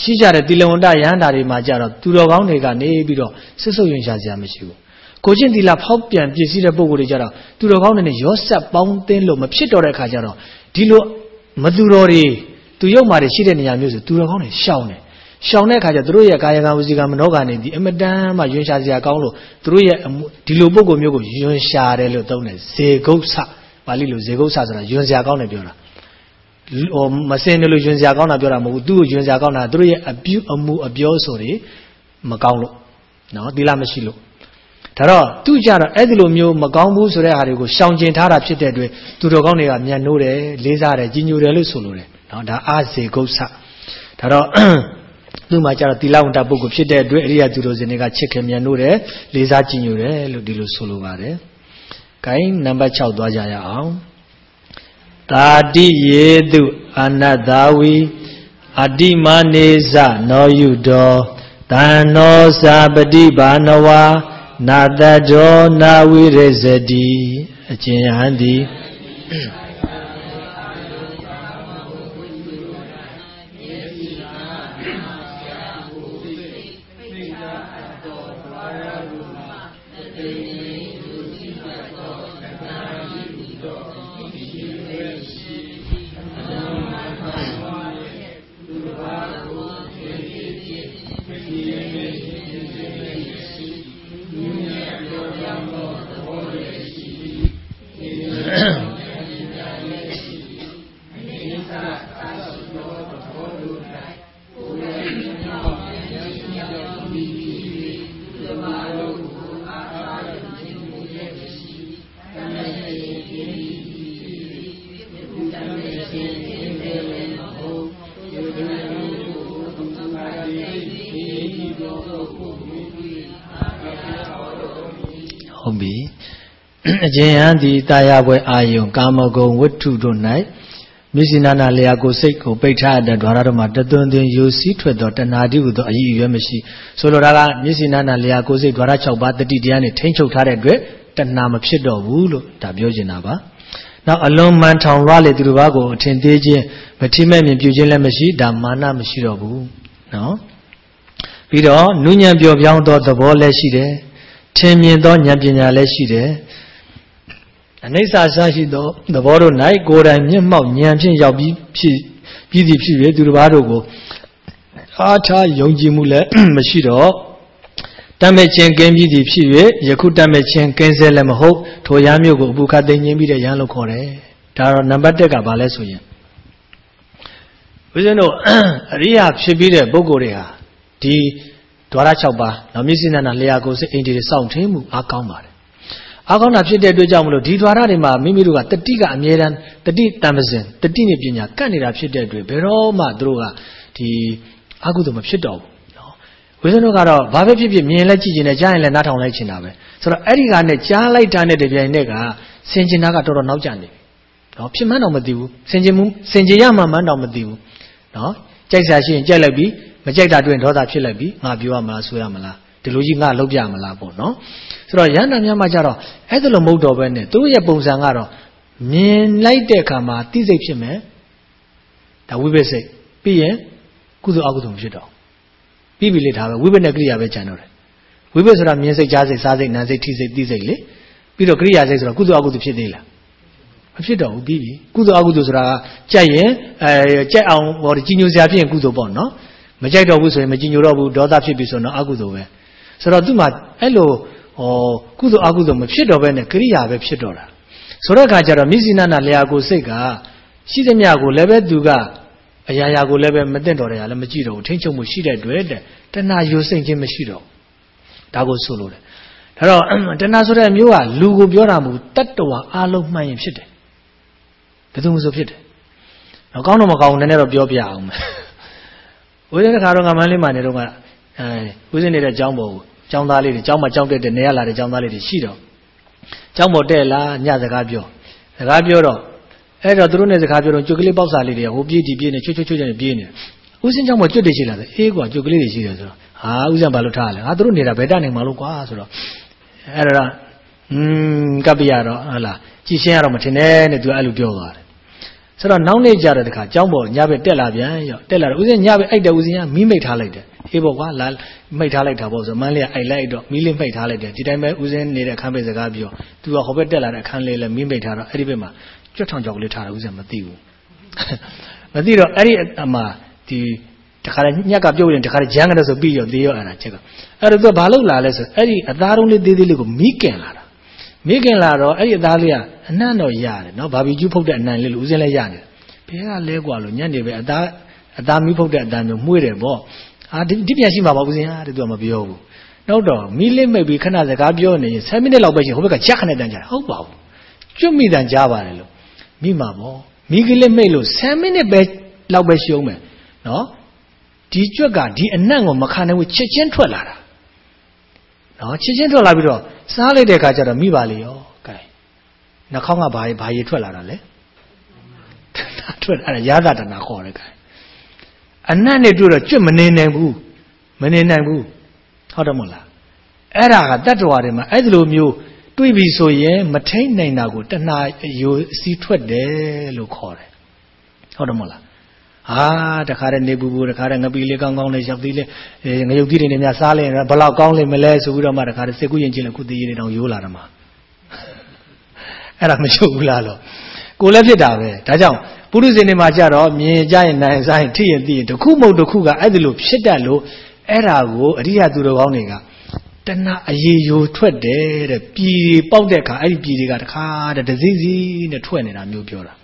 ရှိကြတဲ့တိလဝန္တရဟန္တာတွေမှာကြတော့သူတော်ကောင်းတွေကနေပြီးတော့ဆွတ်ဆုပ်ရင်ရှာစရာမရှိဘူးကိုချင်းတိလဖောက်ပြန်ပြည့်စည်တဲ့ပုံကိုယ်တွေကြတော့သူတော်ကောင်းတွေနဲ့ရောဆက်ပေါင်းသင်းလို့မဖြစ်တော့တဲ့ခါကျတော့ဒီလိုမသူတော်တွေသူရုပ်မာတွေရှိတဲ့နေရာမျိုးဆိုသူတော်ကောင်းတွေရှောင်တယ်ရှောင်တဲ့အခါကျသူတို့ရဲ့ကာယကံဝစီကံမနောကံနေဒီအမတန်မှယွန်ရှာစရာကောင်းလို့သူတို့ရဲ့ဒီလိုပုံကိုမျိုးကိုယွန်ရှာတယ်လို့သုံးတယ်ဇေဂုတ်ဆပါဠိလိုဇေဂုတ်ဆဆိုတာယွန်စရာကောင်းတယ်ပြောတာ ဟိုမစင်တယ်လို့ယွန်စရာကောင်းတာပြောတာမဟုတ်ဘူးသူ့ကိုယွန်စရာကောင်းတာသူတို့ရဲ့အပြုအမူအပြောဆိုတွေမကောင်းလို့နော်သီလမရှိလို့ဒါတော့သူကြတော့အဲ့ဒီလိုမျိုးမကောင်းဘူးဆိုတဲ့ဟာတွေကိုရှောင်ကျင်ထားတာဖြစ်တဲ့အတွက်သူတော်ကောင်းတွေကမြန်နိုးတယ်လေးစားတယ်ကြီးညိုတယ်လို့ဆိုလိုတယ်နော်ဒါအာဇေဂုတ်ဆဒါတော့သူ့မှာကျတော့သီလဝန္တပုဂ္ဂိုလ်ဖြစ်တဲ့အတွက်အရိယသူတော်စင်တွေကချစ်ခင်မြန်နိုးတယ်လေးစားကြည်ညိုတယ်လို့ဒီလိုဆိုလိုပါတယ်။ဂိုင်းနံပါတ်6သွားကြရအောင်။ တာတိယေတုအနတ္တဝီအတိမနေဇနောယုတောတန်နောစာပฏิဘာနဝါနာတတောနာဝိရဇတိအကျဉ်ဟန်သည်ဟုတ် အကျဉ်းဟန်သည်တာယာပွဲအာယုံကာမဂုဏ်ဝတ္ထုတို့၌မြစီနာနာလျာကိုစိတ်ကိုပိတ်ထားတဲ့ဓာရတော်မှာတသွန်သွင်းယူစည်းထွက်သောတဏှာတိဟုသောအည်ရွယ်မရှိဆိုလိုတာကမြစီနာနာလျာကိုစိတ်ဓာရ6ပါးတတိတရားနဲ့ထိမ့်ချုပ်ထားတဲ့အတွက်တဏှာမဖြစ်တော့ဘူးလို့ဒါပြောချင်တာပါနောက်အလွန်မှန်ထောင်လွှားလေသူတို့ဘာကိုအထင်သေးခြင်းမထိမဲ့မြင်ပြုခြင်းလည်းမရှိဒါမာနမရှိတော့ဘူးနော်ပြီးတော့နုညံ့ပျော်ပြောင်းသောသဘောလည်းရှိတယ်ထင်မြင်သောဉာဏ်ပညာလည်းရှိတယ် အနိစ္စဆရှိသောသဘောတို့၌ကိုယ်တိုင်မျက်မှောက်ဉာဏ်ဖြင့်ရောက်ပြီးဖြစ်ပြီးသည်ဖြစ်၍သူတစ်ပါးတို့ကိုအားထားယုံကြည်မှုလည်းမရှိတော့တတ်မဲ့ခြင်းကင်းပြီးသည်ဖြစ်၍ယခုတတ်မဲ့ခြင်းကင်းဆဲလည်းမဟုတ်ထိုရမျိုးကိုအပုခတ်သိငြင်းပြီးတဲ့ရန်လို့ခေါ်တယ်ဒါတော့နံပါတ်1ကဘာလဲဆိုရင်ဦးဇင်းတို့အရိယာဖြစ်ပြီးတဲ့ပုဂ္ဂိုလ်တွေဟာဒီဒွါရ6ပါးနောက်မျက်စိနာနာလျာကိုယ်စိတ်အိန္ဒိတွေစောင့်ထင်းမှုအားကောင်းပါတယ် အားကောင်းတာဖြစ်တဲ့အတွက်ကြောင့်မလို့ဒီဒွါရတွေမှာမိမိတို့ကတတိကအမြဲတမ်းတတိတံပစဉ်တတိနဲ့ပညာကတ်နေတာဖြစ်တဲ့အတွက်ဘယ်တော့မှသူတို့ကဒီအကုသိုလ်မဖြစ်တော့ဘူးနော်ဝိဇ္ဇနုကတော့ဘာပဲဖြစ်ဖြစ်မြင်လဲကြည့်ကျင်တယ်ကြားရင်လည်းနားထောင်လိုက်ချင်တာပဲဆိုတော့အဲ့ဒီကနဲ့ကြားလိုက်တာနဲ့တပြိုင်နက်ကဆင်ကျင်တာကတော်တော်နောက်ကျနေပြီနော်ဖြစ်မှန်းတော့မသိဘူးဆင်ကျင်မှုဆင်ကျင်ရမှမှန်းတော့မသိဘူးနော်ကြိုက်စားရှိရင်ကြိုက်လိုက်ပြီးမကြိုက်တာတွေ့ရင်ဒေါသဖြစ်လိုက်ပြီးငါပြောရမလားဆိုရမလား ဒီလိုကြီးငါလုပ်ပြမလားပေါ့နော်ဆိုတော့ရဟန္တာများမှကြတော့အဲ့ဒါလိုမဟုတ်တော့ပဲနဲ့သူတို့ရဲ့ပုံစံကတော့မြင်လိုက်တဲ့အခါမှာသိစိတ်ဖြစ်မယ်ဒါဝိပဿိတ်ပြီးရင်ကုသိုလ်အကုသိုလ်ဖြစ်တော့ပြီးပြီလေဒါပဲဝိပဿနာကိရိယာပဲကျန်တော့တယ်ဝိပဿဆိုတာမြင်စိတ်ကြားစိတ်စားစိတ်နာစိတ်ထိစိတ်သိစိတ်လေပြီးတော့ကိရိယာစိတ်ဆိုတာကုသိုလ်အကုသိုလ်ဖြစ်သေးလားမဖြစ်တော့ဘူးပြီးပြီကုသိုလ်အကုသိုလ်ဆိုတာကြက်ရင်အဲကြက်အောင်ဟောကြီးညိုစရာဖြစ်ရင်ကုသိုလ်ပေါ့နော်မကြိုက်တော့ဘူးဆိုရင်မကြီးညိုတော့ဘူးဒေါသဖြစ်ပြီဆိုတော့အကုသိုလ်ပဲ ဆိုတော့သူ့မှာအဲ့လိုဟောကုသိုလ်အကုသိုလ်မဖြစ်တော့ဘဲနဲ့ကိရိယာပဲဖြစ်တော့တာဆိုတော့အခါကျတော့မိစိနာနာလျာကိုစိတ်ကရှိသမျှကိုလည်းပဲသူကအရာရာကိုလည်းပဲမသိတော်တယ်ဟာလည်းမကြည့်တော့ဘူးထိမ့်ချုပ်မှုရှိတဲ့အတွက်တဲ့တဏှာယိုစိတ်ခြင်းမရှိတော့ဒါကိုဆိုလို့တယ်ဒါတော့တဏှာဆိုတဲ့မျိုးကလူကိုပြောတာမဟုတ်တတ္တဝါအလုံးမှန်ရင်ဖြစ်တယ်ဘယ်သူမှဆိုဖြစ်တယ်တော့ကောင်းတော့မကောင်းဘူးနည်းနည်းတော့ပြောပြအောင်မယ်ဝိဇ္ဇတဲ့ခါတော့ငါမန်းလေးမှနေတော့ကအဲဝိဇ္ဇနေတဲ့ကျောင်းပေါ်ကို ကျောင်းသားလေးတွေကျောင်းမှာကျောင်းတက်တဲ့နေရလာတဲ့ကျောင်းသားလေးတွေရှိတော့ကျောင်းပေါ်တက်လာညစကားပြောစကားပြောတော့အဲ့တော့သူတို့နဲ့စကားပြောတော့ကျွတ်ကလေးပေါက်စာလေးတွေဟိုပြေးဒီပြေးနေချွတ်ချွတ်ချွတ်ချွတ်ပြေးနေဦးစင်းကျောင်းမှာကျွတ်တွေရှိလာတယ်အေးကွာကျွတ်ကလေးတွေရှိတယ်ဆိုတော့ဟာဦးစင်းဘာလို့ထားရလဲငါတို့နေတာဘယ်တနိုင်မှာလို့ကွာဆိုတော့အဲ့ဒါอืมကပ်ပြရတော့ဟလာကြည်ရှင်းရတော့မထင်နဲ့တဲ့သူကအဲ့လိုပြောသွားတယ် ဆိုတော့နောက်နေ့ကျတဲ့တခါကျောင်းပေါ်ညဘက်တက်လာပြန်ရောတက်လာတော့ဦးစင်းညဘက်အိုက်တဲ့ဦးစင်းကမီးမိတ်ထားလိုက်တယ်အေးပေါ့ကွာလာမိတ်ထားလိုက်တာပေါ့ဆိုမန်းလေးကအိုက်လိုက်တော့မီးလေးမိတ်ထားလိုက်တယ်ဒီတိုင်းပဲဦးစင်းနေတဲ့ခန်းပဲစကားပြောသူကဟိုဘက်တက်လာတဲ့အခန်းလေးလည်းမီးမိတ်ထားတော့အဲ့ဒီဘက်မှာကြွထောင်ကြောက်လေးထားတာဦးစင်းမသိဘူးမသိတော့အဲ့ဒီအမှဒီတခါလေညက်ကပြုတ်ရင်တခါလေဂျမ်းကတော့ဆိုပြီးရောသေးရောအဲ့ဒါချက်ကအဲ့တော့သူကဘာလုပ်လာလဲဆိုအဲ့ဒီအသားတုံးလေးသေးသေးလေးကိုမီးကင်လာတာ မီးကင်လာတော့အဲ့ဒီအသားလေးကအနှံ့တော့ရတယ်နော်ဘာဘီကျူးဖုတ်တဲ့အနံလေးလို့ဦးစင်းလည်းရနေတယ်ဘယ်ကလဲกว่าလို့ညနေပဲအသားအသားမီးဖုတ်တဲ့အတန်းမျိုးမှုေးတယ်ပေါ့အာဒီဒီပြန်ရှိမှာပါဦးစင်းဟာတဲ့သူကမပြောဘူးနောက်တော့မီးလေးမိတ်ပြီးခဏစကားပြောနေရင်7မိနစ်လောက်ပဲရှိဟိုဘက်ကချက်ခနဲ့တန်းကြဟုတ်ပါဘူးကျွတ်မိတန်ကြားပါတယ်လို့မိမှာပေါ့မိကလေးမိတ်လို့7မိနစ်ပဲလောက်ပဲရှုံးမယ်နော်ဒီကြွက်ကဒီအနံ့ကိုမခံနိုင်ဘူးချက်ချင်းထွက်လာတာနော်ချက်ချင်းထွက်လာပြီးတော့ စားလိုက်တဲ့အခါကျတော့မိပါလေရောကဲနှာခေါင်းကဘာဘာရေထွက်လာတာလဲထွက်အဲ့ဒါရသတနာခေါ်တယ်ကဲအနံ့နဲ့တွေ့တော့ကြွတ်မနေနိုင်ဘူးမနေနိုင်ဘူးဟုတ်တယ်မို့လားအဲ့ဒါကတတ္တဝါတွေမှာအဲ့ဒီလိုမျိုးတွေးပြီဆိုရင်မထိန်နိုင်တာကိုတဏှာယိုစီးထွက်တယ်လို့ခေါ်တယ်ဟုတ်တယ်မို့လား ဟာတခါတည်းနေပူပူတခါတည်းငပီလေးကောင်းကောင်းလေးရောက်သေးလေးငရုတ်သီးတွေနဲ့များစားလိုက်ရင်ဘလောက်ကောင်းလိမ့်မလဲဆိုပြီးတော့မှတခါတည်းစိတ်ကူးရင်ချင်းလည်းခုတည်ရည်တောင်ရိုးလာတယ်မှာအဲ့ဒါမချုပ်ဘူးလားလို့ကိုလည်းဖြစ်တာပဲဒါကြောင့်ပုရိသေနေမှာကြတော့မြင်ကြရင်နိုင်စားရင်ထိရင်သိရင်တခုမဟုတ်တခုကအဲ့ဒီလိုဖြစ်တတ်လို့အဲ့ဒါကိုအရိယသူတော်ကောင်းတွေကတဏအရေယိုထွက်တယ်တဲ့ပြည်ပေါက်တဲ့အခါအဲ့ဒီပြည်တွေကတခါတဲ့ဒဇိစီနဲ့ထွက်နေတာမျိုးပြောတာအ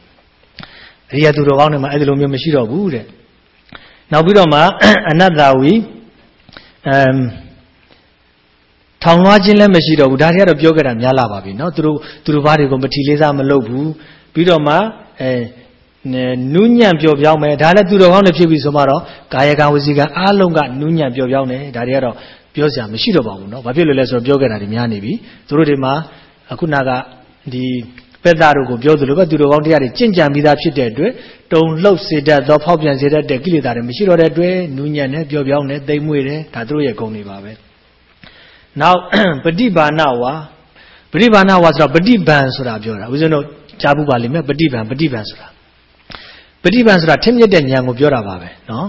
ရိယသူတော်ကောင်းတွေမှာအဲ့ဒီလိုမျိုးမရှိတော့ဘူးတဲ့နောက်ပြီးတော့မှအနတ္တဝီအမ်ထောင်လွှားခြင်းလည်းမရှိတော့ဘူးဒါတွေကတော့ပြောခဲ့တာများလာပါပြီเนาะသူတို့သူတို့ဘာတွေကိုမထီလေးစားမလုပ်ဘူးပြီးတော့မှအဲနူးညံ့ပျော်ပြောင်းမယ်ဒါလည်းသူတော်ကောင်းတွေဖြစ်ပြီဆိုမှတော့ကာယကံဝစီကံအားလုံးကနူးညံ့ပျော်ပြောင်းတယ်ဒါတွေကတော့ပြောစရာမရှိတော့ပါဘူးเนาะဘာဖြစ်လို့လဲဆိုတော့ပြောခဲ့တာတွေများနေပြီသူတို့တွေမှာအခုနကဒီ ပက်သားတို့ကိုပြောသလိုပဲသူတော်ကောင်းတရားတွေကြင်ကြံပြီးသားဖြစ်တဲ့အတွက်တုံလှုပ်စေတတ်သောဖောက်ပြန်စေတတ်တဲ့ကိလေသာတွေမရှိတော့တဲ့အတွက်နူးညံ့တယ်ပျော်ပြောင်းတယ်သိမ့်မွေ့တယ်ဒါသူတို့ရဲ့ဂုဏ်တွေပါပဲနောက်ပฏิဘာနာဝါပฏิဘာနာဝါဆိုတော့ပฏิဗံဆိုတာပြောတာဦးဇင်းတို့ကြားဘူးပါလိမ့်မယ်ပฏิဗံပฏิဗံဆိုတာပฏิဗံဆိုတာထင်မြက်တဲ့ဉာဏ်ကိုပြောတာပါပဲเนาะ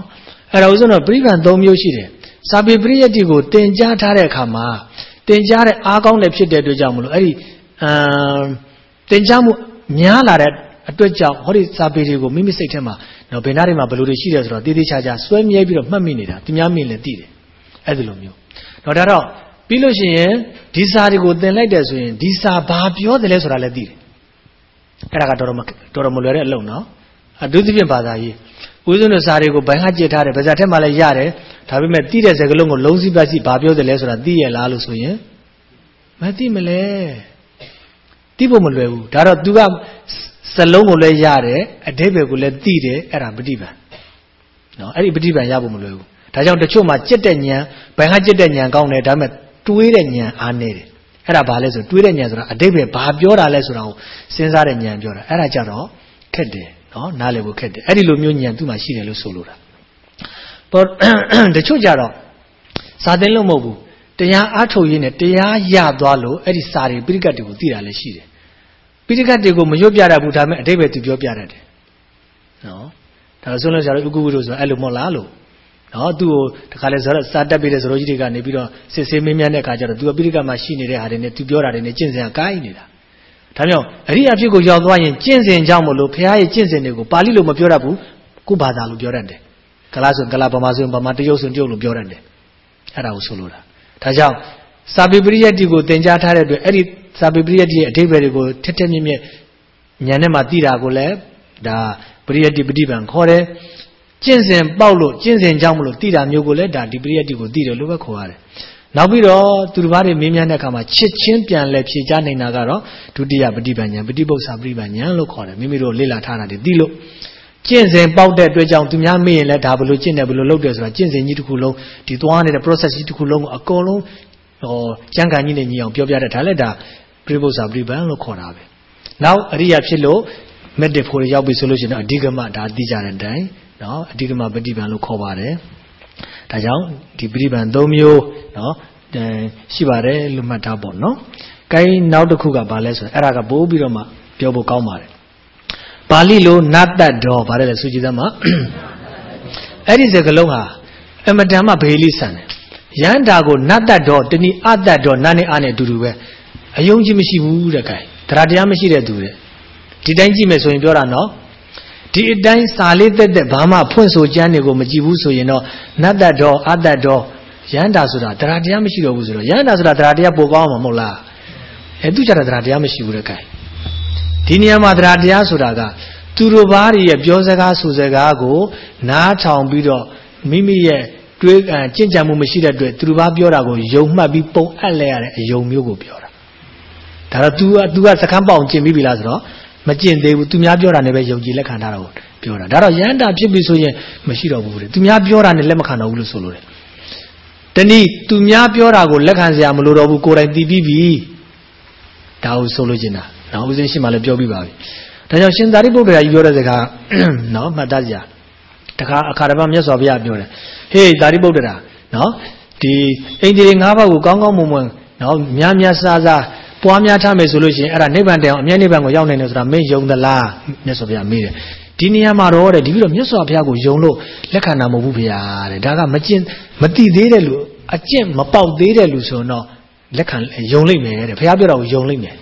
အဲ့ဒါဦးဇင်းတို့ပฏิဗံ၃မျိုးရှိတယ်စာပေပရိယတ်တိကိုသင်ကြားထားတဲ့အခါမှာသင်ကြားတဲ့အားကောင်းတဲ့ဖြစ်တဲ့အတွက်ကြောင့်မလို့အဲ့ဒီအမ် သင်ကြားမှုများလာတဲ့အတွက်ကြောင့်ဟောဒီစာပေတွေကိုမိမိစိတ်ထဲမှာနော်ဘယ်နာတွေမှာဘယ်လိုတွေရှိတယ်ဆိုတော့တည်တည်ချာချာစွဲမြဲပြီးတော့မှတ်မိနေတာသူများမြင်လည်းသိတယ်အဲ့ဒီလိုမျိုးတော့ဒါတော့ပြီးလို့ရှိရင်ဒီစာတွေကိုသင်လိုက်တယ်ဆိုရင်ဒီစာဘာပြောတယ်လဲဆိုတာလည်းသိတယ်အဲ့ဒါကတော်တော်တော်တော်မလွယ်တဲ့အလုပ်နော်အထူးသဖြင့်ဘာသာရေးဦးဇင်းတို့စာတွေကိုဘိုင်းဟကြည့်ထားတယ်ဗဇာထက်မှလည်းရတယ်ဒါပေမဲ့တိတဲ့စကလုံးကိုလုံးစည်းပတ်စီဘာပြောတယ်လဲဆိုတာသိရလားလို့ဆိုရင်မသိမလဲ သိဖို့မလွယ်ဘူးဒါတော့ तू ကစလုံးကိုလည်းရတယ်အဓိပ္ပာယ်ကိုလည်းသိတယ်အဲ့ဒါပฏิပန်နော်အဲ့ဒီပฏิပန်ရဖို့မလွယ်ဘူးဒါကြောင့်တချို့မှာจิตတဲ့ဉာဏ်ဘယ်ဟာจิตတဲ့ဉာဏ်ကောင်းတယ်ဒါပေမဲ့တွေးတဲ့ဉာဏ်အားနေတယ်အဲ့ဒါဘာလဲဆိုတွေးတဲ့ဉာဏ်ဆိုတာအဓိပ္ပာယ်ဘာပြောတာလဲဆိုတာကိုစဉ်းစားတဲ့ဉာဏ်ပြောတာအဲ့ဒါကြတော့ခက်တယ်နော်နားလည်ဖို့ခက်တယ်အဲ့ဒီလိုမျိုးဉာဏ်သူ့မှာရှိတယ်လို့ဆိုလိုတာပေါ်တချို့ကြတော့စာသင်လို့မဟုတ်ဘူး တရားအားထုတ်ရင်းနဲ့တရားရသွားလို့အဲ့ဒီစာတွေပြိဋကတ်တွေကိုသိတာလည်းရှိတယ်ပြိဋကတ်တွေကိုမရွတ်ပြတတ်ဘူးဒါပေမဲ့အတိတ်ပဲသူပြောပြတတ်တယ်နော်ဒါဆိုလို့ဆရာတို့ဥက္ကုဝိတို့ဆိုအဲ့လိုမဟုတ်လားလို့နော်သူ့ကိုတခါလဲဆိုတော့စာတက်ပြီးတဲ့ဇရောကြီးတွေကနေပြီးတော့စစ်ဆေးမင်းမြန်းတဲ့အခါကျတော့သူကပြိဋကတ်မှာရှိနေတဲ့ဟာတွေနဲ့သူပြောတာတွေနဲ့ကျင့်စဉ်ကကိုင်းနေတာဒါကြောင့်အရိအဖြစ်ကိုရောက်သွားရင်ကျင့်စဉ်ကြောင့်မလို့ဘုရားရဲ့ကျင့်စဉ်တွေကိုပါဠိလိုမပြောတတ်ဘူးကိုဘာသာလိုပြောတတ်တယ်ကလားဆိုကလားဗမာဆိုရင်ဗမာတရုတ်ဆိုတရုတ်လိုပြောတတ်တယ်အဲ့ဒါကိုဆိုလိုတာ ဒါကြောင့်စာပေပရိယတ်တီကိုသင်ကြားထားတဲ့အတွက်အဲ့ဒီစာပေပရိယတ်တီရဲ့အဓိပ္ပာယ်တွေကိုထက်ထက်မြက်မြက်ဉာဏ်နဲ့မှသိတာကိုလည်းဒါပရိယတ်တီပฏิပံခေါ်တယ်ကျင့်စဉ်ပေါက်လို့ကျင့်စဉ်ကြောင့်မလို့သိတာမျိုးကိုလည်းဒါဒီပရိယတ်တီကိုသိတယ်လို့ပဲခေါ်ရတယ်နောက်ပြီးတော့သူတစ်ပါးတွေမင်းများတဲ့အခါမှာချစ်ချင်းပြန်လဲဖြေချနိုင်တာကတော့ဒုတိယပฏิပံဉာဏ်ပฏิပု္ပ္ပစာပฏิပံဉာဏ်လို့ခေါ်တယ်မိမိတို့လေ့လာထားတာတွေသိလို့ ကျင့်စဉ်ပေါက်တဲ့အတွက်ကြောင့်သူများမေ့ရင်လည်းဒါဘလို့ကျင့်တယ်ဘလို့လုပ်တယ်ဆိုတာကျင့်စဉ်ကြီးတစ်ခုလုံးဒီသွားနေတဲ့ process ကြီးတစ်ခုလုံးကိုအကုန်လုံးဟောကျမ်းဂန်ကြီးနဲ့ညီအောင်ပြောပြတဲ့ဒါလည်းဒါပြိပု္ပ္ပစာပြိပံလို့ခေါ်တာပဲနောက်အရိယာဖြစ်လို့မက်တဖို့ရောက်ပြီဆိုလို့ရှိရင်တော့အဓိကမဒါသိကြတဲ့အတိုင်းနော်အဓိကမပฏิပံလို့ခေါ်ပါတယ်ဒါကြောင့်ဒီပฏิပံ၃မျိုးနော်ရှိပါတယ်လို့မှတ်ထားပေါ့နော်။ကိုင်းနောက်တစ်ခုကဘာလဲဆိုတော့အဲ့ဒါကပိုးပြီးတော့မှပြောဖို့ကောင်းပါတယ်။ ပါဠိလိုနတ်တတ်တော်ဗါတယ်လေစုကြည်သမှာအဲ့ဒီစကားလုံးဟာအမတန်မှဘေးလိဆန်တယ်ရန်တာကိုနတ်တတ်တော်တဏီအတတ်တော်နာနဲ့အားနဲ့အတူတူပဲအယုံကြည်မရှိဘူးတဲ့ခိုင်တရားတရားမရှိတဲ့သူတဲ့ဒီတိုင်းကြည့်မယ်ဆိုရင်ပြောတာနော်ဒီအတိုင်းစာလေးတက်တက်ဘာမှဖွင့်ဆိုကြမ်းတွေကိုမကြည့်ဘူးဆိုရင်တော့နတ်တတ်တော်အတတ်တော်ရန်တာဆိုတာတရားတရားမရှိတော့ဘူးဆိုတော့ရန်တာဆိုတာတရားတရားပိုကောင်းမှာမဟုတ်လားအဲသူကြတာတရားတရားမရှိဘူးတဲ့ခိုင် ဒီနေရာမှာတရားတရားဆိုတာကသူတို့ဘာတွေရဲ့ပြောစကားဆိုစကားကို နားထောင်ပြီးတော့မိမိရဲ့တွေးကြင်ကြံမှုမရှိတဲ့အတွက်သူတို့ဘာပြောတာကိုယုံမှတ်ပြီးပုံအပ်လဲရတဲ့အယုံမျိုးကိုပြောတာဒါတော့ तू က तू ကစကမ်းပေါအောင်ကျင့်ပြီးပြီလားဆိုတော့မကျင့်သေးဘူးသူများပြောတာနဲ့ပဲယုံကြည်လက်ခံထားတာကိုပြောတာဒါတော့ရန်တာဖြစ်ပြီဆိုရင်မရှိတော့ဘူးတဲ့သူများပြောတာနဲ့လက်မခံတော့ဘူးလို့ဆိုလို့တယ်တနည်းသူများပြောတာကိုလက်ခံစရာမလိုတော့ဘူးကိုယ်တိုင်သိပြီးပြီဒါကိုဆိုလို့ကျင်တာ နောက်ဦးစင်းရှိမှလည်းပြောပြီးပါပြီဒါကြောင့်ရှင်သာရိပုတ္တရာကြီးပြောတဲ့စကားနော်မှတ်သားစရာတခါအခါတပတ်မြတ်စွာဘုရားပြောတယ်ဟေးသာရိပုတ္တရာနော်ဒီအိန္ဒိယ၅ဘက်ကိုကောင်းကောင်းမွန်မွန်နော်များများစားစားပွားများထားမယ်ဆိုလို့ရှိရင်အဲ့ဒါနိဗ္ဗာန်တန်အောင်အမြဲနိဗ္ဗာန်ကိုရောက်နိုင်တယ်ဆိုတာမင်းယုံသလားမြတ်စွာဘုရားမေးတယ်ဒီနေရာမှာတော့တဲ့ဒီပြီးတော့မြတ်စွာဘုရားကိုယုံလို့လက်ခံတာမဟုတ်ဘူးဘုရားတဲ့ဒါကမကျင့်မတိသေးတဲ့လူအကျင့်မပေါက်သေးတဲ့လူဆိုတော့လက်ခံယုံလိမ့်မယ်တဲ့ဘုရားပြောတာကိုယုံလိမ့်မယ်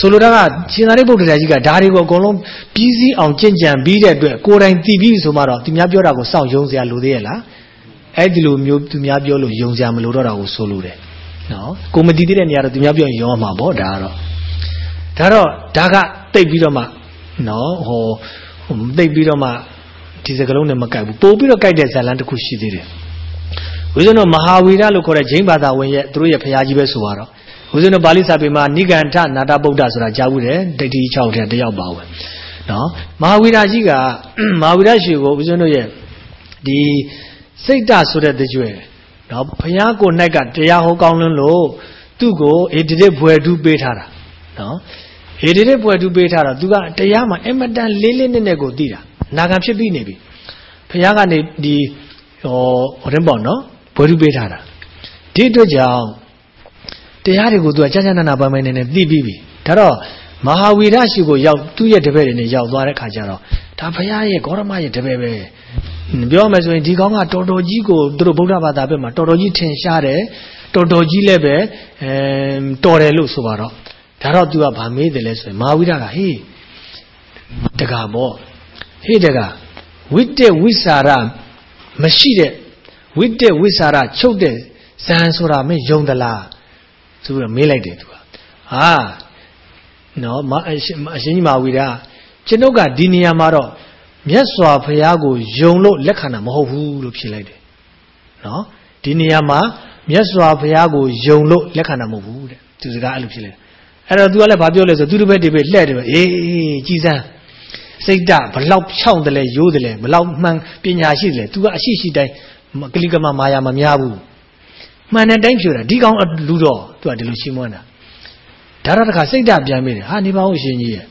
ဆိုလိုတာကရှင်သာရိပုတ္တရာကြီးကဒါတွေကိုအကုန်လုံးပြီးစည်းအောင်ကြင်ကြံပြီးတဲ့အတွက်ကိုယ်တိုင်တည်ပြီးဆိုမှတော့သူများပြောတာကိုစောင့်ယုံစရာလိုသေးရဲ့လားအဲ့ဒီလိုမျိုးသူများပြောလို့ယုံစရာမလိုတော့တာကိုဆိုလိုတယ်နော်ကိုမတည်သေးတဲ့နေရာတော့သူများပြောရင်ယုံမှာပေါ့ဒါကတော့ဒါတော့ဒါကတိတ်ပြီးတော့မှနော်ဟိုတိတ်ပြီးတော့မှဒီစကလုံးနဲ့မကိုက်ဘူးပို့ပြီးတော့ကိုက်တဲ့ဇာလန်တစ်ခုရှိသေးတယ်ဝိဇ္ဇနောမဟာဝီရလို့ခေါ်တဲ့ဂျိမ်းဘာသာဝင်ရဲ့သူတို့ရဲ့ဖရာကြီးပဲဆိုတော့ ဦးဇင်းတို့ပါဠိစာပေမှာနိဂန္ဓနာတဗုဒ္ဓဆိုတာကြားဘူးတယ်ဒိဋ္ဌိ6တဲ့တယောက်ပါဝင်နော်မဟာဝီရာကြီးကမဟာဝီရာရှိကိုဦးဇင်းတို့ရဲ့ဒီစိတ်တဆိုတဲ့တကြွယ်နော်ဘုရားကို၌ကတရားဟောကောင်းလွန်းလို့သူ့ကိုအေဒီဒိဘွယ်ဒူးပေးထားတာနော်အေဒီဒိဘွယ်ဒူးပေးထားတော့သူကတရားမှာအမတန်လေးလေးနက်နက်ကိုသိတာနာခံဖြစ်ပြီးနေပြီဘုရားကနေဒီဟောဟိုတင်ပေါ့နော်ဘွယ်ဒူးပေးထားတာဒီအတွက်ကြောင့် တရားတွေကိုသူကကြာကြာနာနာပိုင်ပိုင်နေနေသိပြီးပြီဒါတော့မဟာဝီရရှိကိုရောက်သူ့ရဲ့တပည့်တွေနဲ့ရောက်သွားတဲ့ခါကျတော့ဒါဘုရားရဲ့ဂေါရမရဲ့တပည့်ပဲပြောမယ်ဆိုရင်ဒီကောင်းကတော်တော်ကြီးကိုသူတို့ဗုဒ္ဓဘာသာဘက်မှာတော်တော်ကြီးထင်ရှားတယ်တော်တော်ကြီးလည်းပဲအဲတော်တယ်လို့ဆိုပါတော့ဒါတော့သူကဗာမေးတယ်လဲဆိုရင်မဟာဝီရကဟေးတကာပေါ့ဟေးတကာဝိတ္တဝိสารမရှိတဲ့ဝိတ္တဝိสารချုပ်တဲ့ဇန်ဆိုတာမင်းယုံသလား ဆိုပြီးတော့မေးလိုက်တယ်သူကဟာနော်မအရှင်အရှင်ကြီးမာဝီရာကျွန်ုပ်ကဒီနေရာမှာတော့မြတ်စွာဘုရားကိုယုံလို့လက်ခံတာမဟုတ်ဘူးလို့ဖြေလိုက်တယ်နော်ဒီနေရာမှာမြတ်စွာဘုရားကိုယုံလို့လက်ခံတာမဟုတ်ဘူးတဲ့သူစကားအဲ့လိုဖြစ်လေအဲ့တော့ तू ကလည်းဘာပြောလဲဆိုသူတစ်ဘက်ဒီဘက်လှဲ့တယ်ပဲအေးအေးကြည်စမ်းစိတ်ဓာတ်ဘလောက်ဖြောင့်တယ်လဲရိုးတယ်လဲဘလောက်မှန်ပညာရှိတယ်လဲ तू ကအရှိရှိတိုင်းကလိကမမာယာမများဘူး မှန်တဲ့တိုင်းဖြိုတာဒီကောင်လူတော့ तू ကဒီလိုရှင်းမွန်းတာဒါတော့တခါစိတ်ဓာတ်ပြန်မိတယ်ဟာနေပါဦးရှင်ကြီးရဲ့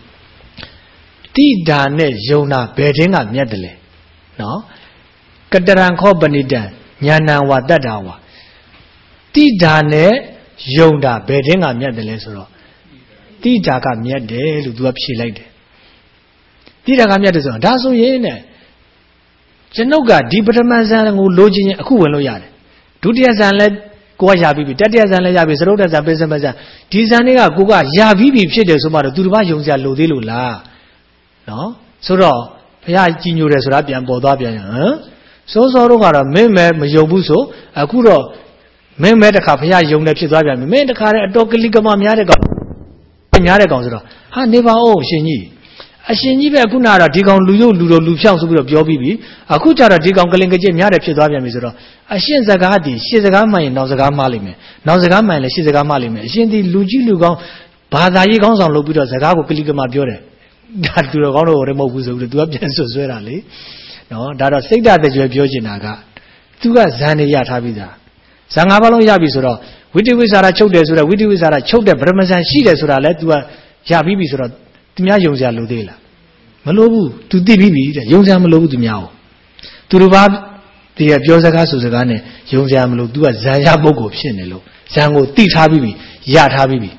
တိဒါနဲ့ယုံတာဘယ်တင်းကမြတ်တယ်လဲနော်ကတရံခောပဏိတံညာဏဝတတ္တာဝတိဒါနဲ့ယုံတာဘယ်တင်းကမြတ်တယ်လဲဆိုတော့တိဒါကမြတ်တယ်လို့ तू ကဖြေလိုက်တယ်တိဒါကမြတ်တယ်ဆိုတော့ဒါဆိုရင်နဲ့ကျွန်ုပ်ကဒီပထမဇန်ကိုလိုချင်ရင်အခုဝင်လို့ရတယ် ဒုတိယဇန်လည်းကိုကရပြီးပြီတတိယဇန်လည်းရပြီသရုပ်တဇန်ပိစမဇန်ဒီဇန်တွေကကိုကရပြီးပြီဖြစ်တယ်ဆိုမှတော့သူတစ်ပါးယုံစရာလိုသေးလို့လားနော်ဆိုတော့ဘုရားကြီးညိုတယ်ဆိုတာပြန်ပေါ်သွားပြန်ဟမ်စိုးစောတို့ကတော့မင်းမဲမယုံဘူးဆိုအခုတော့မင်းမဲတခါဘုရားယုံတယ်ဖြစ်သွားပြန်ပြီမင်းတခါတည်းအတော်ကလိကမများတဲ့ကောင်များတဲ့ကောင်ဆိုတော့ဟာနေပါဦးအရှင်ကြီး အရှင်ကြီးပဲခုနကတော့ဒီကောင်လူရုပ်လူတော်လူဖြောင်းဆိုပြီးတော့ပြောပြီးပြီအခုကျတော့ဒီကောင်ကလင်ကကြစ်များတယ်ဖြစ်သွားပြန်ပြီဆိုတော့အရှင်စကားဒီရှေ့စကားမှန်ရင်နောက်စကားမှားလိမ့်မယ်နောက်စကားမှန်ရင်လည်းရှေ့စကားမှားလိမ့်မယ်အရှင်ဒီလူကြီးလူကောင်းဘာသာရေးကောင်းဆောင်လုပ်ပြီးတော့စကားကိုကလိကမပြောတယ်ဒါသူတော်ကောင်းတော့လည်းမဟုတ်ဘူးဆိုပြီးတော့ तू ကပြန်ဆွဆွဲတာလေနော်ဒါတော့စိတ်ဓာတ်တကြွယ်ပြောချင်တာက तू ကဇန်နေရထားပြီးသားဇန်၅ပါးလုံးရပြီဆိုတော့ဝိတ္တိဝိသရာချုပ်တယ်ဆိုတော့ဝိတ္တိဝိသရာချုပ်တဲ့ဗြဟ္မဇန်ရှိတယ်ဆိုတာလဲ तू ကရပြီးပြီဆိုတော့ သူများယုံစရာလိုသေးလားမလိုဘူး तू သိပြီးပြီတဲ့ယုံစရာမလိုဘူးသူများကိုသူတို့ဘာဒီကပြောစကားဆိုစကားနဲ့ယုံစရာမလို तू ကဇန်ရပုဂ္ဂိုလ်ဖြစ်နေလို့ဇန်ကိုတိထားပြီးပြီရထားပြီးပြီ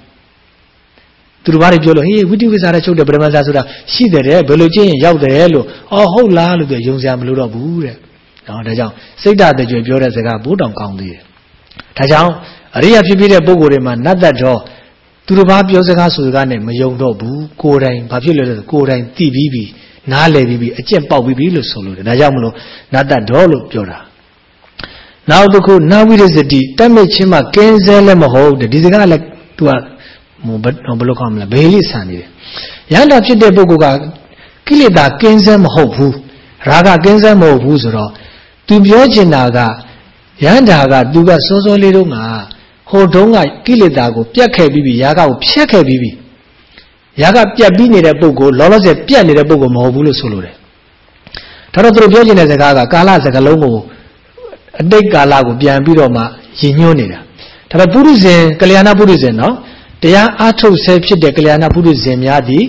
သူတို့ဘာတွေပြောလို့ဟေးဝိတိဝိစာရချုပ်တဲ့ပရမဇာဆိုတာရှိတယ်တဲ့ဘယ်လိုကျင့်ရင်ရောက်တယ်လို့အော်ဟုတ်လားလို့ပြောယုံစရာမလိုတော့ဘူးတဲ့နော်ဒါကြောင့်စိတ်ဓာတ်တကြွပြောတဲ့စကားဘိုးတောင်ကောင်းသေးတယ်ဒါကြောင့်အရိယာဖြစ်ဖြစ်တဲ့ပုဂ္ဂိုလ်တွေမှာနတ်တတ်တော့ သူတို့ဘာပြောစကားဆိုစကားနဲ့မယုံတော့ဘူးကိုယ်တိုင်ဘာဖြစ်လဲဆိုကိုယ်တိုင်သိပြီးပြီနားလည်ပြီးပြီအကျင့်ပေါက်ပြီးပြီလို့ဆိုလို့တယ်ဒါကြောင့်မလို့နတ်တတ်တော့လို့ပြောတာနောက်တစ်ခုနာဝိရဇတိတတ်မဲ့ချင်းမှကင်းစဲလည်းမဟုတ်တဲ့ဒီစကားလည်းသူကဟိုဘယ်လိုခေါ်မလဲဘေးလေးဆန်နေတယ်ရဟန္တာဖြစ်တဲ့ပုဂ္ဂိုလ်ကကိလေသာကင်းစဲမဟုတ်ဘူးရာဂကင်းစဲမဟုတ်ဘူးဆိုတော့သူပြောချင်တာကရဟန္တာကသူကစောစောလေးတုန်းက ဟိုတုန်းကကိလေသာကိုပြတ်ခဲ့ပြီးပြီရာဂကိုဖျက်ခဲ့ပြီးပြီရာဂပြတ်ပြီးနေတဲ့ပုဂ္ဂိုလ်လောလောဆယ်ပြတ်နေတဲ့ပုဂ္ဂိုလ်မဟုတ်ဘူးလို့ဆိုလိုတယ်ဒါတော့သူတို့ပြောချင်တဲ့စကားကကာလစကားလုံးကိုအတိတ်ကာလကိုပြန်ပြီးတော့မှရည်ညွှန်းနေတာဒါတော့ပုရိသေကလျာဏပုရိသေနော်တရားအားထုတ်ဆဲဖြစ်တဲ့ကလျာဏပုရိသေများသည်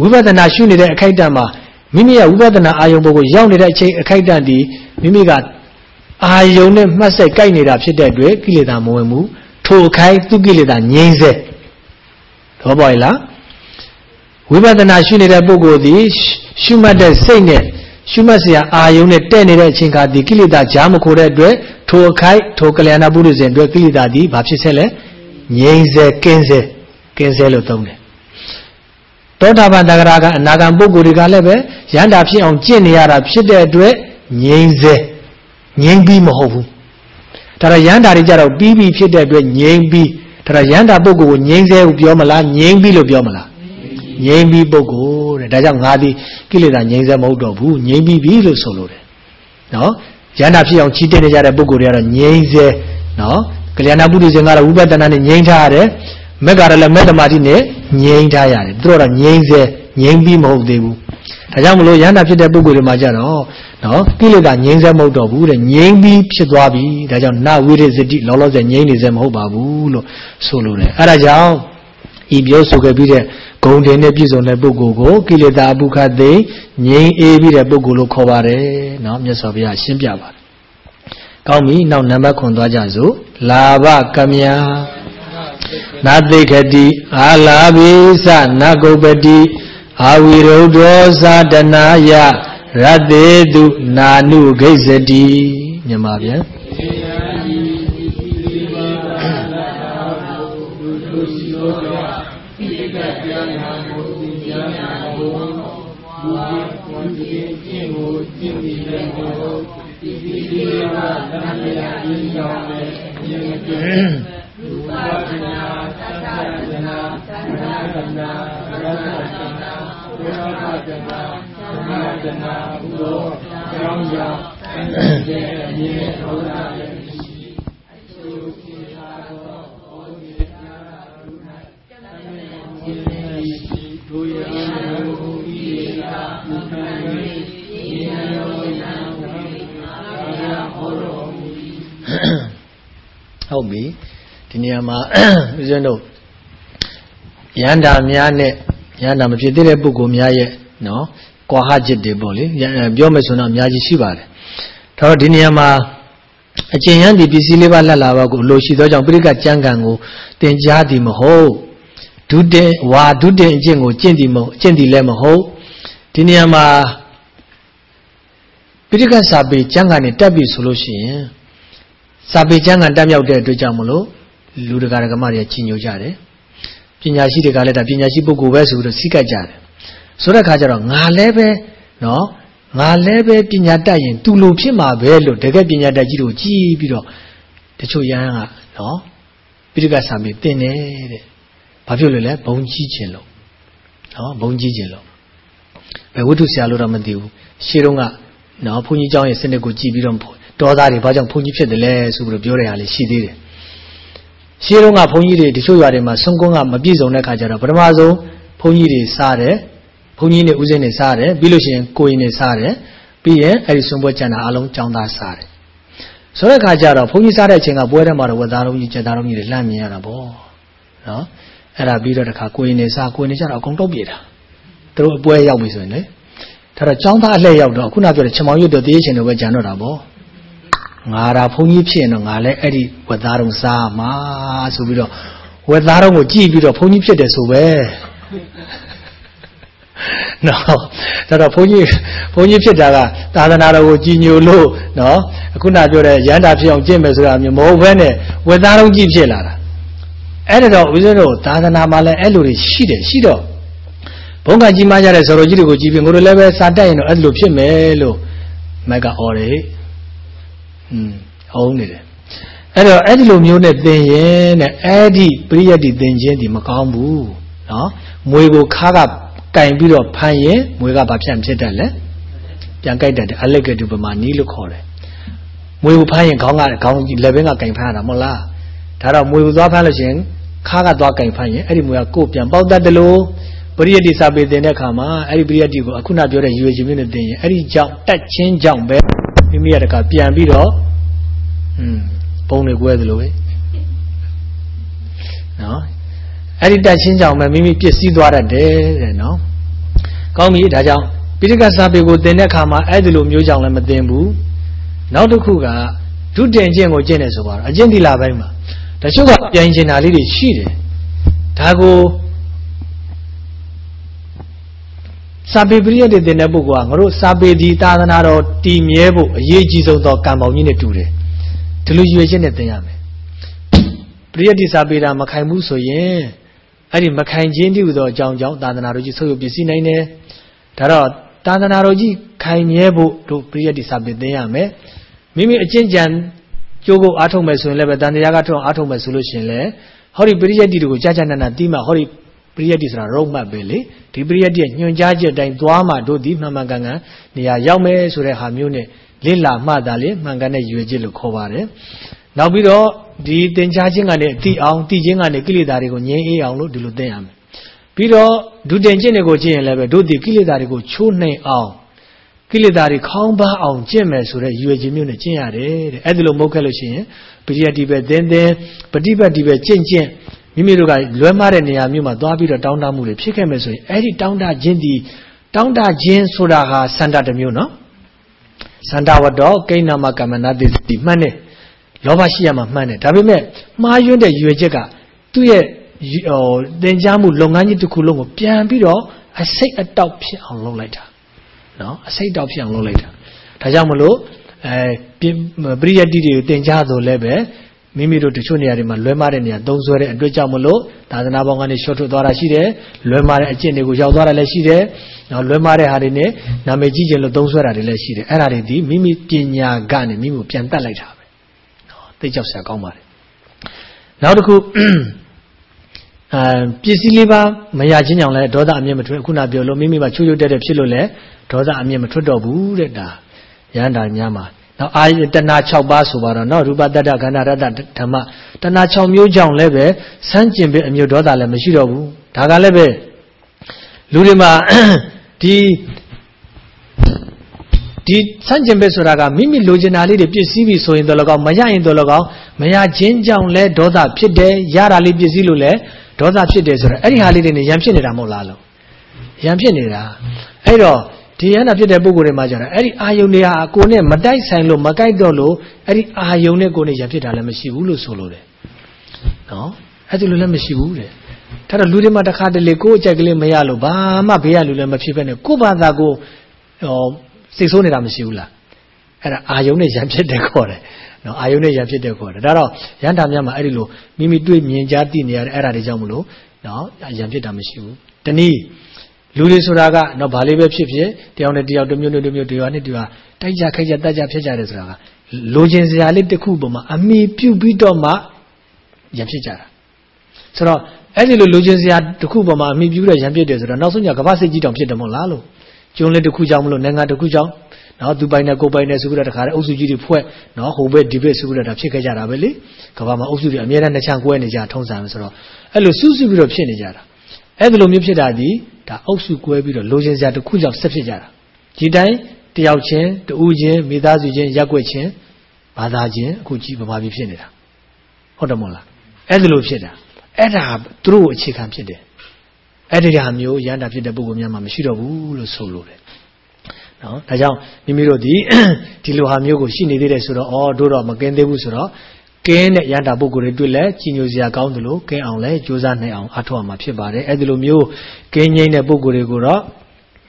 ဝိပဿနာရှုနေတဲ့အခိုက်အတန့်မှာမိမိရဲ့ဝိပဿနာအာယုံဘုကိုရောက်နေတဲ့အချိန်အခိုက်အတန့်ဒီမိမိကအာယုံနဲ့မှတ်ဆက်ကြိုက်နေတာဖြစ်တဲ့အတွက်ကိလေသာမဝင်ဘူး ထိုအခိုက်သူကိလေသာငြိမ်းစေတော့ပေါ်လားဝိပဿနာရှုနေတဲ့ပုဂ္ဂိုလ်သည်ရှုမှတ်တဲ့စိတ်နဲ့ရှုမှတ်စရာအာယုံနဲ့တဲ့နေတဲ့အချိန်ခါဒီကိလေသာကြားမခိုတဲ့အတွက်ထိုအခိုက်ထိုကလျာဏပုရိသေအတွက်ကိလေသာဒီဘာဖြစ်ဆက်လဲငြိမ်းစေကင်းစေကင်းစေလို့သုံးတယ်တောတာပန်တဂရကအနာဂံပုဂ္ဂိုလ်တွေကလည်းပဲရန္တာဖြစ်အောင်ကျင့်နေရတာဖြစ်တဲ့အတွက်ငြိမ်းစေငြိမ်းပြီးမဟုတ်ဘူး ဒါတော့ရန္တာတွေကြတော့ပြီးပြီးဖြစ်တဲ့အတွက်ငြိမ်းပြီးဒါတော့ရန္တာပုဂ္ဂိုလ်ကိုငြိမ်းစေဟုပြောမလားငြိမ်းပြီးလို့ပြောမလားငြိမ်းပြီးပုဂ္ဂိုလ်တဲ့ဒါကြောင့်ငါဒီကိလေသာငြိမ်းစေမဟုတ်တော့ဘူးငြိမ်းပြီးပြီလို့ဆိုလိုတယ်နော်ရန္တာဖြစ်အောင်ချီးတက်နေကြတဲ့ပုဂ္ဂိုလ်တွေကတော့ငြိမ်းစေနော်ကလျာဏပုရိသေကတော့ဝိပဿနာနဲ့ငြိမ်းထားရတယ်မက်ကလည်းမေတ္တမာတိနဲ့ငြိမ်းထားရတယ်သူတို့ကတော့ငြိမ်းစေငြိမ်းပြီးမဟုတ်သေးဘူး ဒါကြောင့်မလို့ရဟန္တာဖြစ်တဲ့ပုဂ္ဂိုလ်တွေမှာကြတော့နော်ကိလေသာငြိမ်းစေမဟုတ်တော့ဘူးတဲ့ငြိမ်းပြီးဖြစ်သွားပြီဒါကြောင့်နဝိရဇတိလောလောဆယ်ငြိမ်းနေစေမဟုတ်ပါဘူးလို့ဆိုလိုတယ်အဲဒါကြောင့်ဤပြောဆိုခဲ့ပြီးတဲ့ဂုံတင်နဲ့ပြည့်စုံတဲ့ပုဂ္ဂိုလ်ကိုကိလေသာအပုခသိငြိမ်းအေးပြီးတဲ့ပုဂ္ဂိုလ်လို့ခေါ်ပါတယ်နော်မြတ်စွာဘုရားရှင်းပြပါတယ်ကောင်းပြီနောက်နံပါတ်ခွန်သွားကြစို့လာဘကမြာနာသိခတိအာလာဘိသနဂုပတိ အာဝိရုဒ္ဓောသာတနာယရတေတုနာနုဂိဇတိမြန်မာပြန်လူပဒနာသတ္တဒနာသန္တာဒနာရတဒ နာဝိရဒနာသမဒနာဘုရောကြောင်းကြောင့်ကျေအမြဲဒေါသလည်းမရှိအကျိုးဖြစ်လာသောဩဇေနာရု၌တမန်တော်ရှင်ရှိတို့ရဟန်းဘုရားဘုရား၍ဤနောယံဝိမာယာဟောတော်မူ၏ဟုတ်ပြီဒီနေရာမှာဦးဇင်းတို့ရန္တာများနဲ့ရန္တာမဖြစ်သေးတဲ့ပုဂ္ဂိုလ်များရဲ့နော် ကွာဟจิตတွေပေါ့လေပြောမယ်ဆိုတော့အများကြီးရှိပါတယ်ဒါတော့ဒီနေရာမှာအကျဉ်းရန်ဒီပစ္စည်းလေးပါလက်လာပါကိုအလိုရှိသောကြောင့်ပြိကကြံကံကိုတင်ကြားသည်မဟုတ်ဒုတင်ဝါဒုတင်အကျင့်ကိုကျင့်သည်မဟုတ်အကျင့်သည်လည်းမဟုတ်ဒီနေရာမှာပိဋကစာပေကျမ်းဂန်နဲ့တက်ပြီဆိုလို့ရှိရင်စာပေကျမ်းဂန်တက်မြောက်တဲ့အတွက်ကြောင့်မလို့လူတကာဒကမတွေကကြီးညိုကြတယ်ပညာရှိတွေကလည်းဒါပညာရှိပုဂ္ဂိုလ်ပဲဆိုပြီးတော့စီးကပ်ကြတယ် ဆိုတဲ့ခါကျတော့ငါလည်းပဲနော်ငါလည်းပဲပညာတတ်ရင်သူလိုဖြစ်မှာပဲလို့တကယ်ပညာတတ်ကြီးတို့ကြည်ပြီးတော့တချို့ရဟန်းကနော်ပိဋကစာပေတင်တယ်တဲ့ဘာဖြစ်လို့လဲဘုံကြီးခြင်းလို့နော်ဘုံကြီးခြင်းလို့ဘယ်ဝတ္ထုဆရာလို့တော့မသိဘူးရှေးတုန်းကနော်ဘုန်းကြီးเจ้าရဲ့စနစ်ကိုကြည်ပြီးတော့ဒေါသတွေဘာကြောင့်ဘုန်းကြီးဖြစ်တယ်လဲဆိုပြီးတော့ပြောတဲ့ဟာလေးရှိသေးတယ်ရှေးတုန်းကဘုန်းကြီးတွေတချို့ရွာတွေမှာဆုံးကုန်းကမပြည့်စုံတဲ့ခါကျတော့ပထမဆုံးဘုန်းကြီးတွေစားတယ်ဘု န်းကြီးတွေဥစဉ်တွေစားတယ်ပြီးလို့ရှိရင်ကိုရင်တွေစားတယ်ပြီးရင်အဲ့ဒီဆုံးပွဲကျန်တာအလုံးចောင်းသားစားတယ်ဆိုတဲ့ခါကျတော့ဘုန်းကြီးစားတဲ့အချိန်ကပွဲထဲမှာတော့ဝက်သားလုံးကြီးကျက်သားလုံးကြီးတွေလှမ်းမြင်ရတာပေါ့နော်အဲ့ဒါပြီးတော့တခါကိုရင်တွေစားကိုရင်တွေကျတော့အကုန်တုတ်ပြေတာသူတို့အပွဲရောက်ပြီဆိုရင်လေဒါတော့ចောင်းသားအလှည့်ရောက်တော့ခုနပြောတဲ့ချမောင်ရွတ်တော့တေးချင်တော့ပဲကြံတော့တာပေါ့ငါဒါဘုန်းကြီးဖြစ်ရင်တော့ငါလည်းအဲ့ဒီဝက်သားတုံစားမှာဆိုပြီးတော့ဝက်သားတုံကိုကြည့်ပြီးတော့ဘုန်းကြီးဖြစ်တယ်ဆိုပဲ နော်ဒါတော့ဘုန်းကြီးဘုန်းကြီးဖြစ်တာကသာသနာတော်ကိုကြည်ညိုလို့နော်အခုနပြောတဲ့ရန်တာဖြစ်အောင်ကျင့်မယ်ဆိုတာမျိုးမဟုတ်ဘဲနဲ့ဝက်သားတုံကြည့်ဖြစ်လာတာအဲ့ဒါတော့ဦးဇင်းတို့သာသနာမှာလည်းအဲ့လိုတွေရှိတယ်ရှိတော့ဘုံကကြီးမားကြတဲ့ဇော်တော်ကြီးတွေကိုကြည့်ပြီးငိုတို့လည်းပဲစာတက်ရင်တော့အဲ့လိုဖြစ်မယ်လို့မိုက်ကအော်တယ်อืมဟုတ်နေတယ်အဲ့တော့အဲ့ဒီလိုမျိုးနဲ့သင်ရင်တဲ့အဲ့ဒီပရိယတ်တိသင်ခြင်းဒီမကောင်းဘူးเนาะမွေကိုခါက ကင်ပြီးတော့ဖမ်းရင်မွေကဘာဖြစ်ဖြစ်တတ်လဲပြန်ကြိုက်တတ်တယ်အလက်ကတူပမာနီးလို့ခေါ်တယ်မွေကိုဖမ်းရင်ခေါင်းကခေါင်းလက်ဘင်းကကင်ဖမ်းရတာမဟုတ်လားဒါတော့မွေကိုသွားဖမ်းလို့ရှိရင်ခါကသွားကင်ဖမ်းရင်အဲ့ဒီမွေကကိုယ်ပြန်ပေါက်တတ်တယ်လို့ပရိယတ်တိစာပေသင်တဲ့အခါမှာအဲ့ဒီပရိယတ်တိကိုအခုနပြောတဲ့ရွေချင်းမျိုးနဲ့သင်ရင်အဲ့ဒီကြောင့်တက်ချင်းကြောင့်ပဲမိမိရတကပြန်ပြီးတော့อืมပုံတွေကွဲသလိုပဲနော် အဲ့ဒီတက်ချင်းကြောင့်ပဲမိမိပြည့်စည်သွားတတ်တယ်တဲ့နော်ကောင်းပြီဒါကြောင့်ပိဋကစာပေကိုသင်တဲ့အခါမှာအဲ့ဒီလိုမျိုးကြောင့်လည်းမသင်ဘူးနောက်တစ်ခုကဒုတင်ကျင့်ကိုကျင့်တယ်ဆိုပါတော့အကျင့်ဒီလာပိုင်းမှာတချို့ကပြန်ကျင်တာလေးတွေရှိတယ်ဒါကိုစာပေပရိယတ်တွေသင်တဲ့ပုဂ္ဂိုလ်ကငါတို့စာပေဒီသာသနာတော်တည်မြဲဖို့အရေးကြီးဆုံးသောကံပေါင်းကြီးနဲ့တူတယ်ဒီလိုရွေချက်နဲ့သင်ရမယ်ပရိယတ်ဒီစာပေတာမခိုင်ဘူးဆိုရင် အဲ့ဒီမခိုင်ခြင်းတည်းဟူသောအကြောင်းကြောင့်သာသနာတော်ကြီးဆုပ်ယုပ်ပစ္စည်းနိုင်တယ်ဒါတော့သာသနာတော်ကြီးခိုင်မြဲဖို့တို့ပရိယတ်ဒီစာပေသင်ရမယ်မိမိအကျင့်ကြံကြိုးကိုအားထုတ်မယ်ဆိုရင်လည်းပဲတန်တရားကထုံအားထုတ်မယ်ဆိုလို့ရှိရင်လည်းဟောဒီပရိယတ်ဒီတွေကိုကြာကြာနာနာတီးမှဟောဒီပရိယတ်တိဆိုတာရုံမှတ်ပဲလေဒီပရိယတ်တိရဲ့ညွှန်ကြားချက်အတိုင်းသွားမှတို့ဒီမှန်မှန်ကန်ကန်နေရာရောက်မယ်ဆိုတဲ့ဟာမျိုးနဲ့လိလာမှတ်တာလေမှန်ကန်တဲ့ရွေချက်လို့ခေါ်ပါတယ် နောက်ပြီးတော့ဒီသင်ကြားခြင်းကလည်းတိအောင်တိခြင်းကလည်းကိလေသာတွေကိုငြိမ်းအေးအောင်လို့ဒီလိုသင်ရမယ်ပြီးတော့ဒုတင်ခြင်းတွေကိုကျင့်ရင်လည်းပဲတို့ဒီကိလေသာတွေကိုချိုးနှိမ်အောင်ကိလေသာတွေခေါင်းပါအောင်ကျင့်မယ်ဆိုတဲ့ရွေခြင်းမျိုးနဲ့ကျင့်ရတယ်တဲ့အဲ့ဒီလိုမဟုတ်ခဲ့လို့ရှိရင်ပရိယတ်တိပဲသင်သင်ပฏิပတ်တိပဲကျင့်ကျင့်မိမိတို့ကလွဲမှားတဲ့နေရာမျိုးမှာသွားပြီးတော့တောင်းတမှုတွေဖြစ်ခဲ့မယ်ဆိုရင်အဲ့ဒီတောင်းတခြင်းဒီတောင်းတခြင်းဆိုတာဟာစန္ဒတစ်မျိုးနော်စန္ဒဝတ္တောကိဏမကမ္မနာတိတိမှန်တယ် လောဘရှိရမှာမှန်တယ်ဒါပေမဲ့မှားယွင်းတဲ့ရွေချက်ကသူ့ရဲ့ဟိုသင်ကြားမှုလုပ်ငန်းကြီးတစ်ခုလုံးကိုပြန်ပြီးတော့အစိတ်အတောက်ဖြစ်အောင်လုပ်လိုက်တာနော်အစိတ်တောက်ဖြစ်အောင်လုပ်လိုက်တာဒါကြောင့်မလို့အဲပရိယတ္တိတွေကိုသင်ကြားဆိုလည်းပဲမိမိတို့တချို့နေရာတွေမှာလွဲမှားတဲ့နေရာသုံးဆွဲတဲ့အတွက်ကြောင့်မလို့သာသနာပေါင်းကနေရှော့ထွက်သွားတာရှိတယ်လွဲမှားတဲ့အကျင့်တွေကိုရောက်သွားတာလည်းရှိတယ်နော်လွဲမှားတဲ့ဟာတွေနဲ့နာမည်ကြီးခြင်းလို့သုံးဆွဲတာတွေလည်းရှိတယ်အဲ့ဒါတွေဒီမိမိပညာကနေမိမိကိုပြန်တတ်လိုက်တာပဲနော် သိကြောက်စရာကောင်းပါတယ်နောက်တစ်ခုအာပစ္စည်းလေးပါမရခြင်းကြောင့်လည်းဒေါသအမျက်မထွက်ခုနပြောလို့မိမိမှာချွတ်ချွတ်တက်တက်ဖြစ်လို့လည်းဒေါသအမျက်မထွက်တော့ဘူးတဲ့ဒါရဟန္တာများမှာနော်အာတဏ6ပါးဆိုပါတော့နော်ရူပတ္တခန္ဓာရတ္တဓမ္မတဏ6မျိုးကြောင့်လည်းပဲစမ်းကျင်ပဲအမျိုးဒေါသလည်းမရှိတော့ဘူးဒါကလည်းပဲလူတွေမှာဒီ ဒီစန့်ကျင်ဘက်ဆိုတာကမိမိလိုချင်တာလေးတွေပြည့်စည်ပြီဆိုရင်တော့လကောက်မရရင်တော့လကောက်မရခြင်းကြောင့်လဲဒေါသဖြစ်တယ်ရတာလေးပြည့်စည်လို့လဲဒေါသဖြစ်တယ်ဆိုတော့အဲ့ဒီဟာလေးတွေနဲ့ရံဖြစ်နေတာမဟုတ်လားလို့ရံဖြစ်နေတာအဲ့တော့ဒီရဟနာဖြစ်တဲ့ပုဂ္ဂိုလ်တွေမှာကျတော့အဲ့ဒီအာယုန်တွေဟာကိုယ်နဲ့မတိုက်ဆိုင်လို့မကြိုက်တော့လို့အဲ့ဒီအာယုန်နဲ့ကိုယ်နဲ့ရံဖြစ်တာလည်းမရှိဘူးလို့ဆိုလို့တယ်နော်အဲ့ဒီလိုလည်းမရှိဘူးတဲ့ဒါတော့လူတွေမှာတစ်ခါတလေကိုယ်အကြိုက်ကလေးမရလို့ဘာမှဘေးရလူလည်းမဖြစ်ဘဲနဲ့ကိုယ့်ဘာသာကိုဟော စိတ်ဆိုးနေတာမရှိဘူးလားအဲ့ဒါအာယုံနဲ့ရံဖြစ်တယ်ခေါ်တယ်နော်အာယုံနဲ့ရံဖြစ်တယ်ခေါ်တယ်ဒါတော့ရန်တာများမှာအဲ့ဒီလိုမိမိတွေ့မြင်ကြားသိနေရတဲ့အဲ့ဒါတွေကြောင့်မလို့နော်ရံဖြစ်တာမရှိဘူးတနည်းလူတွေဆိုတာကနော်ဘာလေးပဲဖြစ်ဖြစ်တယောက်နဲ့တယောက်တစ်မျိုးနဲ့တစ်မျိုးတရွာနဲ့တရွာတိုက်ကြခိုက်ကြတက်ကြဖြစ်ကြတယ်ဆိုတာကလိုချင်စရာလေးတစ်ခုပေါ်မှာအမိပြုတ်ပြီးတော့မှရံဖြစ်ကြတာဆိုတော့အဲ့ဒီလိုလိုချင်စရာတစ်ခုပေါ်မှာအမိပြုတ်တဲ့ရံဖြစ်တယ်ဆိုတော့နောက်ဆုံးညကမ္ဘာစိတ်ကြီးတောင်ဖြစ်တယ်မဟုတ်လားလို့ ကျွန်းလေးတစ်ခုကြောင့်မလို့နိုင်ငံတစ်ခုကြောင့်နော်သူပိုင်နဲ့ကိုပိုင်နဲ့ဆိုပြီးတော့တခါတည်းအုပ်စုကြီးတွေဖွဲ့နော်ဟိုဘက်ဒီဘက်ဆိုပြီးတော့ဒါဖြစ်ခဲ့ကြတာပဲလေကဘာမှာအုပ်စုတွေအများနဲ့နှစ်ချမ်းကွဲနေကြထုံးစံဆိုတော့အဲ့လိုစုစုပြီးတော့ဖြစ်နေကြတာအဲ့ဒီလိုမျိုးဖြစ်တာဒီဒါအုပ်စုကွဲပြီးတော့လိုချင်စရာတစ်ခုကြောင့်ဆက်ဖြစ်ကြတာဒီတိုင်းတယောက်ချင်းတူးချင်းမိသားစုချင်းရက်ွက်ချင်းဘာသာချင်းအခုကြည့်ပမာပြီးဖြစ်နေတာဟုတ်တယ်မဟုတ်လားအဲ့ဒီလိုဖြစ်တာအဲ့ဒါသူတို့အခြေခံဖြစ်တယ် အဲ့ဒီဟာမျိုးရန်တာဖြစ်တဲ့ပုဂ္ဂိုလ်များမှာမရှိတော့ဘူးလို့ဆိုလို့တယ်နော်ဒါကြောင့်မိမိတို့ဒီဒီလိုဟာမျိုးကိုရှိနေသေးတယ်ဆိုတော့အော်တို့တော့မကင်းသေးဘူးဆိုတော့ကင်းတဲ့ရန်တာပုဂ္ဂိုလ်တွေတွေ့လဲကြီးညိုစရာကောင်းတယ်လို့ကင်းအောင်လဲကြိုးစားနိုင်အောင်အထောက်အမှာဖြစ်ပါတယ်အဲ့ဒီလိုမျိုးကင်းငိမ့်တဲ့ပုဂ္ဂိုလ်တွေကိုတော့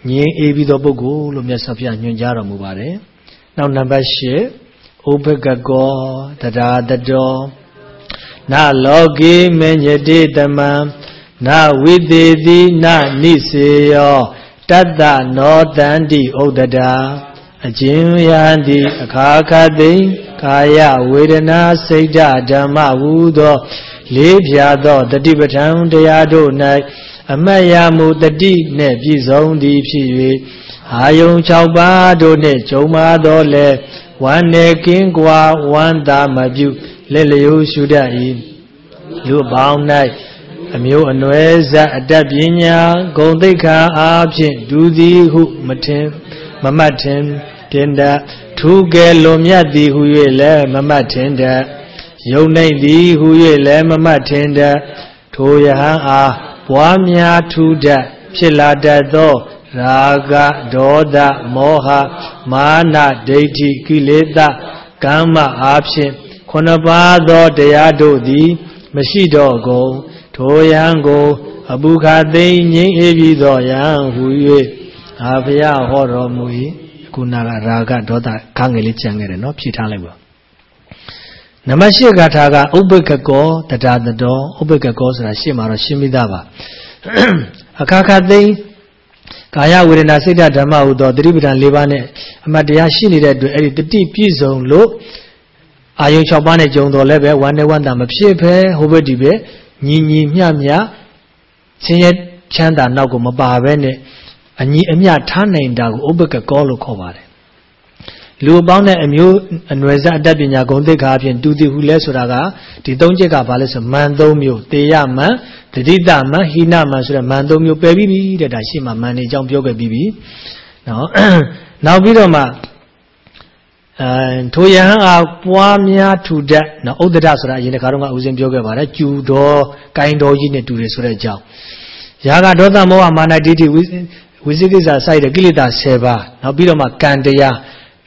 ငြင်းအေးပြီးသောပုဂ္ဂိုလ်လို့မြတ်စွာဘုရားညွှန်ကြားတော်မူပါတယ်နောက်နံပါတ်၈ဥပကကောတရာတတော်နလောကေမေညတိတမံ နဝိသေတိနနိစေယောတတ္တနောတန္တိဥဒ္ဒတာအကျဉ်ယန္တိအခါခသိကာယဝေဒနာစိတ်ဓဓမ္မဝူသော လေးဖြာသောတတိပဋ္ဌာန်တရားတို့၌အမတ်ရမှုတတိနှင့်ပြည့်စုံသည်ဖြစ်၍အာယုံ6ပါးတို့နှင့်ဂျုံမာသောလေဝမ်းနေကင်းကွာဝမ်းသာမပြုလက်လျိုးရှုတတ်၏လူပေါင်း၌ အမျိုးအနွယ်ဇအတတ်ပညာဂုံသိက္ခာအားဖြင့်ဒူသည်ဟုမထင်မမှတ်ထင်တင်တတ်ထူးကဲလွန်မြတ်သည်ဟု၍လည်းမမှတ်ထင်တတ်ယုံနိုင်သည်ဟု၍လည်းမမှတ်ထင်တတ်ထိုယဟန်အားပွားများထူးတတ်ဖြစ်လာတတ်သောရာဂဒေါသမောဟမာနဒိဋ္ဌိကိလေသာကမ္မအားဖြင့်ခုနှစ်ပါးသောတရားတို့သည် မရှိတော့ကုန် ထိုယံကိုအပုခသိမ့်ငိမ့်အေးပြီးသောယံဟူ၍အာဘုရားဟောတော်မူ၏ခုနကရာဂဒေါသခန်းငယ်လေးကြံခဲ့တယ်နော်ဖြည့်ထားလိုက်ပါနမရှိဂါထာကဥပ္ပကကောတတတတော်ဥပ္ပကကောဆိုတာရှေ့မှာတော့ရှင်းပြီးသားပါအခါခသိမ့်ကာယဝေဒနာစိတ်ဓဓမ္မဟူသောသတိပဋ္ဌာန်၄ပါးနဲ့အမှတ်တရားရှိနေတဲ့အတွက်အဲ့ဒီတတိပြည့်စုံလို့အာယုံ၆ပါးနဲ့ကြုံတော်လည်းပဲဝမ်းနဲ့ဝမ်းသာမဖြစ်ဘဲဟိုဘက်ဒီဘက်ညီညီမျှမျှဆင်းရဲချမ်းသာနောက်ကိုမပါဘဲနဲ့အညီအမျှထားနိုင်တာကိုဥပ္ပကကောလို့ခေါ်ပါတယ်လူအပေါင်းနဲ့အမျိုးအနွယ်စအတတ်ပညာဂုဏ်သိက္ခာအပြင်တူတည်ဟုလဲဆိုတာကဒီသုံးချက်ကဘာလဲဆိုမန်သုံးမျိုးတေယမန်တတိတမန်ဟိနမန်ဆိုတဲ့မန်သုံးမျိုးပယ်ပြီးပြီတဲ့ဒါရှေ့မှာမန်နေအကြောင်းပြောခဲ့ပြီးပြီနော်နောက်ပြီးတော့မှ အဲထိုယဟန်အားပွားများထူတတ်နော်ဥဒ္ဒဒဆိုတာအရင်တခါတော့ကဦးစင်းပြောခဲ့ပါတယ်ကျူတော်ကိုင်းတော်ကြီးနဲ့တူတယ်ဆိုတဲ့အကြောင်းယာကဒေါသမောဟမာနဒိဋ္ဌိဝိသိကိစ္စစိုက်တဲ့ကိလေသာ10ပါးနောက်ပြီးတော့မှကံတရား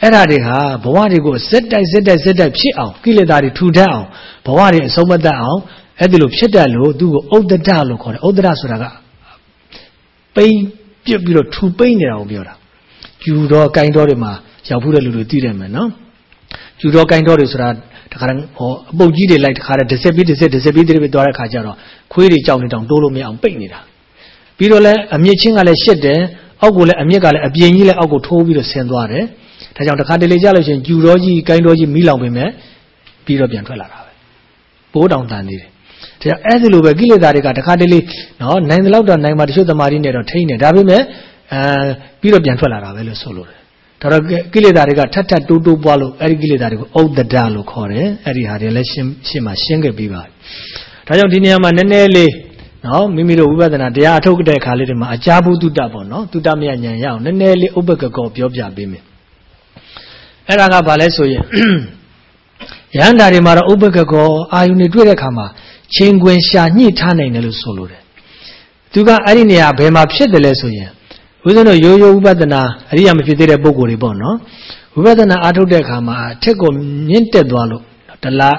အဲ့ဒါတွေဟာဘဝတွေကိုစက်တိုက်စက်တိုက်စက်တိုက်ဖြစ်အောင်ကိလေသာတွေထူထပ်အောင်ဘဝတွေအဆုံးမတတ်အောင်အဲ့ဒီလိုဖြစ်တတ်လို့သူ့ကိုဥဒ္ဒဒလို့ခေါ်တယ်ဥဒ္ဒဒဆိုတာကပိန်ပြစ်ပြီးတော့ထူပိန်နေတာကိုပြောတာကျူတော်ကိုင်းတော်တွေမှာ ရောက်ဖူးတဲ့လူတွေသိတယ်မယ်နော်ကျူတော်ကိုင်းတော်တွေဆိုတာတခါတည်းဟောအပုတ်ကြီးတွေလိုက်တခါတည်းတစ်ဆက်ပြီးတစ်ဆက်တစ်ဆက်ပြီးတစ်ဆက်ပြီးသွားတဲ့ခါကျတော့ခွေးတွေကြောက်နေတောင်တိုးလို့မရအောင်ပိတ်နေတာပြီးတော့လည်းအမြင့်ချင်းကလည်းရှစ်တယ်အောက်ကလည်းအမြင့်ကလည်းအပြင်းကြီးလည်းအောက်ကိုထိုးပြီးတော့ဆင်းသွားတယ်ဒါကြောင့်တခါတလေကြလို့ရှိရင်ကျူတော်ကြီးကိုင်းတော်ကြီးမိလောင်ပေမဲ့ပြီးတော့ပြန်ထွက်လာတာပဲပိုးတောင်တန်နေတယ်ဒါကြောင့်အဲ့ဒီလိုပဲကိလေသာတွေကတခါတလေနော်နိုင်တဲ့လောက်တော့နိုင်မှာတချို့သမာဓိနဲ့တော့ထိနေဒါပေမဲ့အဲပြီးတော့ပြန်ထွက်လာတာပဲလို့ဆိုလို့တယ် ဒါဒါတော့ကိလေသာတွေကထပ်ထပ်တိုးတိုးပွားလို့အဲ့ဒီကိလေသာတွေကိုဥဒ္ဒဒလို့ခေါ်တယ်အဲ့ဒီဟာတွေလည်းရှင်းရှင်းမှရှင်းခဲ့ပြီးပါပြီဒါကြောင့်ဒီနေရာမှာနည်းနည်းလေးနော်မိမိတို့ဝိပဿနာတရားအထုတ်တဲ့အခါလေးတွေမှာအကြာဘူးတုတ္တပေါ့နော်တုတ္တမယဉာဏ်ရအောင်နည်းနည်းလေးဥပ္ပကကောပြောပြပေးမယ်အဲ့ဒါကဘာလဲဆိုရင်ယန္တာတွေမှာတော့ဥပ္ပကကောအာယုန်တွေတွေ့တဲ့အခါမှာချင်းခွင်ရှာညှိထားနိုင်တယ်လို့ဆိုလိုတယ်သူကအဲ့ဒီနေရာဘယ်မှာဖြစ်တယ်လဲဆိုရင် ဦးဇင်းတို့ရိုးရိုးဝိပဿနာအရိယာမဖြစ်သေးတဲ့ပုံကိုယ်တွေပေါ့နော်ဝိပဿနာအားထုတ်တဲ့အခါမှာအထက်ကိုမြင့်တက်သွားလို့တလား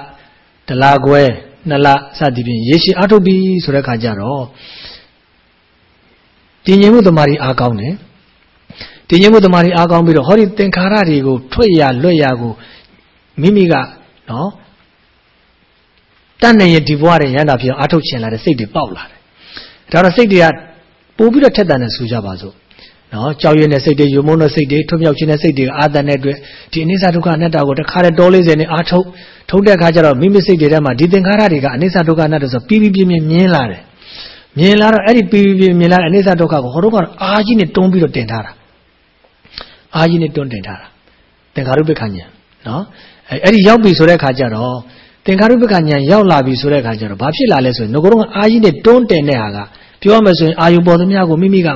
တလားခွဲနှစ်လစသည်ဖြင့်ရေရှည်အားထုတ်ပြီဆိုတဲ့အခါကျတော့တည်ငြိမ်မှုတမာရီအားကောင်းတယ်တည်ငြိမ်မှုတမာရီအားကောင်းပြီးတော့ဟောဒီသင်္ခါရတွေကိုထွက်ရလွတ်ရကိုမိမိကနော်တတ်နိုင်ရင်ဒီဘဝရဲ့ရန်တာဖြစ်အောင်အားထုတ်ချင်လာတဲ့စိတ်တွေပေါက်လာတယ်ဒါတော့စိတ်တွေကပို့ပြီးတော့ထက်တန်တယ်ဆိုကြပါစို့ နော်ကြောက်ရွံ့တဲ့စိတ်တွေယုံမုန်းတဲ့စိတ်တွေထွတ်မြောက်ခြင်းတဲ့စိတ်တွေအာတန်တဲ့အတွက်ဒီအနိစ္စဒုက္ခအနတ္တကိုတခါတည်းတော40နဲ့အားထုတ်ထုံးတဲ့အခါကျတော့မိမိစိတ်တွေထဲမှာဒီသင်္ခါရတွေကအနိစ္စဒုက္ခအနတ္တဆိုပြီးပြီးပြင်းပြင်းမြင်လာတယ်မြင်လာတော့အဲ့ဒီပြီးပြီးပြင်းမြင်လာတဲ့အနိစ္စဒုက္ခကိုဟောတော့ကတော့အာကြီးနဲ့တွန်းပြီးတော့တင်ထားတာအာကြီးနဲ့တွန်းတင်ထားတာသင်္ခါရုပ္ပခဉ္ဉာနော်အဲ့အဲ့ဒီရောက်ပြီဆိုတဲ့အခါကျတော့သင်္ခါရုပ္ပခဉ္ဉာရောက်လာပြီဆိုတဲ့အခါကျတော့ဘာဖြစ်လာလဲဆိုရင်ငကိုတော့အာကြီးနဲ့တွန်းတင်တဲ့ဟာကပြောရမယ်ဆိုရင်အာယုပေါ်သမျှကိုမိမိက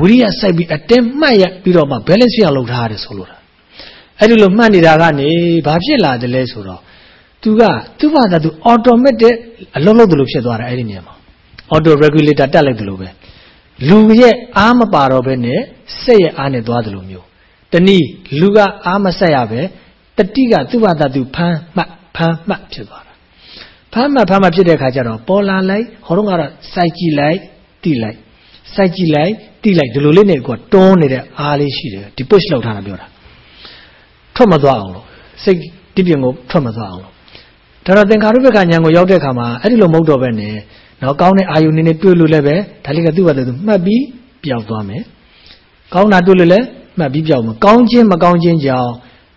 ဝိရိယစိုက်ပြီးအတင်းမှတ်ရပြီးတော့မှ balance ဖြစ်အောင်လုပ်ထားရတယ်ဆိုလို့တာအဲ့ဒီလိုမှတ်နေတာကနေဘာဖြစ်လာတယ်လဲဆိုတော့သူကသူ့ဘာသာသူ automatic အလုံးလုံးတယ်လို့ဖြစ်သွားတာအဲ့ဒီနေရာမှာ auto regulator တက်လိုက်တယ်လို့ပဲလူရဲ့အားမပါတော့ဘဲနဲ့စိတ်ရဲ့အားနဲ့သွားတယ်လို့မျိုးတနည်းလူကအားမဆက်ရပဲတတိကသူ့ဘာသာသူဖမ်းမှတ်ဖမ်းမှတ်ဖြစ်သွားတာဖမ်းမှတ်ဖမ်းမှတ်ဖြစ်တဲ့အခါကျတော့ပေါ်လာလိုက်ဟောတော့ကတော့စိုက်ကြည့်လိုက်တိလိုက် စိုက်ကြည့်လိုက်တိလိုက်ဒီလိုလေးနဲ့ကိုတွန်းနေတဲ့အားလေးရှိတယ်ဒီ push လောက်ထားတာပြောတာထွက်မသွားအောင်လို့စိတ်တိပြင်ကိုထွက်မသွားအောင်လို့ဒါတော့သင်္ခါရုပ္ပကဉာဏ်ကိုရောက်တဲ့အခါမှာအဲ့ဒီလိုမဟုတ်တော့ပဲနဲ့နော်ကောင်းတဲ့အာယုန်နေနဲ့တွေ့လို့လည်းပဲဒါလေးကသူ့ဘာသာသူမှတ်ပြီးပျောက်သွားမယ်ကောင်းတာတွေ့လို့လည်းမှတ်ပြီးပျောက်မှာကောင်းခြင်းမကောင်းခြင်းကြောင့်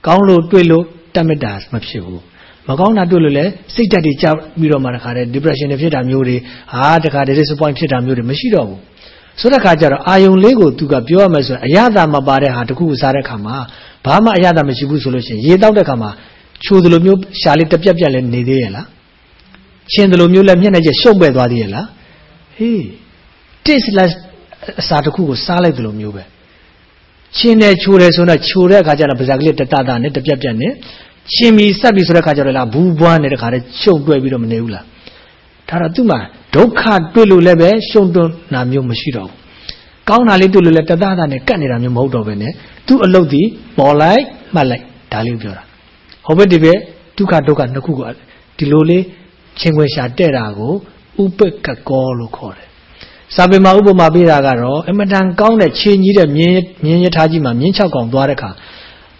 ကောင်းလို့တွေ့လို့တတ်မေတ္တာမဖြစ်ဘူးမကောင်းတာတွေ့လို့လည်းစိတ်ဓာတ်တွေကြောက်ပြီးတော့မှတခါတည်း depression တွေဖြစ်တာမျိုးတွေဟာတခါတည်း disappoint ဖြစ်တာမျိုးတွေမရှိတော့ဘူး ဆိုတဲ့ခါကျတော့အာယုံလေးကိုသူကပြောရမယ်ဆိုရင်အရသာမပါတဲ့ဟာတခုကိုစားတဲ့ခါမှာဘာမှအရသာမရှိဘူးဆိုလို့ရှိရင်ရေတောက်တဲ့ခါမှာချိုးသလိုမျိုးရှာလေးတပြက်ပြက်လည်းနေသေးရဲ့လားချင်းသလိုမျိုးလည်းမျက်နှာကျရှုံပဲ့သွားသေးရဲ့လားဟေး tasteless အစာတခုကိုစားလိုက်သလိုမျိုးပဲချင်းနဲ့ချိုးတယ်ဆိုတော့ချိုးတဲ့အခါကျတော့ပါးစပ်ကလေးတတတာနဲ့တပြက်ပြက်နဲ့ချင်းပြီးဆက်ပြီးဆိုတဲ့အခါကျတော့လားဘူးဘွားနဲ့တခါတည်းရှုံတွဲပြီးတော့မနေဘူးလားဒါတော့သူ့မှာ ဒုက္ခတွေ့လို့လည်းပဲရှုံတွန်းတာမျိုးမရှိတော့ဘူးကောင်းတာလေးတွေ့လို့လည်းတတတာနဲ့ကတ်နေတာမျိုးမဟုတ်တော့ဘဲနဲ့သူ့အလုပ်ဒီပေါ်လိုက်မှတ်လိုက်ဒါလေးပြောတာဟောဘက်ဒီပဲဒုက္ခဒုက္ခနှစ်ခုကိုဒီလိုလေးချင်းခွင်ရှာတဲ့တာကိုဥပက္ကကောလို့ခေါ်တယ်စာပေမှာဥပမာပေးတာကတော့အမတန်ကောင်းတဲ့ခြေကြီးတဲ့မြင်းမြင်းရထားကြီးမှာမြင်း၆កောင်သွားတဲ့ခါ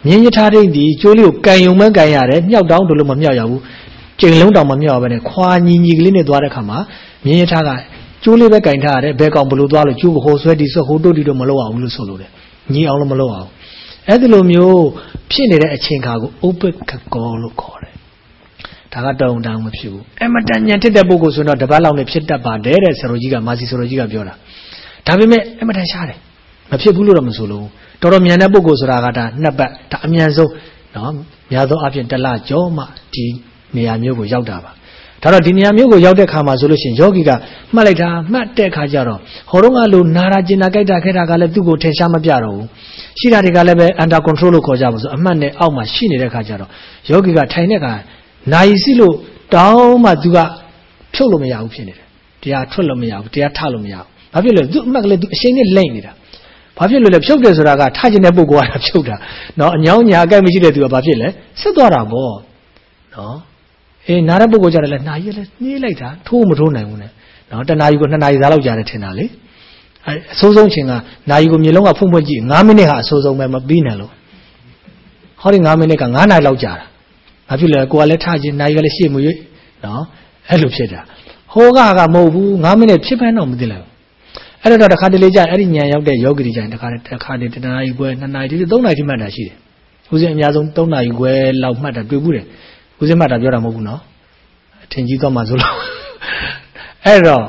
မြင်းရထားတိတ်ဒီကျိုးလေးကိုကန်ယုံမကန်ရတယ်မြောက်တောင်းတို့လို့မမြောက်ရဘူးကျိန်လုံးတောင်မမြောက်ဘဲနဲ့ခွာညီညီကလေးနဲ့သွားတဲ့ခါမှာ မြင်းရထားကကျိုးလေးပဲကန်ထားရတယ်ဘဲကောင်ဘလို့သွားလို့ကျိုးကိုဟိုဆွဲတီဆွဲဟိုတို့တီတို့မလုပ်အောင်လို့ဆိုလို့တယ်ညီအောင်လို့မလုပ်အောင်အဲ့ဒီလိုမျိုးဖြစ်နေတဲ့အချိန်ခါကိုဥပ္ပကကောလို့ခေါ်တယ်ဒါကတောင်းတန်းမဖြစ်ဘူးအမတန်ညံဖြစ်တဲ့ပုဂ္ဂိုလ်ဆိုတော့တပတ်လောက်နဲ့ဖြစ်တတ်ပါတယ်တဲ့ဆရာတော်ကြီးကမာစီဆရာတော်ကြီးကပြောတာဒါပေမဲ့အမတန်ရှားတယ်မဖြစ်ဘူးလို့တော့မဆိုလို့တော်တော်မြန်တဲ့ပုဂ္ဂိုလ်ဆိုတာကဒါနှစ်ပတ်ဒါအမြန်ဆုံးနော်များသောအားဖြင့်တလကြောမှဒီနေရာမျိုးကိုရောက်တာပါ ဒါတော့ဒီနေရာမျိုးကိုရောက်တဲ့ခါမှာဆိုလို့ရှိရင်ယောဂီကမှတ်လိုက်တာမှတ်တဲ့ခါကျတော့ဟောတော့ကလို့နာရာကျင်နာကြိုက်တာခဲတာကလည်းသူ့ကိုထင်ရှားမပြတော့ဘူးရှိတာတွေကလည်းပဲ under control လို့ခေါ်ကြပါဆိုအမှတ်နဲ့အောက်မှာရှိနေတဲ့ခါကျတော့ယောဂီကထိုင်တဲ့ခါနိုင်စီလို့တောင်းမှသူကဖြုတ်လို့မရဘူးဖြစ်နေတယ်တရားထွက်လို့မရဘူးတရားထလို့မရဘူးဘာဖြစ်လဲသူအမှတ်ကလေးသူအရှိန်နဲ့လိမ့်နေတာဘာဖြစ်လို့လဲဖြုတ်တယ်ဆိုတာကထကျင်တဲ့ပုဂ္ဂိုလ်ကဖြုတ်တာနော်အညောင်းညာအကြိုက်မရှိတဲ့သူကဘာဖြစ်လဲဆက်သွားတာပေါ့နော် အေးနားတဲ့ပုဂ္ဂိုလ်ကြတယ်လဲနာကြီးလဲနှေးလိုက်တာထိုးမထိုးနိုင်ဘူးနဲ့နော်တနာကြီးကို2နာရီသားလောက်ကြာတယ်ထင်တာလေအဲအဆိုးဆုံးချိန်ကနာရီကိုမြေလုံးကဖုံးဖွင့်ကြည့်9မိနစ်ဟာအဆိုးဆုံးပဲမပြီးနိုင်လို့ဟောဒီ9မိနစ်က9နာရီလောက်ကြာတာဘာဖြစ်လဲကိုကလည်းထခြင်းနာရီကလည်းရှေ့မွေနော်အဲ့လိုဖြစ်တာဟိုကကမဟုတ်ဘူး9မိနစ်ဖြစ်ပန်းတော့မသိလိုက်ဘူးအဲ့တော့တခါတလေကြာအဲ့ဒီညံရောက်တဲ့ယောဂီတွေကြာတခါတခါတည်းတနာရီခွဲ2နာရီတိ3နာရီထိမှတ်တာရှိတယ်ဦးစင်အများဆုံး3နာရီခွဲလောက်မှတ်တာတွေ့ဘူးတယ် ဦးစင်မှတ်တာပြောတာမဟုတ်ဘူးနော်အထင်ကြီးသွားမှဆိုလို့အဲ့တော့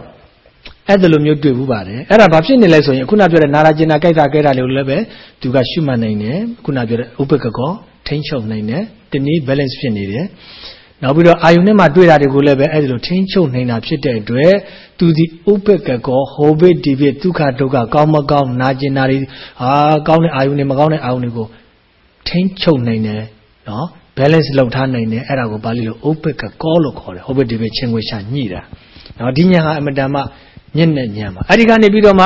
အဲ့ဒါလိုမျိုးတွေ့ဘူးပါတယ်အဲ့ဒါဘာဖြစ်နေလဲဆိုရင်ခုနပြောတဲ့နာရာကျင်နာကြိုက်တာကြဲတာလေးကိုလည်းပဲသူကရှုမှတ်နိုင်တယ်ခုနပြောတဲ့ဥပ္ပကကောထိန်းချုပ်နိုင်တယ်တနည်း balance ဖြစ်နေတယ်နောက်ပြီးတော့အာယုန်နဲ့မှတွေ့တာတွေကိုလည်းပဲအဲ့ဒီလိုထိန်းချုပ်နိုင်တာဖြစ်တဲ့အတွက်သူဒီဥပ္ပကကောဟောဘိဒီဘိဒုက္ခဒုက္ခကောင်းမကောင်းနာကျင်တာတွေဟာကောင်းတဲ့အာယုန်တွေမကောင်းတဲ့အာယုန်တွေကိုထိန်းချုပ်နိုင်တယ်နော် balance လုပ်ထားနိုင်တယ်အဲ့ဒါကိုပါဠိလိုဥပ္ပကကောလို့ခေါ်တယ်ဟောဘိဒီဘိချင်းခွေရှာညှိတာနော်ဒီညာဟာအမတန်မှညင့်တဲ့ညာပါအဲ့ဒီကနေပြီးတော့မှ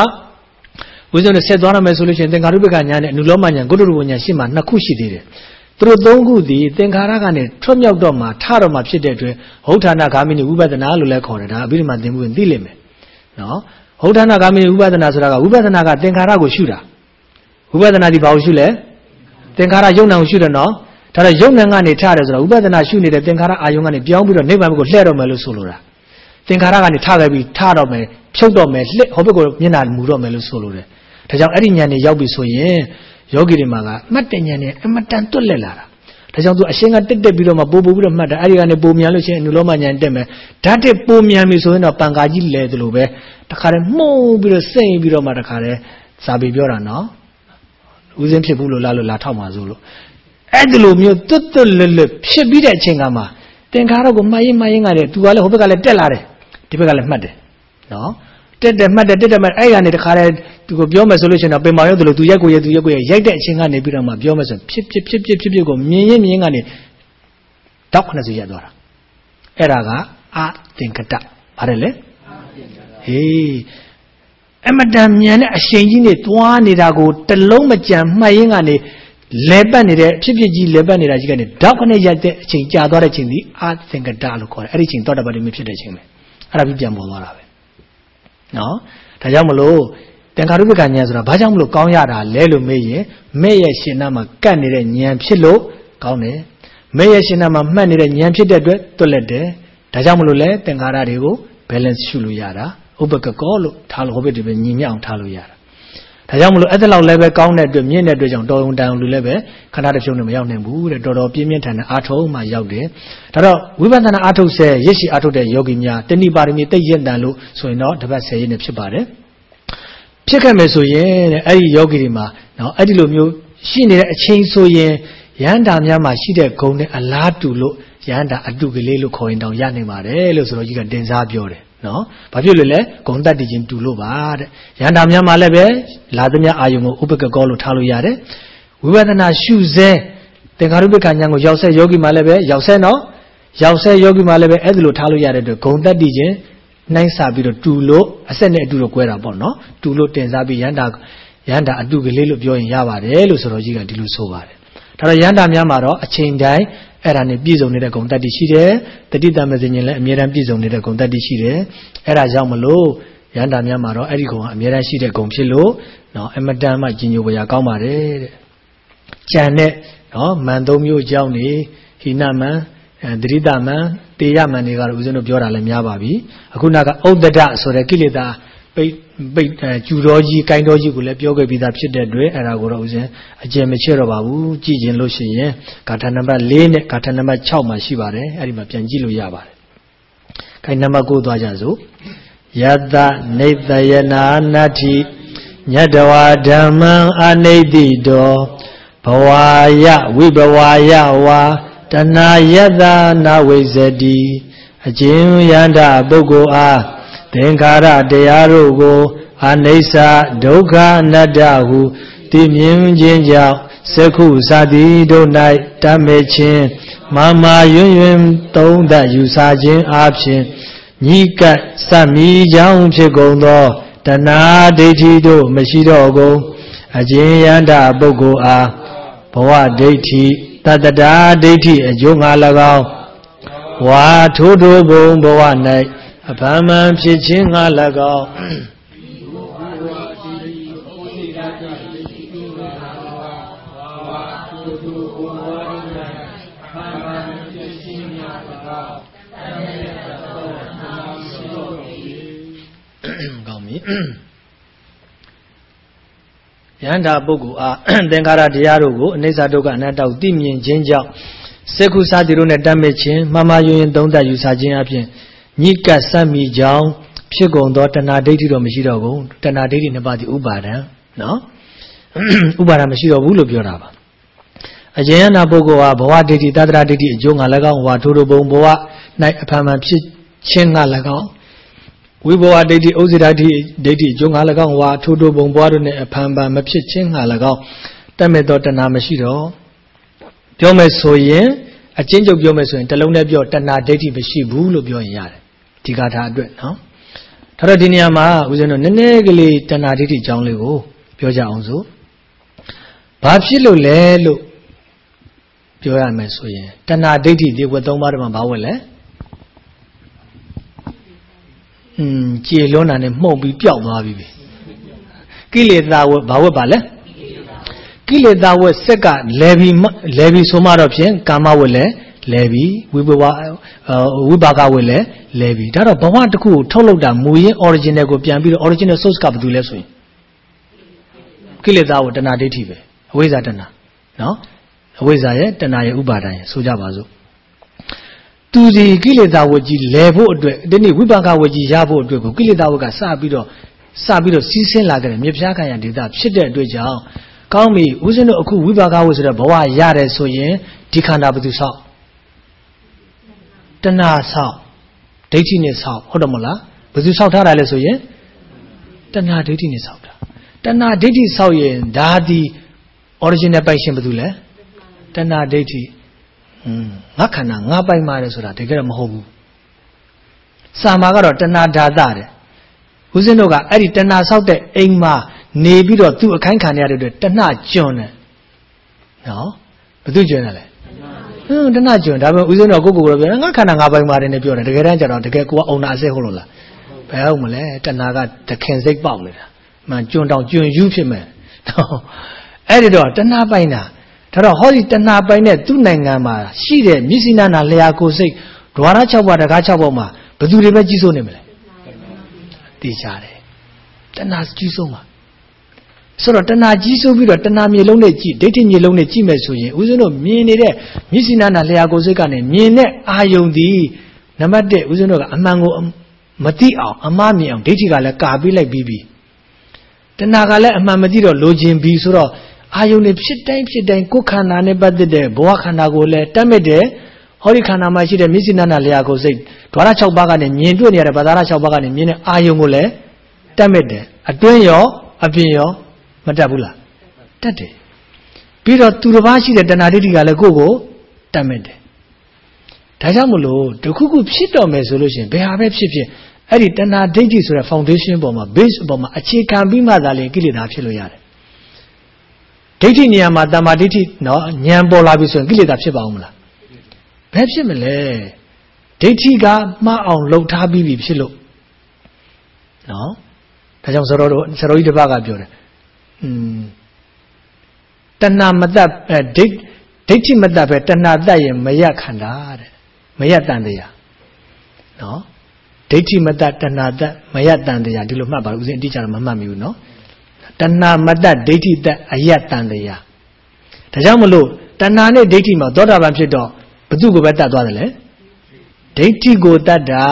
ဦးဇုံနဲ့ဆက်သွားရမယ်ဆိုလို့ရှိရင်သင်္ခါရုပ္ပကညာနဲ့အနုလောမညာဂုတ္တရဝညာရှင်းမှာနှစ်ခုရှိသေးတယ်သူတို့သုံးခုသည်သင်္ခါရကနေထွက်မြောက်တော့မှထတော့မှဖြစ်တဲ့အတွက်ဟုတ်ဌာနဂါမိနိဝိပဿနာလို့လည်းခေါ်တယ်ဒါအဘိဓမ္မာသင်မှုရင်သိလိမ့်မယ်နော်ဟုတ်ဌာနဂါမိနိဝိပဿနာဆိုတာကဝိပဿနာကသင်္ခါရကိုရှုတာဝိပဿနာဒီဘာကိုရှုလဲသင်္ခါရယုံနာကိုရှုတယ်နော် ဒါတော့ယုံနာကနေထတယ်ဆိုတော့ဝိပဿနာရှုနေတဲ့သင်္ခါရအာယုံကနေပြောင်းပြီးတော့နိဗ္ဗာန်ကိုလှည့်တော့မယ်လို့ဆိုလိုတာသင်္ခါရကနေထခဲ့ပြီးထတော့မယ်ဖြုတ်တော့မယ်လှည့်ဟောဘက်ကိုမျက်နှာမူတော့မယ်လို့ဆိုလိုတယ်ဒါကြောင့်အဲ့ဒီဉာဏ်တွေရောက်ပြီဆိုရင်ယောဂီတွေမှာကအမှတ်တဉာဏ်နဲ့အမတန်တွက်လက်လာတာဒါကြောင့်သူအရှင်းကတက်တက်ပြီးတော့မှပို့ပို့ပြီးတော့မှတ်တာအဲ့ဒီကနေပိုမြန်လို့ရှိရင်အနုလောမဉာဏ်တက်မယ်ဓာတ်တက်ပိုမြန်ပြီဆိုရင်တော့ပံကာကြီးလဲတယ်လို့ပဲတခါတည်းမှုန်းပြီးတော့စိတ်ပြီးတော့မှတခါတည်းစာပေပြောတာနော်ဦးစင်းဖြစ်ဘူးလို့လားလို့လာထောက်ပါစို့လို့ အဲ့ဒီလိုမျိုးတွတ်တွတ်လွတ်လွတ်ဖြစ်ပြီးတဲ့အချိန်ကမှသင်္ခါရကိုမှားရင်မှားရင်ကလည်းသူကလည်းဟိုဘက်ကလည်းတက်လာတယ်ဒီဘက်ကလည်းမှတ်တယ်နော်တက်တယ်မှတ်တယ်တက်တယ်မှတ်အဲ့ကနေတခါတည်းသူကိုပြောမယ်ဆိုလို့ရှိရင်တော့ပင်မာရုပ်တယ်လို့သူရက်ကိုရက်သူရက်ကိုရက်ရိုက်တဲ့အချိန်ကနေပြီးတော့မှပြောမယ်ဆိုဖြစ်ဖြစ်ဖြစ်ဖြစ်ဖြစ်ဖြစ်ကိုမြင်ရင်မြင်ကနေတောက်ခဏစီရက်သွားတာအဲ့ဒါကအသင်္ကတဗါတယ်လေဟေးအမတန်မြန်တဲ့အရှိန်ကြီးနေသွားနေတာကိုတလုံးမကြံမှတ်ရင်ကနေ လဲပတ်နေတဲ့ဖြစ်ဖြစ်ကြီးလဲပတ်နေတာကြီးကနေတောက်ခဏရက်တဲ့အချိန်ကြာသွားတဲ့အချိန်ဒီအသင်္ကတလို့ခေါ်တယ်အဲ့ဒီအချိန်သောတာပတိမဖြစ်တဲ့အချိန်ပဲအဲ့ဒါပြီးပြန်ပေါ်သွားတာပဲနော်ဒါကြောင့်မလို့တန်ခါရုပ္ပကဉာဏ်ဆိုတာဘာကြောင့်မလို့ကောင်းရတာလဲလို့မေးရင်မဲ့ရဲ့ရှင်နာမှာကတ်နေတဲ့ဉာဏ်ဖြစ်လို့ကောင်းတယ်မဲ့ရဲ့ရှင်နာမှာမှတ်နေတဲ့ဉာဏ်ဖြစ်တဲ့အတွက်တွက်လက်တယ်ဒါကြောင့်မလို့လဲတန်ခါရတွေကို balance ရှုလို့ရတာဥပကကောလို့ထားလို့ဟောဘစ်တွေပဲညီမြအောင်ထားလို့ရတာ ဒါကြောင့်မလို့အဲ့ဒါလောက်လည်းပဲကောင်းတဲ့အတွက်မြင့်တဲ့အတွက်ကြောင့်တော်ုံတန်ုံလူလည်းပဲခဏတစ်ဖြုံနဲ့မရောက်နိုင်ဘူးတဲ့တော်တော်ပြင်းပြင်းထန်ထန်အာထုံမှရောက်တယ်ဒါတော့ဝိပဿနာအာထုဆဲရရှိအာထုတဲ့ယောဂီများတဏိပါရမီတိတ်ရက်တန်လို့ဆိုရင်တော့တပတ်10ရက်နဲ့ဖြစ်ပါတယ်ဖြစ်ခဲ့မယ်ဆိုရင်တဲ့အဲ့ဒီယောဂီတွေမှာနော်အဲ့ဒီလိုမျိုးရှိနေတဲ့အချိန်ဆိုရင်ရဟန္တာများမှာရှိတဲ့ဂုဏ်နဲ့အလားတူလို့ရဟန္တာအတုကလေးလို့ခေါ်ရင်တောင်ရနိုင်ပါတယ်လို့ဆိုတော့ကြီးကတင်စားပြောတယ် နော်ဘာဖြစ်လို့လဲဂုံတက်တည်ခြင်းတူလို့ပါတဲ့ရဟန္တာများမှာလည်းပဲလာသမျှအာယုံကိုဥပကကောလို့ထားလို့ရတယ်ဝိပဿနာရှုစဲသင်္ခါရုပ္ပကဉာဏ်ကိုရောက်ဆဲယောဂီမှာလည်းပဲရောက်ဆဲနော်ရောက်ဆဲယောဂီမှာလည်းပဲအဲ့ဒါလိုထားလို့ရတဲ့အတွက်ဂုံတက်တည်ခြင်းနှိုင်းစာပြီးတော့တူလို့အဆက်နဲ့အတူတော့꿰တာပေါ့နော်တူလို့တင်စားပြီးရဟန္တာရဟန္တာအတုကလေးလို့ပြောရင်ရပါတယ်လို့ဆိုတော့ကြီးကဒီလိုဆိုပါတယ်ဒါတော့ရဟန္တာများမှာတော့အချိန်တိုင်း အဲ့ဒါနဲ့ပြည့်စုံနေတဲ့ဂုဏ်တတ္တိရှိတယ်တတိတမဇင်ရင်လည်းအမြဲတမ်းပြည့်စုံနေတဲ့ဂုဏ်တတ္တိရှိတယ်အဲ့ဒါကြောင့်မလို့ရဟန္တာများမှာတော့အဲ့ဒီဂုဏ်ကအမြဲတမ်းရှိတဲ့ဂုဏ်ဖြစ်လို့နော်အမတန်မှကြီးညိုဝရာကောင်းပါတယ်တဲ့ကြံတဲ့နော်မန်သုံးမျိုးအကြောင်းနေဟိနမန်တတိတမန်တေယမန်တွေကတော့ဦးဇင်းတို့ပြောတာလည်းများပါပြီအခုနကဥဒ္ဒဒဆိုတဲ့ကိလေသာပိတ် ပိတ်ကျူတော်ကြီးကိုင်းတော်ကြီးကိုလည်းပြောခဲ့ပြီးသားဖြစ်တဲ့အတွက်အဲ့ဒါကိုတော့ဦးဇင်းအကျယ်မချဲ့တော့ပါဘူးကြည့်ခြင်းလို့ရှိရင်ဂါထာနံပါတ်၄နဲ့ဂါထာနံပါတ်6မှာရှိပါတယ်အဲ့ဒီမှာပြန်ကြည့်လို့ရပါတယ်ခိုင်နံပါတ်9သွားကြစို့ယတနေတယနာနတ္ထိညတဝါဓမ္မံအနိတိတောဘဝယဝိဘဝယဝါတဏယတနာဝိဇတိအကျဉ်ယန္တပုဂ္ဂိုလ်အား သင်္ခါရတရားတို့ကိုအနိစ္စဒုက္ခအနတ္တဟုသိမြင်ခြင်းကြောင့်သက္ခုစသည်တို့၌တတ်မဲ့ခြင်းမာမာယွင်ယွင်သုံးသပ်ယူဆခြင်းအပြင်ညီကပ်စမိကြောင်းဖြစ်ကုန်သောတဏှာဒိဋ္ဌိတို့မရှိတော့ကုန်အကျဉ်ယန္တပုဂ္ဂိုလ်အားဘဝဒိဋ္ဌိတတ္တတာဒိဋ္ဌိအကျိုးငါ၎င်းဝါထိုးထိုးဘုံဘဝ၌ အဖမ်းမှန်ဖြစ်ခြင်းငါ၎င်းကောင်းပြီယန္တာပုဂ္ဂိုလ်အားသင်္ခါရတရားတို့ကိုအနိစ္စဒုက္ခအနတ္တကိုသိမြင်ခြင်းကြောင့်စေကုစားတိတို့နဲ့တတ်မဲ့ခြင်းမှားမှားယွင်းယွင်းသုံးသပ်ယူဆခြင်းအပြင် ညိကတ်စက်မိကြောင်းဖြစ်ကုန်သောတဏှာဒိဋ္ဌိတော့မရှိတော့ဘူးတဏှာဒိဋ္ဌိနှစ်ပါးဒီဥပါဒံနော်ဥပါဒံမရှိတော့ဘူးလို့ပြောတာပါအကျဉ်းနာပုဂ္ဂိုလ်ဟာဘဝဒိဋ္ဌိတတ္တရာဒိဋ္ဌိအကျိုးငါ၎င်းဝါထိုးထိုးဘုံဘဝ၌အဖန်မှန်ဖြစ်ခြင်းငါ၎င်းဝိဘဝဒိဋ္ဌိဥစ္စဒဒိဋ္ဌိဒိဋ္ဌိအကျိုးငါ၎င်းဝါထိုးထိုးဘုံဘဝတို့နှင့်အဖန်မှန်မဖြစ်ခြင်းငါ၎င်းတတ်မဲ့သောတဏှာမရှိတော့ပြောမယ်ဆိုရင်အချင်းချုပ်ပြောမယ်ဆိုရင်တလုံးနဲ့ပြောတဏှာဒိဋ္ဌိမရှိဘူးလို့ပြောရင်ရတယ် ဒီကထာအတွက်နော်ဒါတော့ဒီနေရာမှာဦးဇင်းတို့နည်းနည်းကလေးတဏှာဒိဋ္ဌိအကြောင်းလေးကိုပြောကြအောင်စို့ဘာဖြစ်လို့လဲလို့ပြောရမယ်ဆိုရင်တဏှာဒိဋ္ဌိဒီဝတ်သုံးပါးတည်းမှာဘာဝတ်လဲอืมကြေလွန်းတာနဲ့မှုတ်ပြီးပျောက်သွားပြီပဲကိလေသာဝတ်ဘာဝတ်ပါလဲကိလေသာဝတ်စက်ကလဲပြီးလဲပြီးဆိုမှတော့ဖြင့်ကာမဝတ်လဲ လဲပြီးဝိဘဝဝိပါကဝတ်လဲလဲပြီးဒါတော့ဘဝတစ်ခုကိုထုတ်လုပ်တာမူရင်း original ကိုပြန်ပြီးတော့ original source ကဘာတူလဲဆိုရင်ကိလေသာဝတ်တဏှာဒိဋ္ဌိပဲအဝိဇ္ဇာတဏှာနော်အဝိဇ္ဇာရဲ့တဏှာရဲ့ဥပါဒံရဲ့ဆိုကြပါစို့သူဒီကိလေသာဝတ်ကြီးလဲဖို့အတွက်ဒီနေ့ဝိပါကဝတ်ကြီးရဖို့အတွက်ကိုကိလေသာဝတ်ကစပြီးတော့စပြီးတော့စီးဆင်းလာကြတယ်မြေပြားခံရဒေတာဖြစ်တဲ့အတွက်ကြောင့်ကောင်းပြီဦးဇင်းတို့အခုဝိပါကဝတ်ဆိုတဲ့ဘဝရတယ်ဆိုရင်ဒီခန္ဓာဘယ်သူဆောက် တဏှာဆောက်ဒိဋ္ဌိနဲ့ဆောက်ဟုတ်တယ်မလားဘယ်သူဆောက်ထားတာလဲဆိုရင်တဏှာဒိဋ္ဌိနဲ့ဆောက်တာတဏှာဒိဋ္ဌိဆောက်ရင်ဒါဒီ original ပိုင်ရှင်ဘယ်သူလဲတဏှာဒိဋ္ဌိอืมငါခန္ဓာငါပိုင်ပါတယ်ဆိုတာတကယ်တော့မဟုတ်ဘူးစာမာကတော့တဏှာဓာတတဲ့ဦးဇင်းတို့ကအဲ့ဒီတဏှာဆောက်တဲ့အိမ်မှာနေပြီးတော့သူ့အခိုင်းခံရတဲ့အတွက်တဏှာကျွန်းတယ်နော်ဘယ်သူကျွန်းတယ်လဲ ဟင်းတဏှာကျွန်းဒါပေမဲ့ဦးဇင်းတို့ကိုကိုကိုပြောငါခန္ဓာငါပိုင်ပါတယ်နဲ့ပြောတယ်တကယ်တမ်းကျတော့တကယ်ကိုကအုံနာအစစ်ဟုတ်လို့လားဘယ်ဟုတ်မလဲတဏှာကတခင်စိတ်ပေါက်နေတာမှန်ကျွန်းတောင်ကျွန်းယူဖြစ်မယ်နော်အဲ့ဒီတော့တဏှာပိုင်တာဒါတော့ဟောဒီတဏှာပိုင်တဲ့သူ့နိုင်ငံမှာရှိတဲ့မြစ်စိနာနာလျာကိုစိတ်ဒွါရ6ပါးတကား6ပါးမှာဘယ်သူတွေပဲကြီးစိုးနေမလဲသိကြတယ်တဏှာကြီးစိုးမှာ ဆိုတော့တဏှာကြီးစိုးပြီးတော့တဏှာမြေလုံးနဲ့ကြည့်ဒိဋ္ဌိမြေလုံးနဲ့ကြည့်မယ်ဆိုရင်ဦးဇင်းတို့မြင်နေတဲ့မြစ်စိနာနာလျာကိုစိတ်ကနေမြင်တဲ့အာယုန်ဒီနံပါတ်1ဦးဇင်းတို့ကအမှန်ကိုမသိအောင်အမှားမြင်အောင်ဒိဋ္ဌိကလည်းကာပြီးလိုက်ပြီးပြီတဏှာကလည်းအမှန်မသိတော့လိုချင်ပြီဆိုတော့အာယုန်တွေဖြစ်တိုင်းဖြစ်တိုင်းကိုယ်ခန္ဓာနဲ့ပတ်သက်တဲ့ဘဝခန္ဓာကိုလည်းတတ်မဲ့တဲ့ဟောဒီခန္ဓာမှာရှိတဲ့မျက်စိနာနာလျာကိုစိတ်ဒွါရ6ပါးကနေမြင်တွေ့နေရတဲ့ဘာသာရ6ပါးကနေမြင်တဲ့အာယုန်ကိုလည်းတတ်မဲ့တယ်အတွင်းရောအပြင်ရော မတတ်ဘူးလားတတ်တယ်ပြီးတော့သူတစ်ပါးရှိတဲ့တဏှာဒိဋ္ဌိကလည်းကိုယ့်ကိုတတ်မဲ့တယ်ဒါကြောင့်မလို့တခုခုဖြစ်တော်မယ်ဆိုလို့ရှိရင်ဘယ်ဟာပဲဖြစ်ဖြစ်အဲ့ဒီတဏှာဒိဋ္ဌိဆိုတဲ့ foundation ပေါ်မှာ base ပေါ်မှာအခြေခံပြီးမှသာလျှင်ကိလေသာဖြစ်လို့ရတယ်ဒိဋ္ဌိနေရာမှာတမ္မာဒိဋ္ဌိနော်ဉာဏ်ပေါ်လာပြီဆိုရင်ကိလေသာဖြစ်ပါအောင်မလားဘယ်ဖြစ်မလဲဒိဋ္ဌိကမှားအောင်လှုပ်ထားပြီးပြီဖြစ်လို့နော်ဒါကြောင့်ဇရောတို့ဇရောကြီးတစ်ပါးကပြောတယ် อืมတဏမတတ်ဒိဋ္ဌိဒိဋ္ဌိမတတ်ပဲတဏတတ်ရင်မရခန္ဓာတဲ့မရတန်တရားနော်ဒိဋ္ဌိမတတ်တဏတတ်မရတန်တရားဒီလိုမှတ်ပါလို့ဦးဇင်းအတိအကျတော့မမှတ်မိဘူးနော်တဏမတတ်ဒိဋ္ဌိတတ်အယတန်တရားဒါကြောင့်မလို့တဏနဲ့ဒိဋ္ဌိမှာသောတာပန်ဖြစ်တော့ဘသူကိုပဲတတ်သွားတယ်လေဒိဋ္ဌိကိုတတ်တာ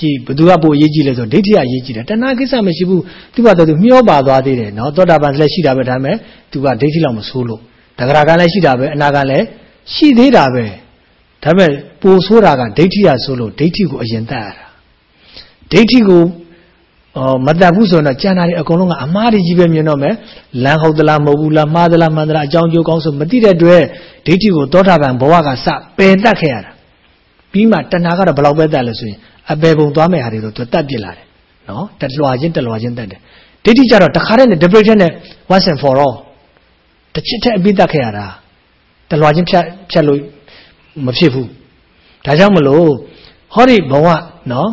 ကြည်ဘသူကပို့ရေးကြည့်လဲဆိုဒိဋ္ဌိကရေးကြည့်တယ်တဏှာကိစ္စမရှိဘူးသူကတော့သူမျောပါသွားသေးတယ်နော်သောတာပန်လည်းရှိတာပဲဒါပေမဲ့သူကဒိဋ္ဌိလောက်မဆိုးလို့တဂရကလည်းရှိတာပဲအနာကလည်းရှိသေးတာပဲဒါပေမဲ့ပိုဆိုးတာကဒိဋ္ဌိရဆိုလို့ဒိဋ္ဌိကိုအရင်တတ်ရတာဒိဋ္ဌိကိုအော်မတတ်ဘူးဆိုတော့ကျန်တာတွေအကုန်လုံးကအမှားတွေကြီးပဲမြင်တော့မယ်လမ်းဟုတ်သလားမဟုတ်ဘူးလားမှားသလားမှန်သလားအကြောင်းကျိုးကောင်းဆိုမသိတဲ့အတွက်ဒိဋ္ဌိကိုသောတာပန်ဘဝကစပယ်တတ်ခဲ့ရတာပြီးမှတဏှာကတော့ဘယ်လောက်ပဲတတ်လဲဆိုရင် အပေပုံသွားမဲ့ဟာတွေတော့သူတတ်ပြစ်လာတယ်နော်တလွာချင်းတလွာချင်းတတ်တယ်ဒိဋ္ဌိကြတော့တခါတည်းနဲ့ depression နဲ့ once and for all တစ်ချစ်တဲ့အပိတတ်ခဲ့ရတာတလွာချင်းဖြတ်ဖြတ်လို့မဖြစ်ဘူးဒါကြောင့်မလို့ဟောဒီဘဝနော်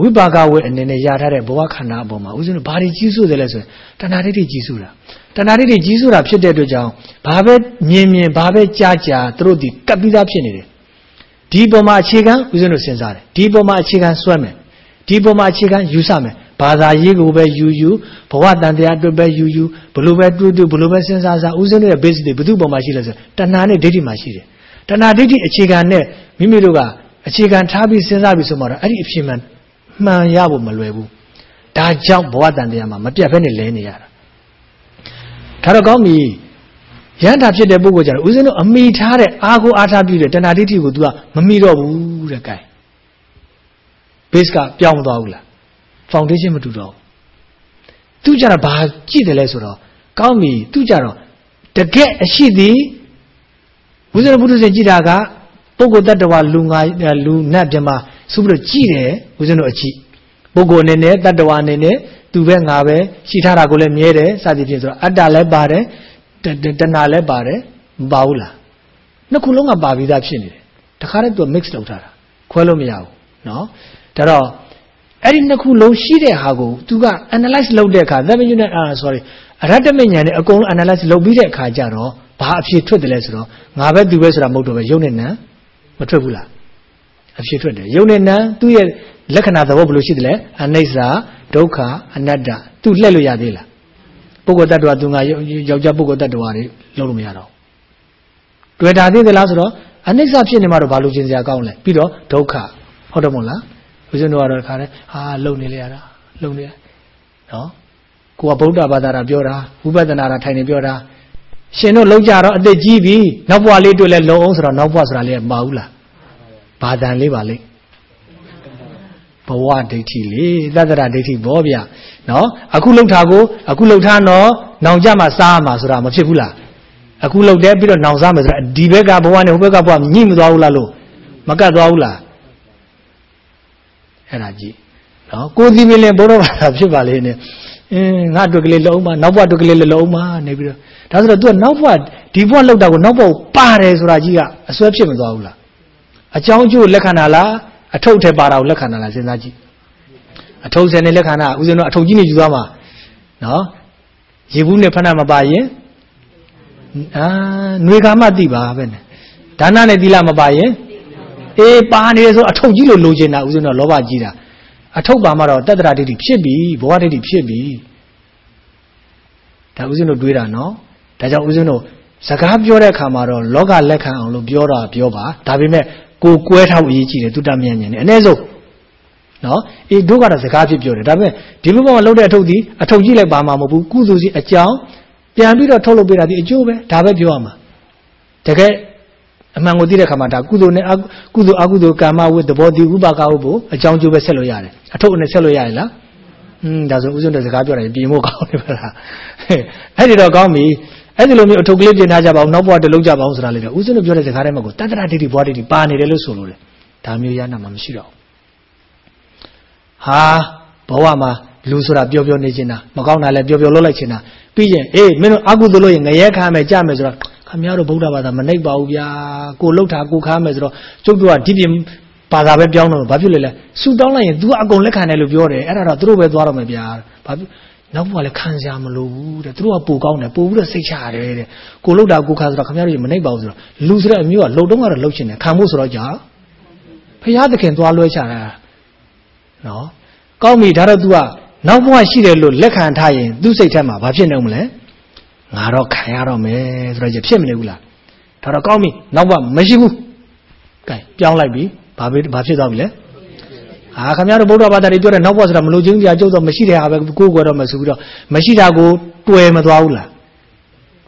ဝိပါကဝေအနေနဲ့ရထားတဲ့ဘဝခန္ဓာအပေါ်မှာဦးဇင်းတို့ဘာတွေကြီးစုတယ်လဲဆိုရင်တဏှာဒိဋ္ဌိကြီးစုတာတဏှာဒိဋ္ဌိကြီးစုတာဖြစ်တဲ့အတွက်ကြောင့်ဘာပဲမြင်မြင်ဘာပဲကြားကြားသူတို့ဒီကပ်ပြီးသားဖြစ်နေတယ် ဒီပုံမှာအခြေခံဦးဇင်းတို့စဉ်းစားတယ်ဒီပုံမှာအခြေခံဆွဲမယ်ဒီပုံမှာအခြေခံယူဆမယ်ဘာသာရေးကိုပဲယူယူဘဝတန်တရားအတွက်ပဲယူယူဘလို့ပဲတွေးတွေးဘလို့ပဲစဉ်းစားစားဦးဇင်းတို့ရဲ့ base တွေဘယ်သူပုံမှာရှိလဲဆိုတဏှာနဲ့ဒိဋ္ဌိမှာရှိတယ်တဏှာဒိဋ္ဌိအခြေခံနဲ့မိမိတို့ကအခြေခံထားပြီးစဉ်းစားပြီးဆိုမှတော့အဲ့ဒီအဖြစ်မှန်မမှန်ရဖို့မလွယ်ဘူးဒါကြောင့်ဘဝတန်တရားမှာမပြတ်ဖက်နဲ့လဲနေရတာဒါတော့ကောင်းပြီ ရန်တာဖြစ်တဲ့ပုဂ္ဂိုလ်ကြတော့ဦးဇင်းတို့အမိထားတဲ့အာကိုအားထားပြီးတဲ့တဏှာဒိဋ္ဌိကို तू ကမမိတော့ဘူးတဲ့ gain base ကပြောင်းမသွားဘူးလား foundation မတူတော့ဘူးသူကြတော့ဘာကြည့်တယ်လဲဆိုတော့ကောင်းပြီသူကြတော့တကယ်အရှိသည်ဦးဇင်းတို့ဘုဒ္ဓရှင်ကြည့်တာကပုဂ္ဂိုလ်တ attva လူငါလူနတ်ပြမဆိုပြီးတော့ကြည့်တယ်ဦးဇင်းတို့အကြည့်ပုဂ္ဂိုလ်အနေနဲ့တ attva အနေနဲ့သူပဲငါပဲရှိထားတာကိုလည်းမြဲတယ်စသည်ဖြင့်ဆိုတော့အတ္တလည်းပါတယ် တဏှာလည်းပါတယ်မပါဘူးလားနှစ်ခုလုံးကပါပြီးသားဖြစ်နေတယ်တခါတည်းသူက mix လုပ်ထားတာခွဲလို့မရဘူးเนาะဒါတော့အဲ့ဒီနှစ်ခုလုံးရှိတဲ့ဟာကိုသူက analyze လုပ်တဲ့အခါ that means အာ sorry အရတ္တမဉာဏ်နဲ့အကုန်လုံး analyze လုပ်ပြီးတဲ့အခါကျတော့ဘာအဖြစ်ထွက်တယ်လဲဆိုတော့ငါပဲသူပဲဆိုတာမဟုတ်တော့ပဲယုံနဲ့နံမထွက်ဘူးလားအဖြစ်ထွက်တယ်ယုံနဲ့နံသူ့ရဲ့လက္ခဏာသဘောဘယ်လိုရှိတယ်လဲအနိစ္စဒုက္ခအနတ္တသူလှည့်လို့ရသေးလား ပုဂ္ဂိုလ်တ attva သူငါယောက်ျားပုဂ္ဂိုလ်တ attva တွေလုံးလို့မရတော့တွေ့တာသေးသလားဆိုတော့အနိစ္စဖြစ်နေမှတော့ဘာလို့ရှင်းစရာကောင်းလဲပြီးတော့ဒုက္ခဟုတ်တယ်မို့လားဦးဇင်းတို့ကတော့ခါတယ်ဟာလုံနေလေရတာလုံနေနော်ကိုကဗုဒ္ဓဘာသာတာပြောတာဝိပဿနာတာထိုင်နေပြောတာရှင်တို့လောက်ကြတော့အသက်ကြီးပြီနောက်ဘဝလေးတွေ့လဲလုံအောင်ဆိုတော့နောက်ဘဝဆိုတာလေးမပါဘူးလားဘာတန်လေးပါလိမ့် ဘဝဒိဋ္ဌိလေသတ္တရဒိဋ္ဌိဘောဗျနော်အခုလှုပ်တာကိုအခုလှုပ်ထားတော့နောင်ကြမှာစားမှာဆိုတာမဖြစ်ဘူးလားအခုလှုပ်တယ်ပြီးတော့နောင်စားမယ်ဆိုတာဒီဘက်ကဘဝနဲ့ဟိုဘက်ကဘဝညှိမသွားဘူးလားလို့မကတ်သွားဘူးလားအဲ့ဒါကြည့်နော်ကိုသီမင်းလင်ဘုရားဘာသာဖြစ်ပါလေနဲ့အင်းငါအတွက်ကလေးလုံးမနောက်ဘဝအတွက်ကလေးလုံးမနေပြီးတော့ဒါဆိုတော့ तू ကနောက်ဘဝဒီဘဝလောက်တာကိုနောက်ဘဝပါတယ်ဆိုတာကြီးကအစွဲဖြစ်မသွားဘူးလားအကြောင်းကျိုးလက်ခံတာလား အထုပ်ထဲပါတာကိုလက်ခံတာလားစဉ်းစားကြည့်အထုပ်ဆယ်နဲ့လက်ခံတာဦးဇင်းတို့အထုပ်ကြီးနေယူသွားမှာနော်ရေဘူးနဲ့ဖဏမပါရင်အာຫນွေကာမသိပါပဲနဲ့ဒါနနဲ့သီလမပါရင်အေးပါနေဆိုအထုပ်ကြီးလို့လိုချင်တာဦးဇင်းတို့လောဘကြီးတာအထုပ်ပါမှတော့တတ္တရာဒိဋ္ဌိဖြစ်ပြီဘဝဒိဋ္ဌိဖြစ်ပြီဒါဦးဇင်းတို့တွေးတာနော်ဒါကြောင့်ဦးဇင်းတို့စကားပြောတဲ့အခါမှာတော့လောကလက်ခံအောင်လို့ပြောတာပြောပါဒါပေမဲ့ ကိုကွဲထောက်အရေးကြီးတယ်တုတ္တမြတ်ဉာဏ်နဲ့အ ਨੇ ဆုံးနော်အေးတို့ကတော့စကားဖြစ်ပြောတယ်ဒါပေမဲ့ဒီဘက်မှာလှုပ်တဲ့အထုပ်ဒီအထုပ်ကြီးလည်းပါမှာမဟုတ်ဘူးကုသိုလ်စီအကြောင်းပြန်ပြီးတော့ထုတ်လုပ်ပေးတာဒီအကျိုးပဲဒါပဲပြောရမှာတကယ်အမှန်ကိုသိတဲ့ခါမှာဒါကုသိုလ်နဲ့ကုသိုလ်အကုသိုလ်ကာမဝိသဘောတိဥပကာဝိဘအကြောင်းကျိုးပဲဆက်လို့ရတယ်အထုပ်နဲ့ဆက်လို့ရတယ်လားอืมဒါဆိုဥစဉ်တဲ့စကားပြောတယ်ပြင်ဖို့ကောင်းတယ်ပါလားအဲ့ဒီတော့ကောင်းပြီ အဲ့ဒီလိုမျိုးအထုပ်ကလေးပြင်ထားကြပါအောင်နောက်ဘဝတလုံးကြပါအောင်ဆိုတာလေဥစဉ်တို့ပြောတဲ့စကားထဲမှာကိုတတ္တရဒိဋ္ဌိဘဝဒိဋ္ဌိပါနေတယ်လို့ဆိုလို့လေဒါမျိုးရနာမှာမရှိတော့ဟာဘဝမှာလူဆိုတာပျော်ပျော်နေချင်တာမကောင်းတာလည်းပျော်ပျော်လုပ်လိုက်ချင်တာပြီးရင်အေးမင်းတို့အကုသိုလ်လို့ရင်ငရဲခါမယ်ကြမယ်ဆိုတော့ခမရတို့ဗုဒ္ဓဘာသာမနှိပ်ပါဘူးဗျာကိုလှုပ်တာကိုခါမယ်ဆိုတော့ကျုပ်တို့ကဒီပြင်ဘာသာပဲပြောင်းတော့ဘာဖြစ်လဲလဲဆူတောင်းလိုက်ရင် तू အကုန်လက်ခံတယ်လို့ပြောတယ်အဲ့ဒါတော့သူတို့ပဲသွားတော့မယ်ဗျာဘာဖြစ် နောက်ဘုရားလည်းခံစရာမလိုဘူးတဲ့သူတို့ကပိုကောင်းတယ်ပိုပြီးတော့စိတ်ချရတယ်တဲ့ကိုလှုပ်တာကိုခါဆိုတော့ခမရတို့မနှိပ်ပါဘူးဆိုတော့လူဆိုတဲ့အမျိုးကလှုပ်တော့ကတော့လှုပ်ချင်တယ်ခံဖို့ဆိုတော့ကြာဖရာသခင်သွားလွှဲချတာနော်ကောင်းပြီဒါတော့ तू ကနောက်ဘဝရှိတယ်လို့လက်ခံထားရင်သူ့စိတ်ထဲမှာဘာဖြစ်နေဦးမလဲငါတော့ခံရတော့မယ်ဆိုတော့ကြဖြစ်မနေဘူးလားဒါတော့ကောင်းပြီနောက်ဘဝမရှိဘူးကဲပြောင်းလိုက်ပြီဘာဖြစ်ဘာဖြစ်သွားပြီလဲ ဟာခင်ဗျားတို့ဗုဒ္ဓဘာသာတွေပြောတဲ့နောက်ဘဝဆိုတာမလို့ချင်းတရားကျုပ်တော့မရှိတဲ့ဟာပဲကိုယ်ကွယ်တော့မယ်ဆိုပြီးတော့မရှိတာကိုတွယ်မသွားဘူးလား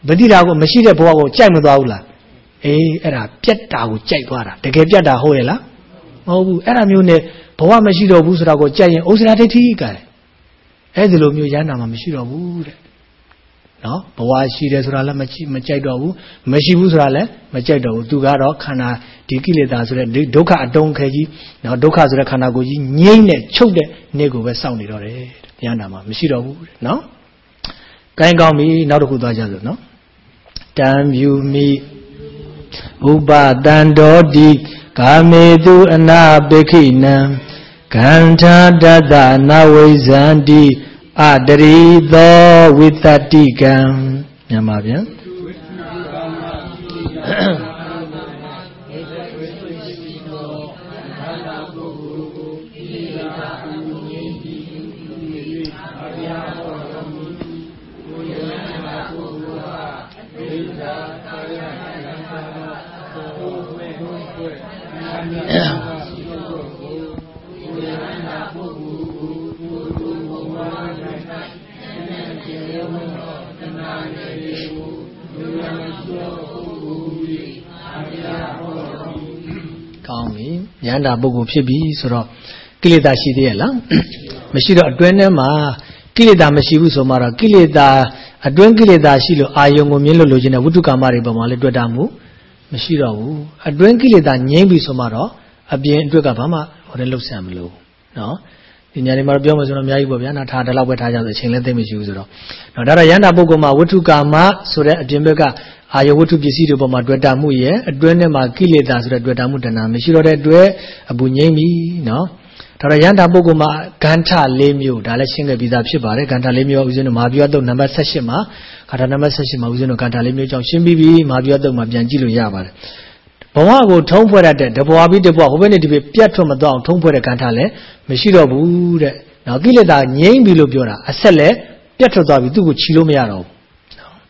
ဗတိတာကိုမရှိတဲ့ဘဝကိုကြိုက်မသွားဘူးလားအေးအဲ့ဒါပြက်တာကိုကြိုက်သွားတာတကယ်ပြက်တာဟုတ်ရဲ့လားမဟုတ်ဘူးအဲ့ဒါမျိုးနဲ့ဘဝမရှိတော့ဘူးဆိုတာကိုကြိုက်ရင်ဥစ္စရာဒိဋ္ဌိကဲအဲ့ဒီလိုမျိုးရဟန္တာမှာမရှိတော့ဘူးတဲ့ နော်ဘဝရှိတယ်ဆိုတာလည်းမကြည့်မကြိုက်တော့ဘူးမရှိဘူးဆိုတာလည်းမကြိုက်တော့ဘူးသူကတော့ခန္ဓာဒီကိလေသာဆိုတဲ့ဒုက္ခအတုံးခဲကြီးနော်ဒုက္ခဆိုတဲ့ခန္ဓာကိုယ်ကြီးငြိမ့်နဲ့ချုပ်တဲ့နေ့ကိုပဲစောင့်နေတော့တယ်ရဟန္တာမှာမရှိတော့ဘူးတဲ့နော်ကိုင်းကောင်းပြီနောက်တစ်ခုသွားကြစို့နော်တံမြူမိဥပတန္တောတိကာမေတုအနာပိခိနံကန္ထာတတနဝိဇန္တိ အတရိသောဝိတ္တိကံမြန်မာပြန် ကောင်းပြီယန္တာပုဂ္ဂိုလ်ဖြစ်ပြီဆိုတော့ကိလေသာရှိသေးရဲ့လားမရှိတော့အတွင်းထဲမှာကိလေသာမရှိဘူးဆိုမှတော့ကိလေသာအတွင်းကိလေသာရှိလို့အာယုံကိုမြင်လို့လိုချင်တဲ့ဝိတုကာမတွေပေါ်မှာလည်းတွေ့တာမှုမရှိတော့ဘူးအတွင်းကိလေသာငြိမ့်ပြီဆိုမှတော့အပြင်အတွက်ကဘာမှဟိုတည်းလှုပ်ဆံမလို့နော် ဒီညနေမှာပြောမှဆိုတော့အများကြီးပေါ့ဗျာနော်ထားတယ်လောက်ပဲထားကြဆိုအချိန်လည်းသိမ့်မရှိဘူးဆိုတော့နော်ဒါတော့ယန္တာပုဂ္ဂိုလ်မှာဝိတုကာမဆိုတဲ့အပြင်ဘက်ကအာယဝတ္ထုပစ္စည်းတွေပေါ်မှာတွေ့တာမှုရဲ့အတွင်းထဲမှာကိလေသာဆိုတဲ့တွေ့တာမှုတဏှာမရှိတော့တဲ့အတွက်အပူငြိမ့်ပြီနော်ဒါတော့ယန္တာပုဂ္ဂိုလ်မှာဂန္ဓ၄မျိုးဒါလည်းရှင်းခဲ့ပြီးသားဖြစ်ပါတယ်ဂန္ဓ၄မျိုးဦးဇင်းတို့မာပြွတ်တုတ်နံပါတ်78မှာဂန္ဓနံပါတ်78မှာဦးဇင်းတို့ဂန္ဓ၄မျိုးကြောင့်ရှင်းပြီးပြီမာပြွတ်တုတ်မှာပြန်ကြည့်လို့ရပါတယ် ဘဝကိုထုံးဖွဲ့ရတဲ့တဘွားပြီးတဘွားဟိုဘက်နေဒီဘက်ပြတ်ထွက်မသွားအောင်ထုံးဖွဲ့တဲ့ဂန္ဓလည်းမရှိတော့ဘူးတဲ့နော်ကိလေသာငြိမ့်ပြီလို့ပြောတာအဆက်လည်းပြတ်ထွက်သွားပြီသူ့ကိုခြီလို့မရတော့ဘူး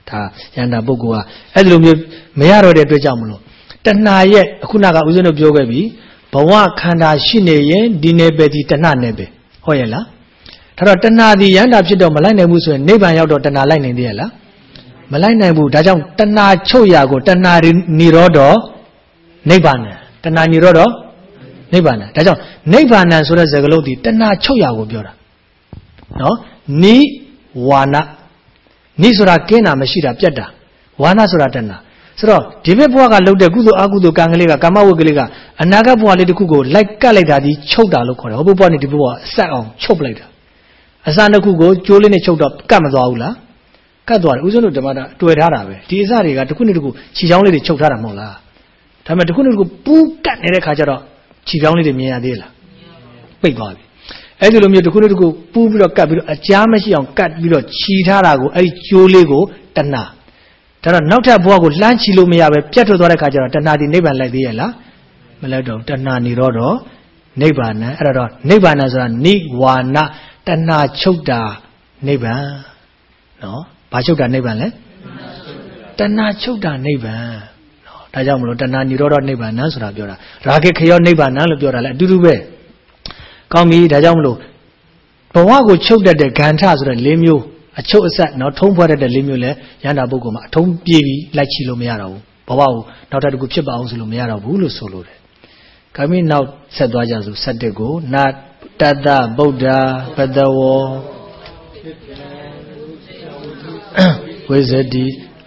ဒါယန္တာပုဂ္ဂိုလ်ကအဲ့ဒီလိုမျိုးမရတော့တဲ့အတွက်ကြောင့်မလို့တဏှာရဲ့အခုနကဦးဇင်းတို့ပြောခဲ့ပြီဘဝခန္ဓာရှိနေရင်ဒီနယ်ပယ်ဒီတဏှာနယ်ပယ်ဟုတ်ရဲ့လားဒါတော့တဏှာဒီယန္တာဖြစ်တော့မလိုက်နိုင်ဘူးဆိုရင်နိဗ္ဗာန်ရောက်တော့တဏှာလိုက်နိုင်သေးရဲ့လားမလိုက်နိုင်ဘူးဒါကြောင့်တဏှာချုပ်ရာကိုတဏှာနိရောဓ နိဗ္ဗာန်တဏှာနိရောဓနိဗ္ဗာန်ဒါကြောင့်နိဗ္ဗာန်ဆိုတဲ့စကားလုံးဒီတဏှာချုပ်ရာကိုပြောတာနော်နိဝါနနိဆိုတာကင်းတာမရှိတာပြတ်တာဝါနဆိုတာတဏှာဆိုတော့ဒီဘက်ဘဝကလှုပ်တဲ့ကုသိုလ်အကုသိုလ်ကံကလေးကကာမဝိကလေးကအနာဂတ်ဘဝလေးတစ်ခုကိုလိုက်ကတ်လိုက်တာဒီချုပ်တာလို့ခေါ်တယ်ဟိုဘဝနဲ့ဒီဘဝအဆက်အောင်ချုပ်ပလိုက်တာအစတစ်ခုကိုကျိုးလေးနဲ့ချုပ်တော့ကတ်မသွားဘူးလားကတ်သွားတယ်ဦးဇင်းတို့ဓမ္မတာတွေ့ထားတာပဲဒီအစတွေကတစ်ခုနဲ့တစ်ခုခြေချောင်းလေးတွေချုပ်ထားတာမဟုတ်လား ဒါပေမဲ့တစ်ခုနဲ့တစ်ခုပူးကတ်နေတဲ့ခါကျတော့ခြေချောင်းလေးတွေမြင်ရသေးလားပိတ်သွားပြီအဲ့ဒီလိုမျိုးတစ်ခုနဲ့တစ်ခုပူးပြီးတော့ကတ်ပြီးတော့အကြားမရှိအောင်ကတ်ပြီးတော့ခြီထားတာကိုအဲ့ဒီကျိုးလေးကိုတဏှာဒါတော့နောက်ထပ်ဘဝကိုလှမ်းချီလို့မရပဲပြတ်ထွက်သွားတဲ့ခါကျတော့တဏှာဒီနိဗ္ဗာန်လိုက်သေးရဲ့လားမလိုက်တော့တဏှာနေတော့တော့နိဗ္ဗာန်အဲ့တော့နိဗ္ဗာန်ဆိုတာနိဝါနတဏှာချုပ်တာနိဗ္ဗာန်နော်ဘာချုပ်တာနိဗ္ဗာန်လဲတဏှာချုပ်တာနိဗ္ဗာန်နော် ဒါကြောင့်မလို့တဏှာនិရောဓနိဗ္ဗာန်ဆိုတာပြောတာရာဂေခယောနိဗ္ဗာန်လို့ပြောတာလဲအတူတူပဲကောင်းပြီဒါကြောင့်မလို့ဘဝကိုချုပ်တတ်တဲ့ဂန္ဓဆိုတဲ့၄မျိုးအချုပ်အဆက်နော်ထုံးဖွဲ့တတ်တဲ့၄မျိုးလဲရဟန္တာပုဂ္ဂိုလ်မှာအထုံးပြေးပြီးလိုက်ချီလို့မရတော့ဘူးဘဝကိုနောက်ထပ်တစ်ခုဖြစ်ပါအောင်ဆိုလို့မရတော့ဘူးလို့ဆိုလိုတယ်။ခမင်းနောက်ဆက်သွားကြစို့ဆက်တက်ကိုနာတတ္တဗုဒ္ဓပတဝောဝိဇတိ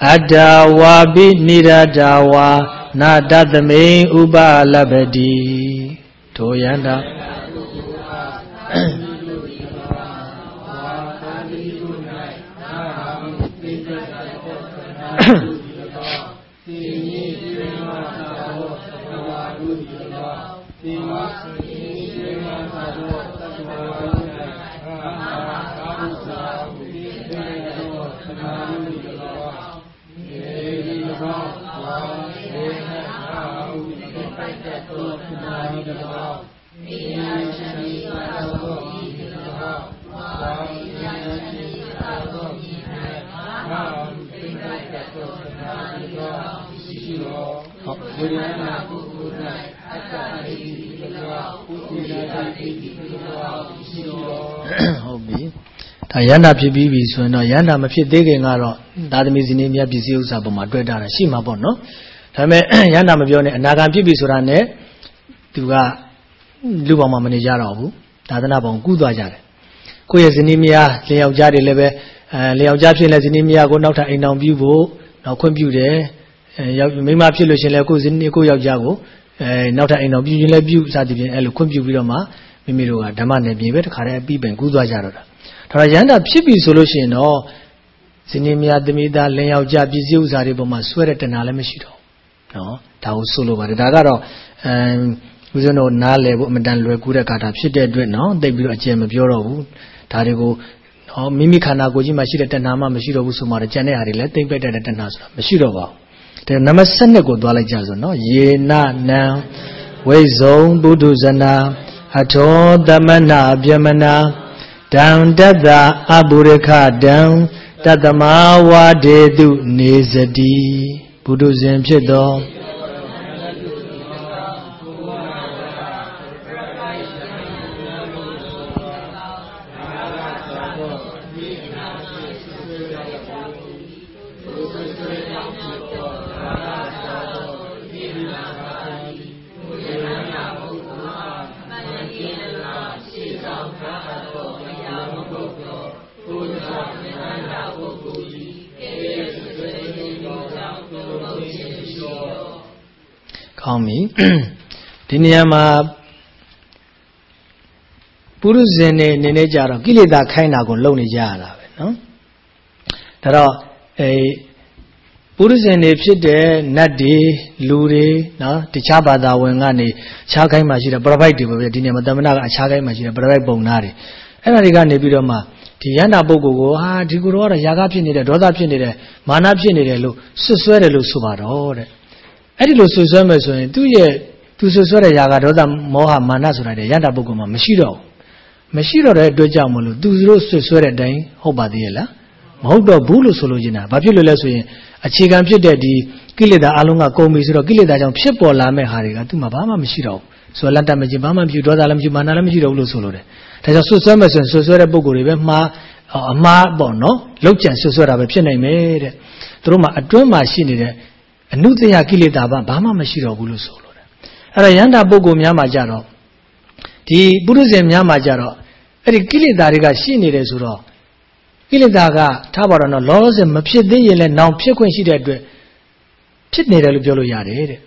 အတ္တဝါပိနိရတဝါနာတသမိန်ဥပလဗ္ဗတိထိုယန္တာ ဒါယန္တာဖြစ်ပြီးပြီဆိုရင်တော့ယန္တာမဖြစ်သေးခင်ကတော့သာသမီဇနီးမြတ်ပစ္စည်းဥစ္စာပေါ်မှာတွေ့တာရှိမှာပေါ့နော်ဒါပေမဲ့ယန္တာမပြောနဲ့အနာဂံဖြစ်ပြီဆိုတာနဲ့သူကလူပေါင်းမှာမနေကြတော့ဘူးသာသနာပေါင်းကူးသွားကြတယ်ကိုယ့်ရဲ့ဇနီးမယားလျှောက်ကြားတွေလည်းပဲအဲလျှောက်ကြားဖြစ်လဲဇနီးမယားကိုနောက်ထပ်အိမ်တော်ပြုဖို့နောက်ခွင့်ပြုတယ်အဲရောက်မိမဖြစ်လို့ရှင်လဲကိုယ်ဇနီးကိုယောက်ျားကိုအဲနောက်ထပ်အိမ်တော်ပြုရင်လည်းပြုစသည်ဖြင့်အဲလိုခွင့်ပြုပြီးတော့မှမိမိတို့ကဓမ္မနယ်ပြင်ပဲတခါတည်းအပြီးပင်ကူးသွားကြတော့တာ ဒါတော့ရန်တာဖြစ်ပြီဆိုလို့ရှိရင်တော့ဇနီးမယားသမီးသားလင်ယောက်ျားပြည်စည်းဥစ္စာတွေပေါ်မှာဆွဲတဲ့တဏှာလည်းမရှိတော့နော်ဒါကိုဆိုလိုပါတယ်ဒါကတော့အဲဦးဇင်းတို့နားလည်ဖို့အမတန်လွယ်ကူတဲ့ကာတာဖြစ်တဲ့အတွက်နော်သိပြီးတော့အကျယ်မပြောတော့ဘူးဒါတွေကိုနော်မိမိခန္ဓာကိုယ်ကြီးမှာရှိတဲ့တဏှာမှမရှိတော့ဘူးဆိုမှတော့ကျန်တဲ့ဟာတွေလည်းသိမ့်ပိတ်တဲ့တဏှာဆိုတာမရှိတော့ပါဘူးဒါနံပါတ်7ကိုသွားလိုက်ကြဆိုနော်ယေနနံဝိဇုံပုထုဇနာအထောသမနာပြမနာ တံတတ္တအပုရခတံတတမဝါဒေတုနေစတိဘုဒ္ဓဇင်ဖြစ်သော ဒီနေရာမှာပုရုဇဉ်နေနေနေကြတော့ကိလေသာခိုင်းတာကိုလုံနေကြရတာပဲနော်ဒါတော့အဲပုရုဇဉ်နေဖြစ်တဲ့နတ်တွေလူတွေနော်တခြားဘာသာဝင်ကနေခြားခိုင်းမှရှိတဲ့ပရပိုက်တွေပဲဒီနေရာမှာတမနာကအခြားခိုင်းမှရှိတဲ့ပရပိုက်ပုံနာတွေအဲ့ဒါတွေကနေပြီးတော့မှဒီရဟန္တာပုဂ္ဂိုလ်ကိုဟာဒီကိုယ်တော့ရာဂဖြစ်နေတယ်ဒေါသဖြစ်နေတယ်မာနဖြစ်နေတယ်လို့ဆွဆွဲတယ်လို့ဆိုပါတော့တဲ့ အဲ့ဒီလိုဆွဆွဲမယ်ဆိုရင်သူ့ရဲ့သူဆွဆွဲတဲ့ရာဂဒေါသမောဟမာနဆိုတာတွေရဟန္တာပုဂ္ဂိုလ်မှာမရှိတော့ဘူးမရှိတော့တဲ့အတွက်ကြောင့်မလို့သူတို့ဆွဆွဲတဲ့အတိုင်းဟုတ်ပါသေးရဲ့လားမဟုတ်တော့ဘူးလို့ဆိုလို့ကျင်တာဘာဖြစ်လို့လဲဆိုရင်အခြေခံဖြစ်တဲ့ဒီကိလေသာအလုံးကကုန်ပြီဆိုတော့ကိလေသာကြောင့်ဖြစ်ပေါ်လာမဲ့ဟာတွေကသူ့မှာဘာမှမရှိတော့ဘူးဆိုတော့လက်တမချင်းဘာမှမဖြစ်ဒေါသလည်းမရှိမာနလည်းမရှိတော့ဘူးလို့ဆိုလို့တယ်ဒါကြောင့်ဆွဆွဲမယ်ဆိုရင်ဆွဆွဲတဲ့ပုံကိုယ်တွေပဲမှားအမှားပေါ့နော်လောက်ကျန်ဆွဆွဲတာပဲဖြစ်နိုင်မယ်တဲ့သူတို့မှာအတွင်းမှာရှိနေတဲ့ အနုတ္တယကိလေသာဘာမှမရှိတော့ဘူးလို့ဆိုလို့တယ်အဲ့ဒါရဟန္တာပုဂ္ဂိုလ်များမှာကြတော့ဒီပုရုဇဉ်များမှာကြတော့အဲ့ဒီကိလေသာတွေကရှိနေတယ်ဆိုတော့ကိလေသာကထားပါတော့နော်လောလောဆယ်မဖြစ်သေးရင်လည်းနောင်ဖြစ်ခွင့်ရှိတဲ့အတွက်ဖြစ်နေတယ်လို့ပြောလို့ရတယ်တဲ့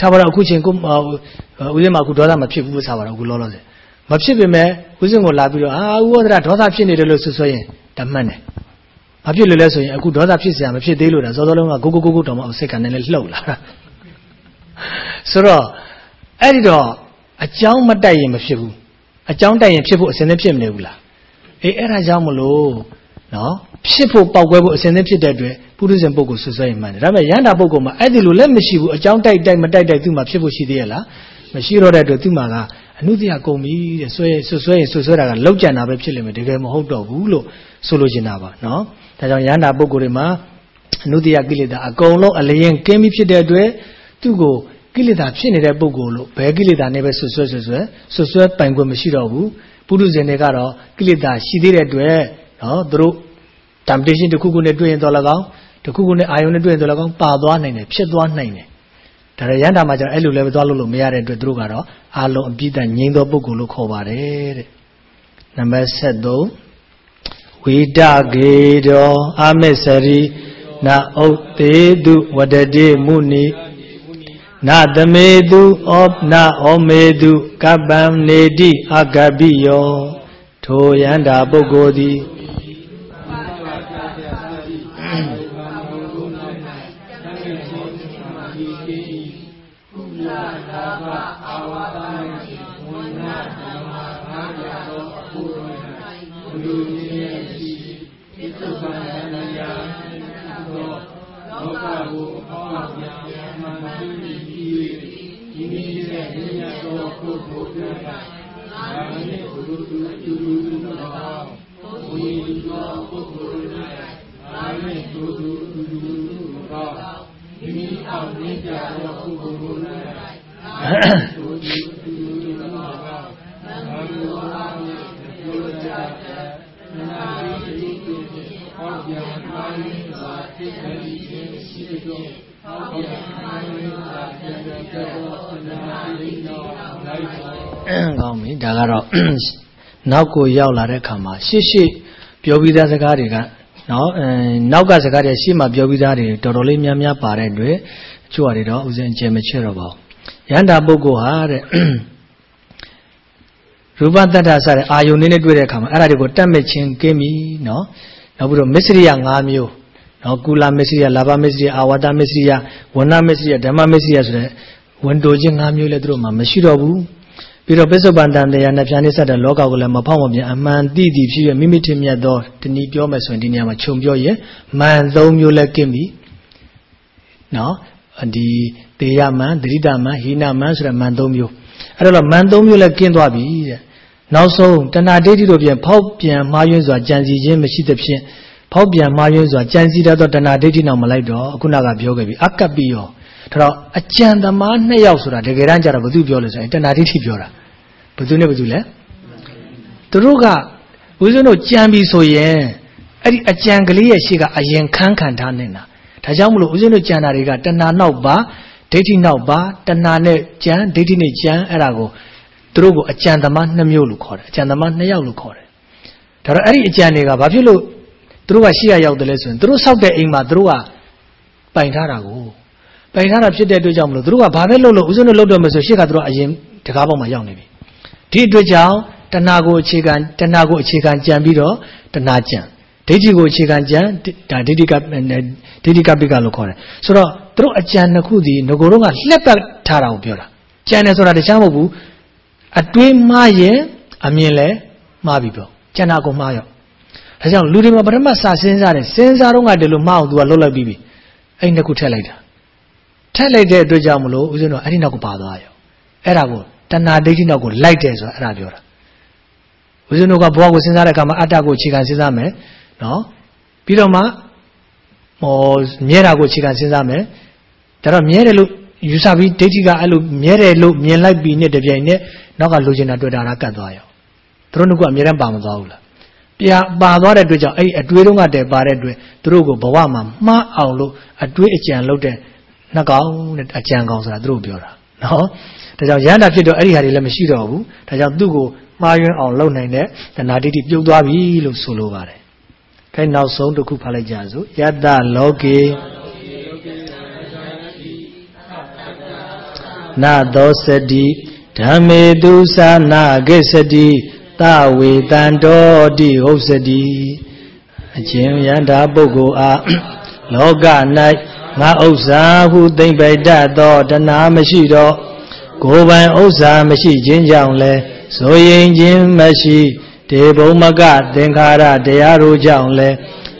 ထားပါတော့အခုချိန်ကိုဦးဇင်းမှာအခုဒေါသမဖြစ်ဘူးလို့ဆိုပါတော့အခုလောလောဆယ်မဖြစ်ပေမဲ့ဦးဇင်းကိုလာပြီးတော့အာဥဝဒရာဒေါသဖြစ်နေတယ်လို့ဆွဆွရင်ဓမ္မနဲ့ ဘာဖြစ်လို့လဲဆိုရင်အခုဒေါသဖြစ်စရာမဖြစ်သေးလို့ဒါစောစောလုံးကကိုကိုကိုကိုတောင်မှအစိတ်ကနည်းနည်းလှုပ်လာတာဆိုတော့အဲ့ဒီတော့အကြောင်းမတိုက်ရင်မဖြစ်ဘူးအကြောင်းတိုက်ရင်ဖြစ်ဖို့အစဉ်သင့်ဖြစ်မနေဘူးလားအေးအဲ့ဒါကြောင့်မလို့နော်ဖြစ်ဖို့ပောက်ကွဲဖို့အစဉ်သင့်ဖြစ်တဲ့အတွက်ပုရိသေပုဂ္ဂိုလ်ဆွဆွဲရင်မှန်တယ်ဒါပေမဲ့ရန်တာပုဂ္ဂိုလ်မှာအဲ့ဒီလိုလည်းမရှိဘူးအကြောင်းတိုက်တိုက်မတိုက်တိုက်သူ့မှာဖြစ်ဖို့ရှိသေးရဲ့လားမရှိတော့တဲ့အတွက်သူ့မှာကအနုတ္တိယကုန်ပြီတဲ့ဆွဲဆွဆွဲရင်ဆွဆွဲတာကလောက်ကြံတာပဲဖြစ်လိမ့်မယ်တကယ်မဟုတ်တော့ဘူးလို့ဆိုလိုချင်တာပါနော် ဒါကြောင့်ရဟန္တာပုဂ္ဂိုလ်တွေမှာအနုတ္တိယကိလေသာအကုန်လုံးအလျင်ကင်းပြီးဖြစ်တဲ့အတွက်သူ့ကိုကိလေသာဖြစ်နေတဲ့ပုဂ္ဂိုလ်လို့ဘယ်ကိလေသာနဲ့ပဲဆွဆွဲဆွဆွဲဆွဆွဲပိုင်ခွင့်မရှိတော့ဘူးပုရုဇဉ်တွေကတော့ကိလေသာရှိသေးတဲ့အတွက်နော်သူတို့ temptation တစ်ခုခုနဲ့တွေ့ရင်တော့၎င်းတစ်ခုခုနဲ့အာယုန်နဲ့တွေ့ရင်တော့၎င်းပါသွားနိုင်တယ်ဖြစ်သွားနိုင်တယ်ဒါရရန်တာမှာကျတော့အဲ့လိုလည်းသွားလို့လို့မရတဲ့အတွက်သူတို့ကတော့အာလုံးအပြည့်တငြိမ်းသောပုဂ္ဂိုလ်လို့ခေါ်ပါတယ်တဲ့နံပါတ်73 ဝိတကေတောအာမစ္စရိနာဥတ်သေးတုဝတတိမုနိနာသမေတုဩနာဩမေတုကပ္ပံနေတိအကပိယော ထိုယန္တာပုဂ္ဂိုလ်သည် ကောင်းပြီဒါကတော့နောက်ကိုရောက်လာတဲ့အခါမှာရှေ့ရှေ့ပြောပြီးသားစကားတွေကနော်အဲနောက်ကစကားတွေရှေ့မှာပြောပြီးသားတွေတော်တော်လေးများများပါတဲ့အတွက်အချို့အတွေတော့ဥစဉ်အကျယ်မချဲ့တော့ပါဘူးရဟန္တာပုဂ္ဂိုလ်ဟာတဲ့ရူပတ္တ္တစတဲ့အာယုန်လေးနဲ့တွေ့တဲ့အခါမှာအဲ့ဒါတွေကိုတတ်မဲ့ခြင်းကင်းပြီနော်နောက်ပြီးတော့မစ္စရိယ၅မျိုးနော်ကုလမစ္စရိယလာဘမစ္စရိယအာဝတ္တမစ္စရိယဝဏမစ္စရိယဓမ္မမစ္စရိယဆိုတဲ့ဝန်တိုခြင်း၅မျိုးလည်းသူတို့မှာမရှိတော့ဘူး ပြီးတော့ပိဿုပန်တန်တရားနဲ့ဖြာနေဆက်တဲ့လောကကိုလည်းမဖောက်မပြန်အမှန်သိသိဖြစ်ရမိမိထင်မြတ်သောတနည်းပြောမယ်ဆိုရင်ဒီနေရာမှာခြုံပြောရင်မန်သုံးမျိုးလည်းကင်းပြီနော်ဒီတေယမန်တတိတမန်ဟိနမန်ဆိုတဲ့မန်သုံးမျိုးအဲ့တော့မန်သုံးမျိုးလည်းကင်းသွားပြီတဲ့နောက်ဆုံးတဏှာဒိဋ္ဌိတို့ပြန်ဖောက်ပြန်မှားယွင်းစွာကြံစီခြင်းမရှိသဖြင့်ဖောက်ပြန်မှားယွင်းစွာကြံစီတတ်သောတဏှာဒိဋ္ဌိနောက်မလိုက်တော့အခုနကပြောခဲ့ပြီအကပ်ပြီးရော ဒါတော့အကြံသမားနှစ်ယောက်ဆိုတာတကယ်တမ်းကျတော့ဘသူပြောလဲဆိုရင်တဏှာဒိဋ္ဌိပြောတာဘသူနဲ့ဘသူလဲသူတို့ကဦးဇင်းတို့ကြံပြီဆိုရင်အဲ့ဒီအကြံကလေးရဲ့ရှေ့ကအရင်ခန်းခံထားနေတာဒါကြောင့်မလို့ဦးဇင်းတို့ကြံတာတွေကတဏှာနောက်ပါဒိဋ္ဌိနောက်ပါတဏှာနဲ့ကြံဒိဋ္ဌိနဲ့ကြံအဲ့ဒါကိုသူတို့ကိုအကြံသမားနှစ်မျိုးလို့ခေါ်တယ်အကြံသမားနှစ်ယောက်လို့ခေါ်တယ်ဒါတော့အဲ့ဒီအကြံတွေကဘာဖြစ်လို့သူတို့ကရှေ့ရရောက်တယ်လဲဆိုရင်သူတို့စောက်တဲ့အိမ်မှာသူတို့ကပိုင်ထားတာကို ပိုင်ထားတာဖြစ်တဲ့အတွက်ကြောင့်မလို့သူတို့ကဘာပဲလုပ်လို့ဦးဇင်းတို့လုပ်တော့မယ်ဆိုရှေ့ကသူတို့အရင်တကားပေါက်မှာရောက်နေပြီဒီအတွက်ကြောင့်တဏှာကိုအခြေခံတဏှာကိုအခြေခံကြံပြီးတော့တဏှာကြံဒိဋ္ဌိကိုအခြေခံကြံဒါဒိဋ္ဌိကဒိဋ္ဌိကပိကလို့ခေါ်တယ်ဆိုတော့သူတို့အကြံနှစ်ခုဒီငကိုယ်တော့ကလှက်ပတ်ထားတာကိုပြောတာကြံတယ်ဆိုတာတခြားမဟုတ်ဘူးအတွင်းမှားရင်အမြင်လဲမှားပြီပြောကျန်တာကိုမှားရောဒါကြောင့်လူတွေမှာပထမစစဉ်းစားတယ်စဉ်းစားတော့ကတည်းကမှားအောင်သူကလှုပ်လိုက်ပြီးပြီအဲ့နှစ်ခုထည့်လိုက်တာ ထည့်လိုက်တဲ့အတွက်ကြောင့်မလို့ဦးဇင်းတို့အဲ့ဒီနောက်ကိုပါသွားရောအဲ့ဒါကိုတဏှာဒိဋ္ဌိနောက်ကိုလိုက်တယ်ဆိုတာအဲ့ဒါပြောတာဦးဇင်းတို့ကဘဝကိုစဉ်းစားတဲ့အခါမှာအတ္တကိုအခြေခံစဉ်းစားမယ်နော်ပြီးတော့မှဟောမြဲတာကိုအခြေခံစဉ်းစားမယ်ဒါတော့မြဲတယ်လို့ယူဆပြီးဒိဋ္ဌိကအဲ့လိုမြဲတယ်လို့မြင်လိုက်ပြီးနဲ့တပြိုင်နက်နောက်ကလိုချင်တာတွေ့တာကကတ်သွားရောသူတို့ကအမြဲတမ်းပါမသွားဘူးလားပြပါသွားတဲ့အတွက်ကြောင့်အဲ့ဒီအတွေးတုံးကတည်းပါတဲ့အတွက်သူတို့ကိုဘဝမှာမှားအောင်လို့အတွေးအကြံလုပ်တဲ့ နှကောင်တဲ့အကြံကောင်ဆိုတာသူတို့ပြောတာနော်ဒါကြောင့်ရဟန္တာဖြစ်တော့အဲ့ဒီဟာတွေလည်းမရှိတော့ဘူးဒါကြောင့်သူ့ကိုမှားယွင်းအောင်လုပ်နိုင်တဲ့တဏှာတိတိပြုတ်သွားပြီလို့ဆိုလိုပါတယ်ခိုင်းနောက်ဆုံးတစ်ခုဖတ်လိုက်ကြစို့ယတ္တလောကေနသောစတိဓမ္မေတုသနာကိစ္စတိသဝေတံတောတိဟုတ်စတိအချင်းယန္တာပုဂ္ဂိုလ်အားလောက၌ ငါဥစ္စာဟုသိမ့်ပိုက်တတ်သောတဏှာမရှိတော့ကိုယ်ပိုင်ဥစ္စာမရှိခြင်းကြောင့်လဲဆိုရင်ခြင်းမရှိတေဘုံမကသင်္ခါရတရားတို့ကြောင့်လဲ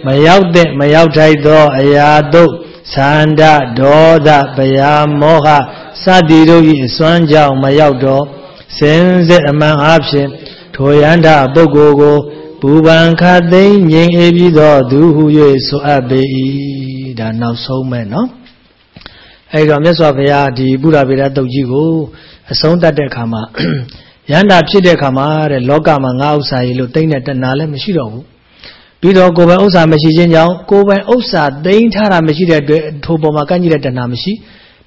မရောက်တဲ့မရောက်ထိုက်သောအရာတို့သန္တာဒေါသဗျာမောဟစသည်တို့၏အစွမ်းကြောင့်မရောက်တော့စင်စစ်အမှန်အားဖြင့်ထိုယန္တာပုဂ္ဂိုလ်ကိုပူပန်ခတ်သိမ်းငြိမ်အေးပြီးသောသူဟု၍ဆိုအပ်ပေ၏ ဒါနောက်ဆုံးပဲเนาะအဲဒီတော့မြတ်စွာဘုရားဒီပုရဗေဒတုတ်ကြီးကိုအဆုံးတတ်တဲ့အခါမှာယန္တာဖြစ်တဲ့အခါမှာတဲ့လောကမှာငါဥစ္စာကြီးလို့သိမ့်တဲ့တဏှာလည်းမရှိတော့ဘူးပြီးတော့ကိုယ်ပိုင်ဥစ္စာမရှိခြင်းကြောင့်ကိုယ်ပိုင်ဥစ္စာသိမ်းထားတာမရှိတဲ့အတွက်ထိုပေါ်မှာကန့်ကြီးတဲ့တဏှာမရှိ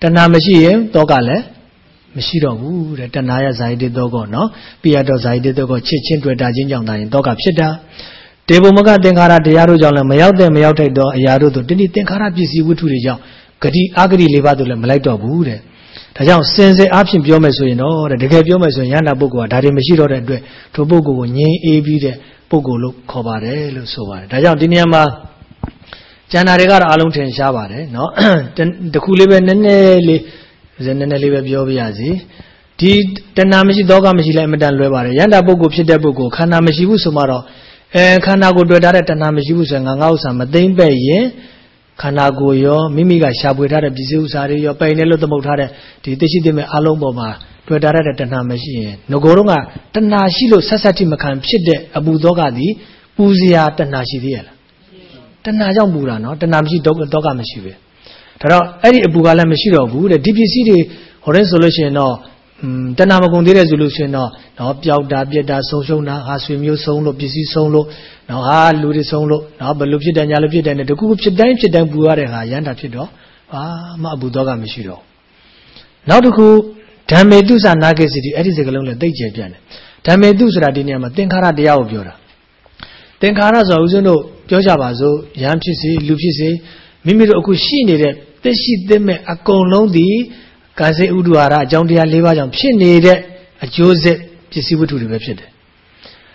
တဏှာမရှိရင်တောကလည်းမရှိတော့ဘူးတဲ့တဏှာရဇာယတိတောကောနော်ပိယတော့ဇာယတိတောကောချစ်ချင်းတွေ့တာချင်းကြောင့်သာရင်တောကဖြစ်တာ တေဘုမကသင်္ခါရတရားတို့ကြောင့်လည်းမရောက်တဲ့မရောက်ထိုက်သောအရာတို့တို့တတိသင်္ခါရပစ္စည်းဝတ္ထုတွေကြောင့်ဂတိအာဂတိလေးပါးတို့လည်းမလိုက်တော့ဘူးတဲ့ဒါကြောင့်စင်စစ်အားဖြင့်ပြောမယ်ဆိုရင်တော့တဲ့တကယ်ပြောမယ်ဆိုရင်ယန္တာပုဂ္ဂိုလ်ကဒါတွေမရှိတော့တဲ့အတွက်ထိုပုဂ္ဂိုလ်ကိုငြိမ်းအေးပြီးတဲ့ပုဂ္ဂိုလ်လို့ခေါ်ပါတယ်လို့ဆိုပါတယ်ဒါကြောင့်ဒီနေရာမှာကျန်တာတွေကတော့အလုံးထင်ရှားပါတယ်เนาะတခုလေးပဲနည်းနည်းလေးနည်းနည်းလေးပဲပြောပြရစီဒီတဏှာမရှိသောကမရှိလည်းအမတန်လွဲပါတယ်ယန္တာပုဂ္ဂိုလ်ဖြစ်တဲ့ပုဂ္ဂိုလ်ခန္ဓာမရှိဘူးဆိုမှတော့ အဲခန္ဓာကိုတွေ့ထားတဲ့တဏှာမရှိဘူးဆိုရင်ငါငါဥစ္စာမသိမ့်ပဲ့ရင်ခန္ဓာကိုယ်ရောမိမိကရှာဖွေထားတဲ့ပစ္စည်းဥစ္စာတွေရောပိုင်နေလို့သမုတ်ထားတဲ့ဒီသိရှိသိမဲ့အလုံးပေါ်မှာတွေ့တာရတဲ့တဏှာမရှိရင်ငကိုယ်တော့ကတဏှာရှိလို့ဆက်ဆက်တိမခံဖြစ်တဲ့အပူသောကသည်ပူစရာတဏှာရှိသေးရလားတဏှာကြောင့်ပူတာနော်တဏှာမရှိတော့တော့ကမရှိပဲဒါတော့အဲ့ဒီအပူကလည်းမရှိတော့ဘူးတဲ့ဒီပစ္စည်းတွေဟိုတဲ့ဆိုလို့ရှိရင်တော့ တဏှာမကုန်သေးတဲ့ဆိုလို့ရှိရင်တော့နော်ပျောက်တာပြက်တာဆုံးရှုံးတာဟာဆွေမျိုးဆုံးလို့ပစ္စည်းဆုံးလို့နော်ဟာလူတွေဆုံးလို့နော်ဘယ်လိုဖြစ်တယ်ညာလိုဖြစ်တယ်နဲ့တကူဖြစ်တိုင်းဖြစ်တိုင်းပူရတဲ့ဟာရန်တာဖြစ်တော့ဘာမှအပူတော့ကမရှိတော့နောက်တစ်ခုဓမ္မေတုသနာကိစီတိအဲ့ဒီစကားလုံးလည်းသိကျယ်ပြန့်တယ်ဓမ္မေတုဆိုတာဒီနေရာမှာသင်္ခါရတရားကိုပြောတာသင်္ခါရဆိုတာဦးဇင်းတို့ပြောကြပါစို့ယံဖြစ်စေလူဖြစ်စေမိမိတို့အခုရှိနေတဲ့သိရှိသင့်မဲ့အကုန်လုံးဒီ ကာစေဥဒ္ဒဝါရအကြောင်းတရား၄ပါးကြောင့်ဖြစ်နေတဲ့အကျိုးဆက်ပစ္စည်းဝတ္ထုတွေပဲဖြစ်တယ်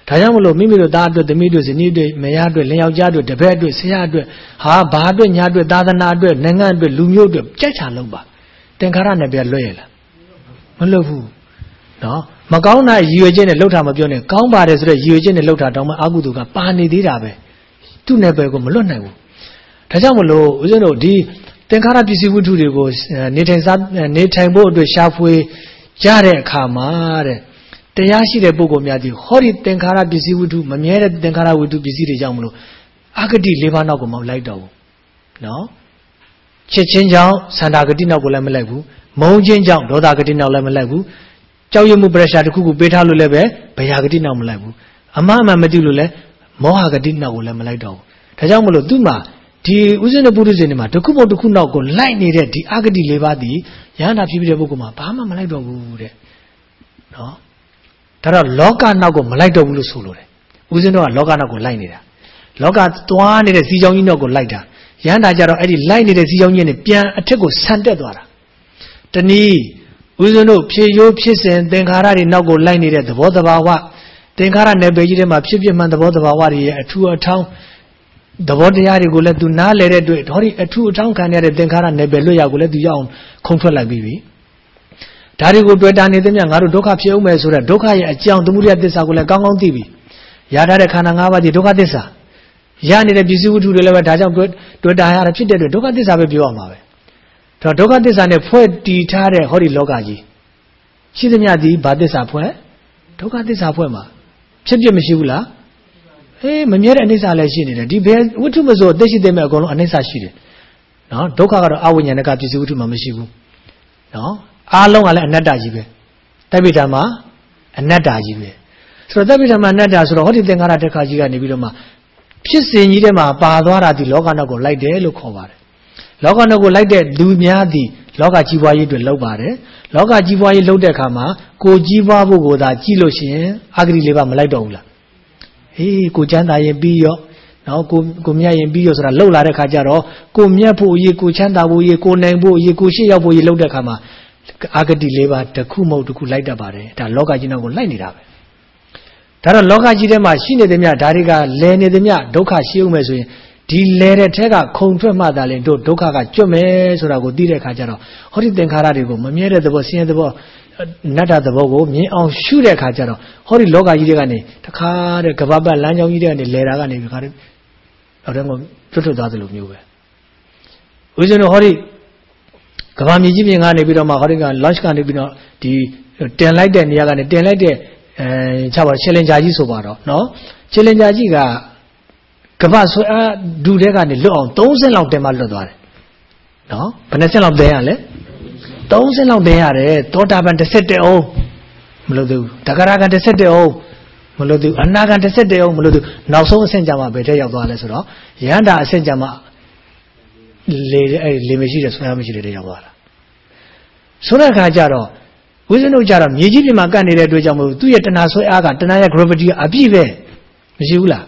ဒါကြောင့်မလို့မိမိတို့သားအတွက်သမီးတို့ဇနီးတို့မယားအတွက်လင်ယောက်ျားအတွက်တပည့်အတွက်ဆရာအတွက်ဟာဘာအတွက်ညာအတွက်သာသနာအတွက်နိုင်ငံအတွက်လူမျိုးအတွက်ကြိုက်ချလုပ်ပါသင်္ခါရနဲ့ပြလွတ်ရလားမလွတ်ဘူးနော်မကောင်းတာရည်ရွယ်ချက်နဲ့လှုပ်တာမပြောနဲ့ကောင်းပါတယ်ဆိုတော့ရည်ရွယ်ချက်နဲ့လှုပ်တာတောင်းမှအာဟုသူကပါနေသေးတာပဲသူ့နယ်ပယ်ကိုမလွတ်နိုင်ဘူးဒါကြောင့်မလို့ဦးဇင်းတို့ဒီ သင်္ခါရပစ္စည်းဝတ္ထုတွေကိုနေထိုင်စားနေထိုင်ဖို့အတွက်ရှာဖွေရတဲ့အခါမှာတဲ့တရားရှိတဲ့ပုဂ္ဂိုလ်များဒီဟောဒီသင်္ခါရပစ္စည်းဝတ္ထုမမြဲတဲ့သင်္ခါရဝတ္ထုပစ္စည်းတွေကြောင့်မလို့အဂတိ၄ပါးနောက်ကိုမလိုက်တော့ဘူးနော်ချစ်ချင်းကြောင့်သန္တာဂတိနောက်ကိုလည်းမလိုက်ဘူးမုန်းချင်းကြောင့်ဒေါသဂတိနောက်လည်းမလိုက်ဘူးကြောက်ရွံ့မှုပရက်ရှာတစ်ခုခုပေးထားလို့လည်းပဲဘယာဂတိနောက်မလိုက်ဘူးအမှားအမှန်မသိလို့လည်းမောဟဂတိနောက်ကိုလည်းမလိုက်တော့ဘူးဒါကြောင့်မလို့သူ့မှာ ဒီဥစဉ်တဲ့ပုရိသေတွေမှာတစ်ခုမဟုတ်တစ်ခုနောက်ကိုလိုက်နေတဲ့ဒီအဂတိ၄ပါးဒီယန္တာဖြစ်ဖြစ်တဲ့ပုဂ္ဂိုလ်မှာဘာမှမလိုက်တော့ဘူးတဲ့နော်ဒါတော့လောကနောက်ကိုမလိုက်တော့ဘူးလို့ဆိုလိုတယ်ဥစဉ်တော့ကလောကနောက်ကိုလိုက်နေတာလောကသွားနေတဲ့စီကြောင်းကြီးနောက်ကိုလိုက်တာယန္တာကြတော့အဲ့ဒီလိုက်နေတဲ့စီကြောင်းကြီးနဲ့ပြန်အထက်ကိုဆန်တက်သွားတာတနည်းဦးဇင်းတို့ဖြည့်ရိုးဖြစ်စဉ်သင်္ခါရတွေနောက်ကိုလိုက်နေတဲ့သဘောတဘာဝသင်္ခါရနယ်ပယ်ကြီးထဲမှာဖြစ်ဖြစ်မှန်သဘောတဘာဝတွေရဲ့အထူးအထောင်း သဘောတရားတွေကိုလည်းသူနားလဲတဲ့အတွက်ဒါဒီအထူးအထောင်းခံရတဲ့သင်္ခါရနယ်ပယ်လွတ်ရောက်ကိုလည်းသူရအောင်ခုံထွက်လိုက်ပြီးပြီဒါတွေကိုတွေ့တာနေသမျှငါတို့ဒုက္ခဖြစ်အောင်မယ်ဆိုတော့ဒုက္ခရဲ့အကြောင်းသမုဒယသစ္စာကိုလည်းကောင်းကောင်းသိပြီရထားတဲ့ခန္ဓာ၅ပါးကြီးဒုက္ခသစ္စာရနေတဲ့ပစ္စည်းဝတ္ထုတွေလည်းပဲဒါကြောင့်တွေ့တာရတာဖြစ်တဲ့အတွက်ဒုက္ခသစ္စာပဲပြောရမှာပဲဒါဒုက္ခသစ္စာနဲ့ဖွဲ့တည်ထားတဲ့ဟောဒီလောကကြီးရှိသမျှဒီဘာသစ္စာဖွဲ့ဒုက္ခသစ္စာဖွဲ့မှာဖြစ်ဖြစ်မရှိဘူးလား အေးမမြဲတဲ့အနိစ္စလည်းရှိနေတယ်ဒီဘယ်ဝတ္ထုမဆိုအသက်ရှိတဲ့မဲ့အကုန်လုံးအနိစ္စရှိတယ်နော်ဒုက္ခကတော့အဝိညာဏကပစ္စည်းဝတ္ထုမှာမရှိဘူးနော်အားလုံးကလည်းအနတ္တကြီးပဲတိုက်ပိဋကမှာအနတ္တကြီးပဲဆိုတော့တိုက်ပိဋကမှာအနတ္တဆိုတော့ဟောဒီသင်္ခါရတက်ခါကြီးကနေပြီးတော့မှဖြစ်စဉ်ကြီးထဲမှာပါသွားတာဒီလောကနောက်ကိုလိုက်တယ်လို့ခေါ်ပါတယ်လောကနောက်ကိုလိုက်တဲ့လူများသည်လောကကြီးပွားရေးအတွက်လုပ်ပါတယ်လောကကြီးပွားရေးလုပ်တဲ့အခါမှာကိုကြီးပွားဖို့ကိုသာကြည့်လို့ရှိရင်အာဂတိလေးပါမလိုက်တော့ဘူးလား ဟေးကိုချမ်းသာရင်ပြီးရောနော်ကိုကိုမြတ်ရင်ပြီးရောဆိုတာလှုပ်လာတဲ့ခါကျတော့ကိုမြတ်ဖို့အရေးကိုချမ်းသာဖို့အရေးကိုနိုင်ဖို့အရေးကိုရှေ့ရောက်ဖို့အရေးလှုပ်တဲ့ခါမှာအာဂတိလေးပါတစ်ခုမဟုတ်တစ်ခုလိုက်တတ်ပါတယ်ဒါလောကကြီးနောက်ကိုလိုက်နေတာပဲဒါတော့လောကကြီးထဲမှာရှိနေတဲ့မြတ်ဒါတွေကလဲနေတဲ့မြတ်ဒုက္ခရှိအောင်မယ်ဆိုရင်ဒီလဲတဲ့ထဲကခုံထွက်မှသာလေတို့ဒုက္ခကကျွတ်မယ်ဆိုတာကိုသိတဲ့အခါကျတော့ဟောဒီသင်္ခါရတွေကိုမမြဲတဲ့သဘောဆင်းရဲသဘော နတ္တသဘောကိုမြင်အောင်ရှုတဲ့အခါကျတော့ဟောဒီလောကကြီးတွေကနေတခါတဲ့ကဘာပတ်လမ်းကြောင်းကြီးတွေကနေလဲတာကနေဒီခါတဲ့တော့တော့ကျွတ်ထွက်သွားသလိုမျိုးပဲဦးဇင်းတို့ဟောဒီကဘာမြေကြီးပြင်ကနေပြီးတော့မှဟောဒီက launch ကနေပြီးတော့ဒီတင်လိုက်တဲ့နေရာကနေတင်လိုက်တဲ့အဲချပါချယ်လင်ဂျာကြီးဆိုပါတော့เนาะချယ်လင်ဂျာကြီးကကပဆွဲအားဒူတဲ့ကနေလွတ်အောင်30လောက်တင်မှလွတ်သွားတယ်နော်ဘယ်နှဆင့်လောက်တင်ရလဲ 30လောက်တင်ရတယ်သောတာပန်17အောင်မလို့သူတဂရက17အောင်မလို့သူအနာက17အောင်မလို့သူနောက်ဆုံးအဆင့်ကြမှာဘယ်ထဲရောက်သွားလဲဆိုတော့ရဟန္တာအဆင့်ကြမှာလေအဲ့လေမရှိတဲ့ဆွဲအားမရှိတဲ့ရောက်သွားတာဆိုတဲ့အခါကျတော့ဝိဇ္ဇနုကြတော့မြေကြီးပြင်မှာကတ်နေတဲ့အတွက်ကြောင့်မလို့သူ့ရဲ့တဏှာဆွဲအားကတဏှာရဲ့ gravity ကအပြည့်ပဲမရှိဘူးလား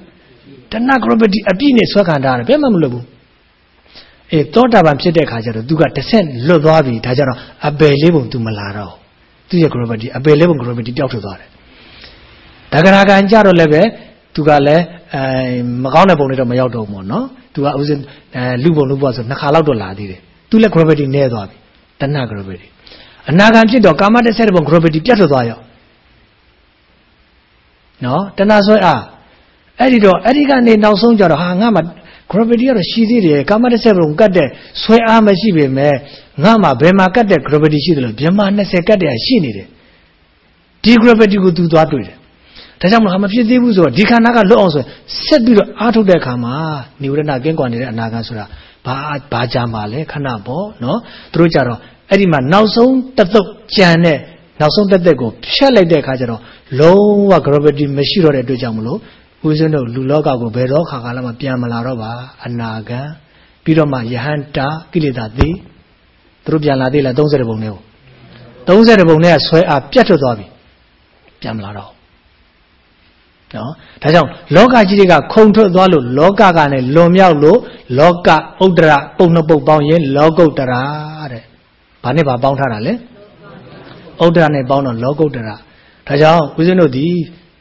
တဏှ gravity အပြည့်နဲ့ဆွဲခံထားရတယ်ဘယ်မှမလွတ်ဘူး အေးသောတာပန်ဖြစ်တဲ့ခါကျတော့သူကတစ်ဆင့်လွတ်သွားပြီဒါကြတော့အပယ်လေးပုံသူမလာတော့သူရဲ့ gravity အပယ်လေးပုံ gravity တောက်ထွက်သွားတယ်ဒါကရာကံကြတော့လည်းပဲသူကလည်းအဲမကောင်းတဲ့ပုံတွေတော့မရောက်တော့ဘူးနော်သူကဥစဉ်အဲလူပုံလူပွားဆိုနှစ်ခါလောက်တော့လာသေးတယ်သူလည်း gravity နည်းသွားပြီတဏှ gravity အနာဂံဖြစ်တော့ကာမတစ်ဆယ့်ပုံ gravity ပြတ်ထွက်သွားရောနော်တဏှဆွဲအားအဲ့ဒီတော့အဲ့ဒီကနေနောက်ဆုံးကြတော့ဟာငါမှ gravity ကတော့ရှိသေးတယ်ကာမတစ်ဆက်ပုံကတ်တဲ့ဆွဲအားမရှိပေမဲ့ငါမှဘယ်မှာကတ်တဲ့ gravity ရှိတယ်လို့မြမ20ကတ်တဲ့ရှိနေတယ်ဒီ gravity ကိုသူသွားတွေ့တယ်ဒါကြောင့်မလို့ဟာမဖြစ်သေးဘူးဆိုတော့ဒီခန္ဓာကလွတ်အောင်ဆိုရင်ဆက်ပြီးတော့အားထုတ်တဲ့အခါမှာနိဝရဏကင်းကွာနေတဲ့အနာဂတ်ဆိုတာဘာဘာကြမှာလဲခဏပေါ့နော်သူတို့ကြတော့အဲ့ဒီမှာနောက်ဆုံးတစ်သုတ်ကြံတဲ့နောက်ဆုံးတစ်သက်ကိုဖြတ်လိုက်တဲ့အခါကျတော့လုံးဝ gravity မရှိတော့တဲ့အတွက်ကြောင့်မလို့ ဦးဇင်းတို့လူလောကကိုဘယ်တော့ခါကာလမှပြန်မလာတော့ပါအနာဂံပြီးတော့မှယဟန္တာကိလေသာသိသူတို့ပြန်လာသေးလား30ပုံနဲ့ကို30ပုံနဲ့ဆွဲအားပြတ်ထွက်သွားပြီပြန်မလာတော့နော်ဒါကြောင့်လောကကြီးတွေကခုံထွက်သွားလို့လောကကနဲ့လွန်မြောက်လို့လောကဥဒ္ဒရပုံနှပုတ်ပေါင်းရင်လောကုတ္တရာတဲ့ဘာနဲ့ဘာပေါင်းထားတာလဲဥဒ္ဒရနဲ့ပေါင်းတော့လောကုတ္တရာဒါကြောင့်ဦးဇင်းတို့ဒီ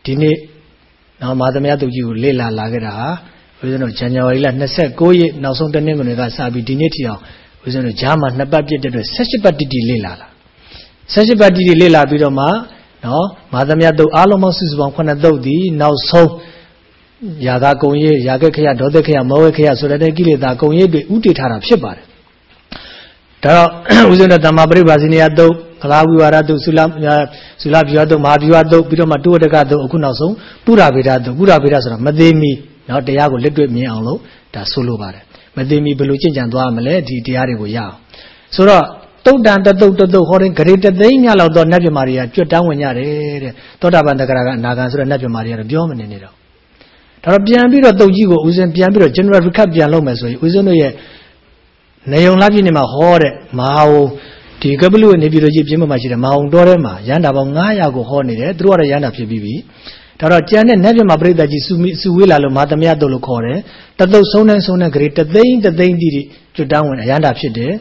ဒီနေ့ နော်မာသမယတုတ်ကြီးကိုလေ့လာလာခဲ့တာဦးဇင်းတို့ဇန်နဝါရီလ29ရက်နောက်ဆုံးတနင်္ဂနွေကစပြီးဒီနေ့ထိအောင်ဦးဇင်းတို့ဂျားမှာနှစ်ပတ်ပြည့်တဲ့အတွက်18ပတ်တိတိလေ့လာလာ18ပတ်တိတိလေ့လာပြီးတော့မှနော်မာသမယတုတ်အားလုံးပေါင်းစုစုပေါင်း9တုတ်ဒီနောက်ဆုံးယာကကုံရေးယာကခရဒေါသခရမောဝခရဆိုတဲ့ကိလေသာကုံရေးတွေဥတည်ထားတာဖြစ်ပါတယ် ဒါတော့ဦးဇင်းတို့တမ္မာပရိပါဇိနိယတုတ်ကလာဝိဝါဒတုတ်သုလသုလဗျူဟာတုတ်မဟာဗျူဟာတုတ်ပြီးတော့မှတုဝတကတုတ်အခုနောက်ဆုံးပုရဗေဒတုတ်ပုရဗေဒဆိုတာမသေးမီနော်တရားကိုလက်တွေ့မြင်အောင်လို့ဒါဆိုလိုပါတယ်မသေးမီဘယ်လိုကျင့်ကြံသွားမလဲဒီတရားတွေကိုရအောင်ဆိုတော့တုတ်တန်တတုတ်တတုတ်ဟောတဲ့ဂရေတသိန်းမြလောက်တော့နတ်ပြမာတွေကကြွတ်တန်းဝင်ကြတယ်တဲ့သောတာပန်တဂရကအနာဂံဆိုတဲ့နတ်ပြမာတွေကတော့ပြောမနေနေတော့ဒါတော့ပြန်ပြီးတော့တုတ်ကြီးကိုဦးဇင်းပြန်ပြီးတော့ general recap ပြန်လုပ်မယ်ဆိုရင်ဦးဇင်းတို့ရဲ့ နေုံလာပြည့်နေမှာဟောတဲ့မဟာဝဒီကပလူနေပြည်တော်ကြီးပြင်းမှာရှိတယ်မဟာဝတော်ထဲမှာရန်တာပေါင်း900ကိုဟောနေတယ်သူတို့ကတော့ရန်တာဖြစ်ပြီးပြီဒါတော့ကျန်တဲ့နတ်ပြမှာပြိတ္တကြီးစုမိစုဝေးလာလို့မာသမယတုတ်လို့ခေါ်တယ်တသုတ်ဆုံးတဲ့ဆုံးတဲ့ဂရေတသိန်းတသိန်းတိတိကျွတ်တန်းဝင်အရန်တာဖြစ်တယ်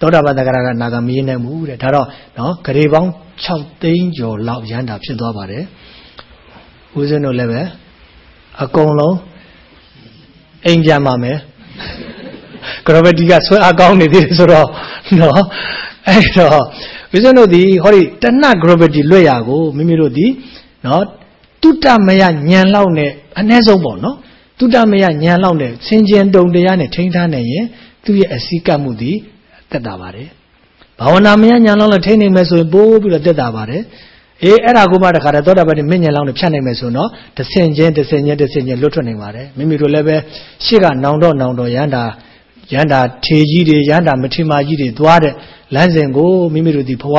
သောတာပတ္တကရကနာဂမင်းနေမှုတဲ့ဒါတော့နော်ဂရေပေါင်း6သိန်းကျော်လောက်ရန်တာဖြစ်သွားပါတယ်ဦးဇင်းတို့လည်းပဲအကုန်လုံးအိမ်ပြန်ပါမယ် ကရဝတိကဆွဲအကောင်းနေသေးတယ်ဆိုတော့နော်အဲ့တော့ဦးဇင်းတို့ဒီဟောဒီတဏ gravity လွတ်ရကိုမိမိတို့ဒီနော်တုတ္တမယညံလောက်နဲ့အ ਨੇ ဆုံးပေါ့နော်တုတ္တမယညံလောက်နဲ့ဆင်ကျင်တုံတရားနဲ့ထိန်းထားနိုင်ရင်သူ့ရဲ့အစည်းကပ်မှုဒီတက်တာပါတယ်ဘာဝနာမယညံလောက်နဲ့ထိန်းနိုင်မယ်ဆိုရင်ပိုးပြီးတော့တက်တာပါတယ်အေးအဲ့ဒါကိုမှတခါတည်းသောတာပတိမညံလောက်နဲ့ဖြတ်နိုင်မယ်ဆိုတော့တဆင်ချင်းတဆင်ချင်းတဆင်ချင်းလွတ်ထွက်နိုင်ပါတယ်မိမိတို့လည်းပဲရှေ့ကနောင်တော့နောင်တော့ရန်တာ ရန်တာထေကြီးတွေရန်တာမထေမာကြီးတွေသွားတဲ့လမ်းစဉ်ကိုမိမိတို့ဒီဘဝ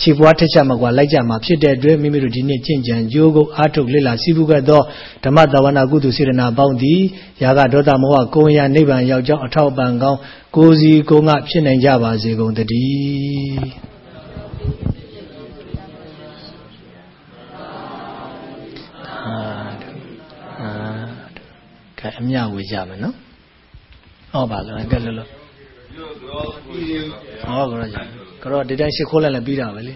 ခြေပွားထက်ချက်မှာကွာလိုက်ကြမှာဖြစ်တဲ့အတွက်မိမိတို့ဒီနေ့ကျင့်ကြံကြိုးကိုအားထုတ်လေ့လာစီးပူးခဲ့သောဓမ္မတဝနာကုသစေရနာပေါင်းသည်ယာကဒေါသမောဟကိုယ်ရနိဗ္ဗာန်ရောက်ကြောင်းအထောက်ပံ့ကောင်းကိုယ်စီကိုယ်ငါဖြစ်နိုင်ကြပါစေကုန်တည်းကဲအမြဝေကြမယ်နော် ဟောပါလားကဲလို့လို့ဟောကြရကြကတော့ဒီတိုင်းရှ िख ိုးလိုက်လည်းပြီးတာပဲလေ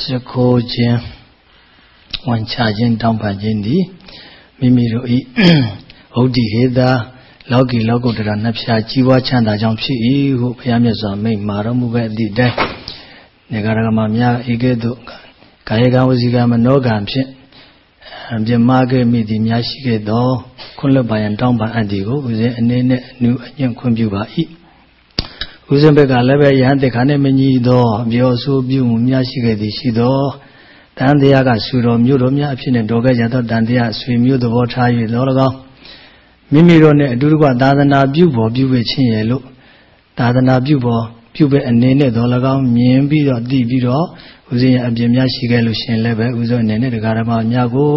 ရှ िख ိုးခြင်းဝန်ချခြင်းတောင်းပန်ခြင်းဒီမိမိတို့ဤဩဒိဟေသာလောကီလောကုတ္တရာနှစ်ဖြာကြီးပွားချမ်းသာကြောင်းဖြစ်၏ဟုဘုရားမြတ်စွာမိန့်မာတော်မူခဲ့သည့်တိုင်နေဂရကမများဧကဲ့သို့ကာယကံဝစီကံမနောကံဖြင့် ပြမခဲ့မိသည်များရှိခဲ့သောခွင့်လွတ်ပါရန်တောင်းပန်အပ်သည်ကိုဦးဇင်းအနေနဲ့အနုအညွန့်ခွင့်ပြုပါ၏ဦးဇင်းဘက်ကလည်းပဲယဟန်တေခါနဲ့မညီသောပြောဆိုပြုမှုများရှိခဲ့သည်ရှိသောတန်တရားကဆူတော်မျိုးတော်များအဖြစ်နဲ့တော်ခဲ့ကြသောတန်တရားဆွေမျိုးသဘောထား၍လော၎င်းမိမိတို့နဲ့အတူတကွသာသနာပြုဖို့ပြုဝေခြင်းရဲ့လို့သာသနာပြုဖို့ ပြုပဲအနေနဲ့တော်၎င်းမြင်ပြီးတော့သိပြီးတော့ဦးဇင်းရဲ့အပြင်းများရှိခဲ့လို့ရှင်လည်းပဲဦးဇင်းအနေနဲ့တရားဓမ္မများကို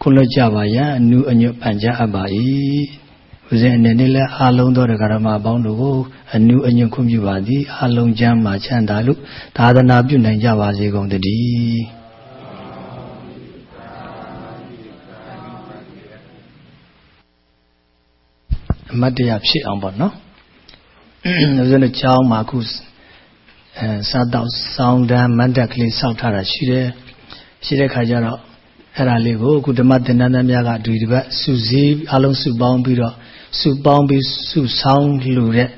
ခွင့်လွှတ်ကြပါရန်အနုအညွတ်ပန်ကြအပ်ပါ၏ဦးဇင်းအနေနဲ့လည်းအာလုံးသောတရားဓမ္မပေါင်းတို့ကိုအနုအညွတ်ခွင့်ပြုပါသည်အာလုံးချမ်းမှာချမ်းသာလို့သာသနာပြုနိုင်ကြပါစေကုန်တည်းအမတ်တရားဖြစ်အောင်ပေါ့နော် ဦးဇင်းတို့ကြောင်းမှာခုအဲစားတော့စောင်းတန်းမတ်တက်ကလေးစောက်ထားတာရှိတယ်ရှိတဲ့ခါကျတော့အဲ့ဒါလေးကိုအခုဓမ္မသင်္นานသားများကဒီဒီဘက်စုစည်းအလုံးစုပေါင်းပြီးတော့စုပေါင်းပြီးစုဆောင်းလူတဲ့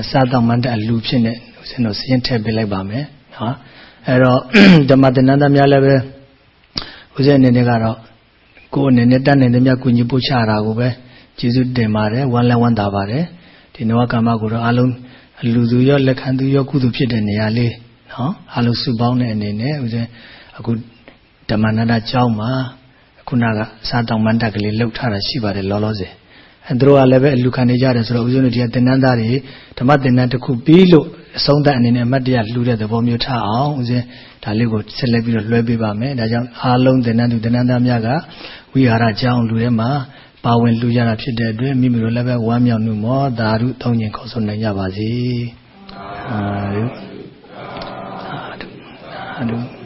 အစားတော့မတ်တက်လူဖြစ်နေဦးဇင်းတို့စရင်ထည့်ပေးလိုက်ပါမယ်နော်အဲ့တော့ဓမ္မသင်္นานသားများလည်းပဲဦးဇင်းအနေနဲ့ကတော့ကိုယ်အနေနဲ့တတ်နိုင်တဲ့မြတ်ကုညီပို့ချတာကိုပဲကျေးဇူးတင်ပါတယ်ဝမ်းလည်းဝမ်းသာပါတယ် ဒီနဝကမ္မကိုတော့အလုံးလူသူရောလက်ခံသူရောကုသူဖြစ်တဲ့နေရာလေးနော်အလုံးစုပေါင်းတဲ့အနေနဲ့ဦးဇင်းအခုဓမ္မနန္ဒကျောင်းမှာခုနကစားတောင်မန္တကလေးလှုပ်ထားတာရှိပါတယ်လောလောဆယ်အဲတို့ကလည်းပဲအလူခံနေကြတယ်ဆိုတော့ဦးဇင်းတို့ဒီကသင်္นานသားတွေဓမ္မသင်္นานတစ်ခုပြီးလို့အဆုံးသတ်အနေနဲ့အမတ်တရားလှူတဲ့သဘောမျိုးထားအောင်ဦးဇင်းဒါလေးကိုဆက်လက်ပြီးတော့လွှဲပေးပါမယ်ဒါကြောင့်အားလုံးသင်္นานသူသင်္นานသားများကဝိဟာရကျောင်းလူထဲမှာ ပါဝင်လူရတာဖြစ်တဲ့အတွက်မိမိတို့လည်းပဲဝမ်းမြောက်မှုမောသာဓုသုံးကျင်ခေါ်ဆိုနိုင်ကြပါစေ။အာဓုအာဓုအာဓု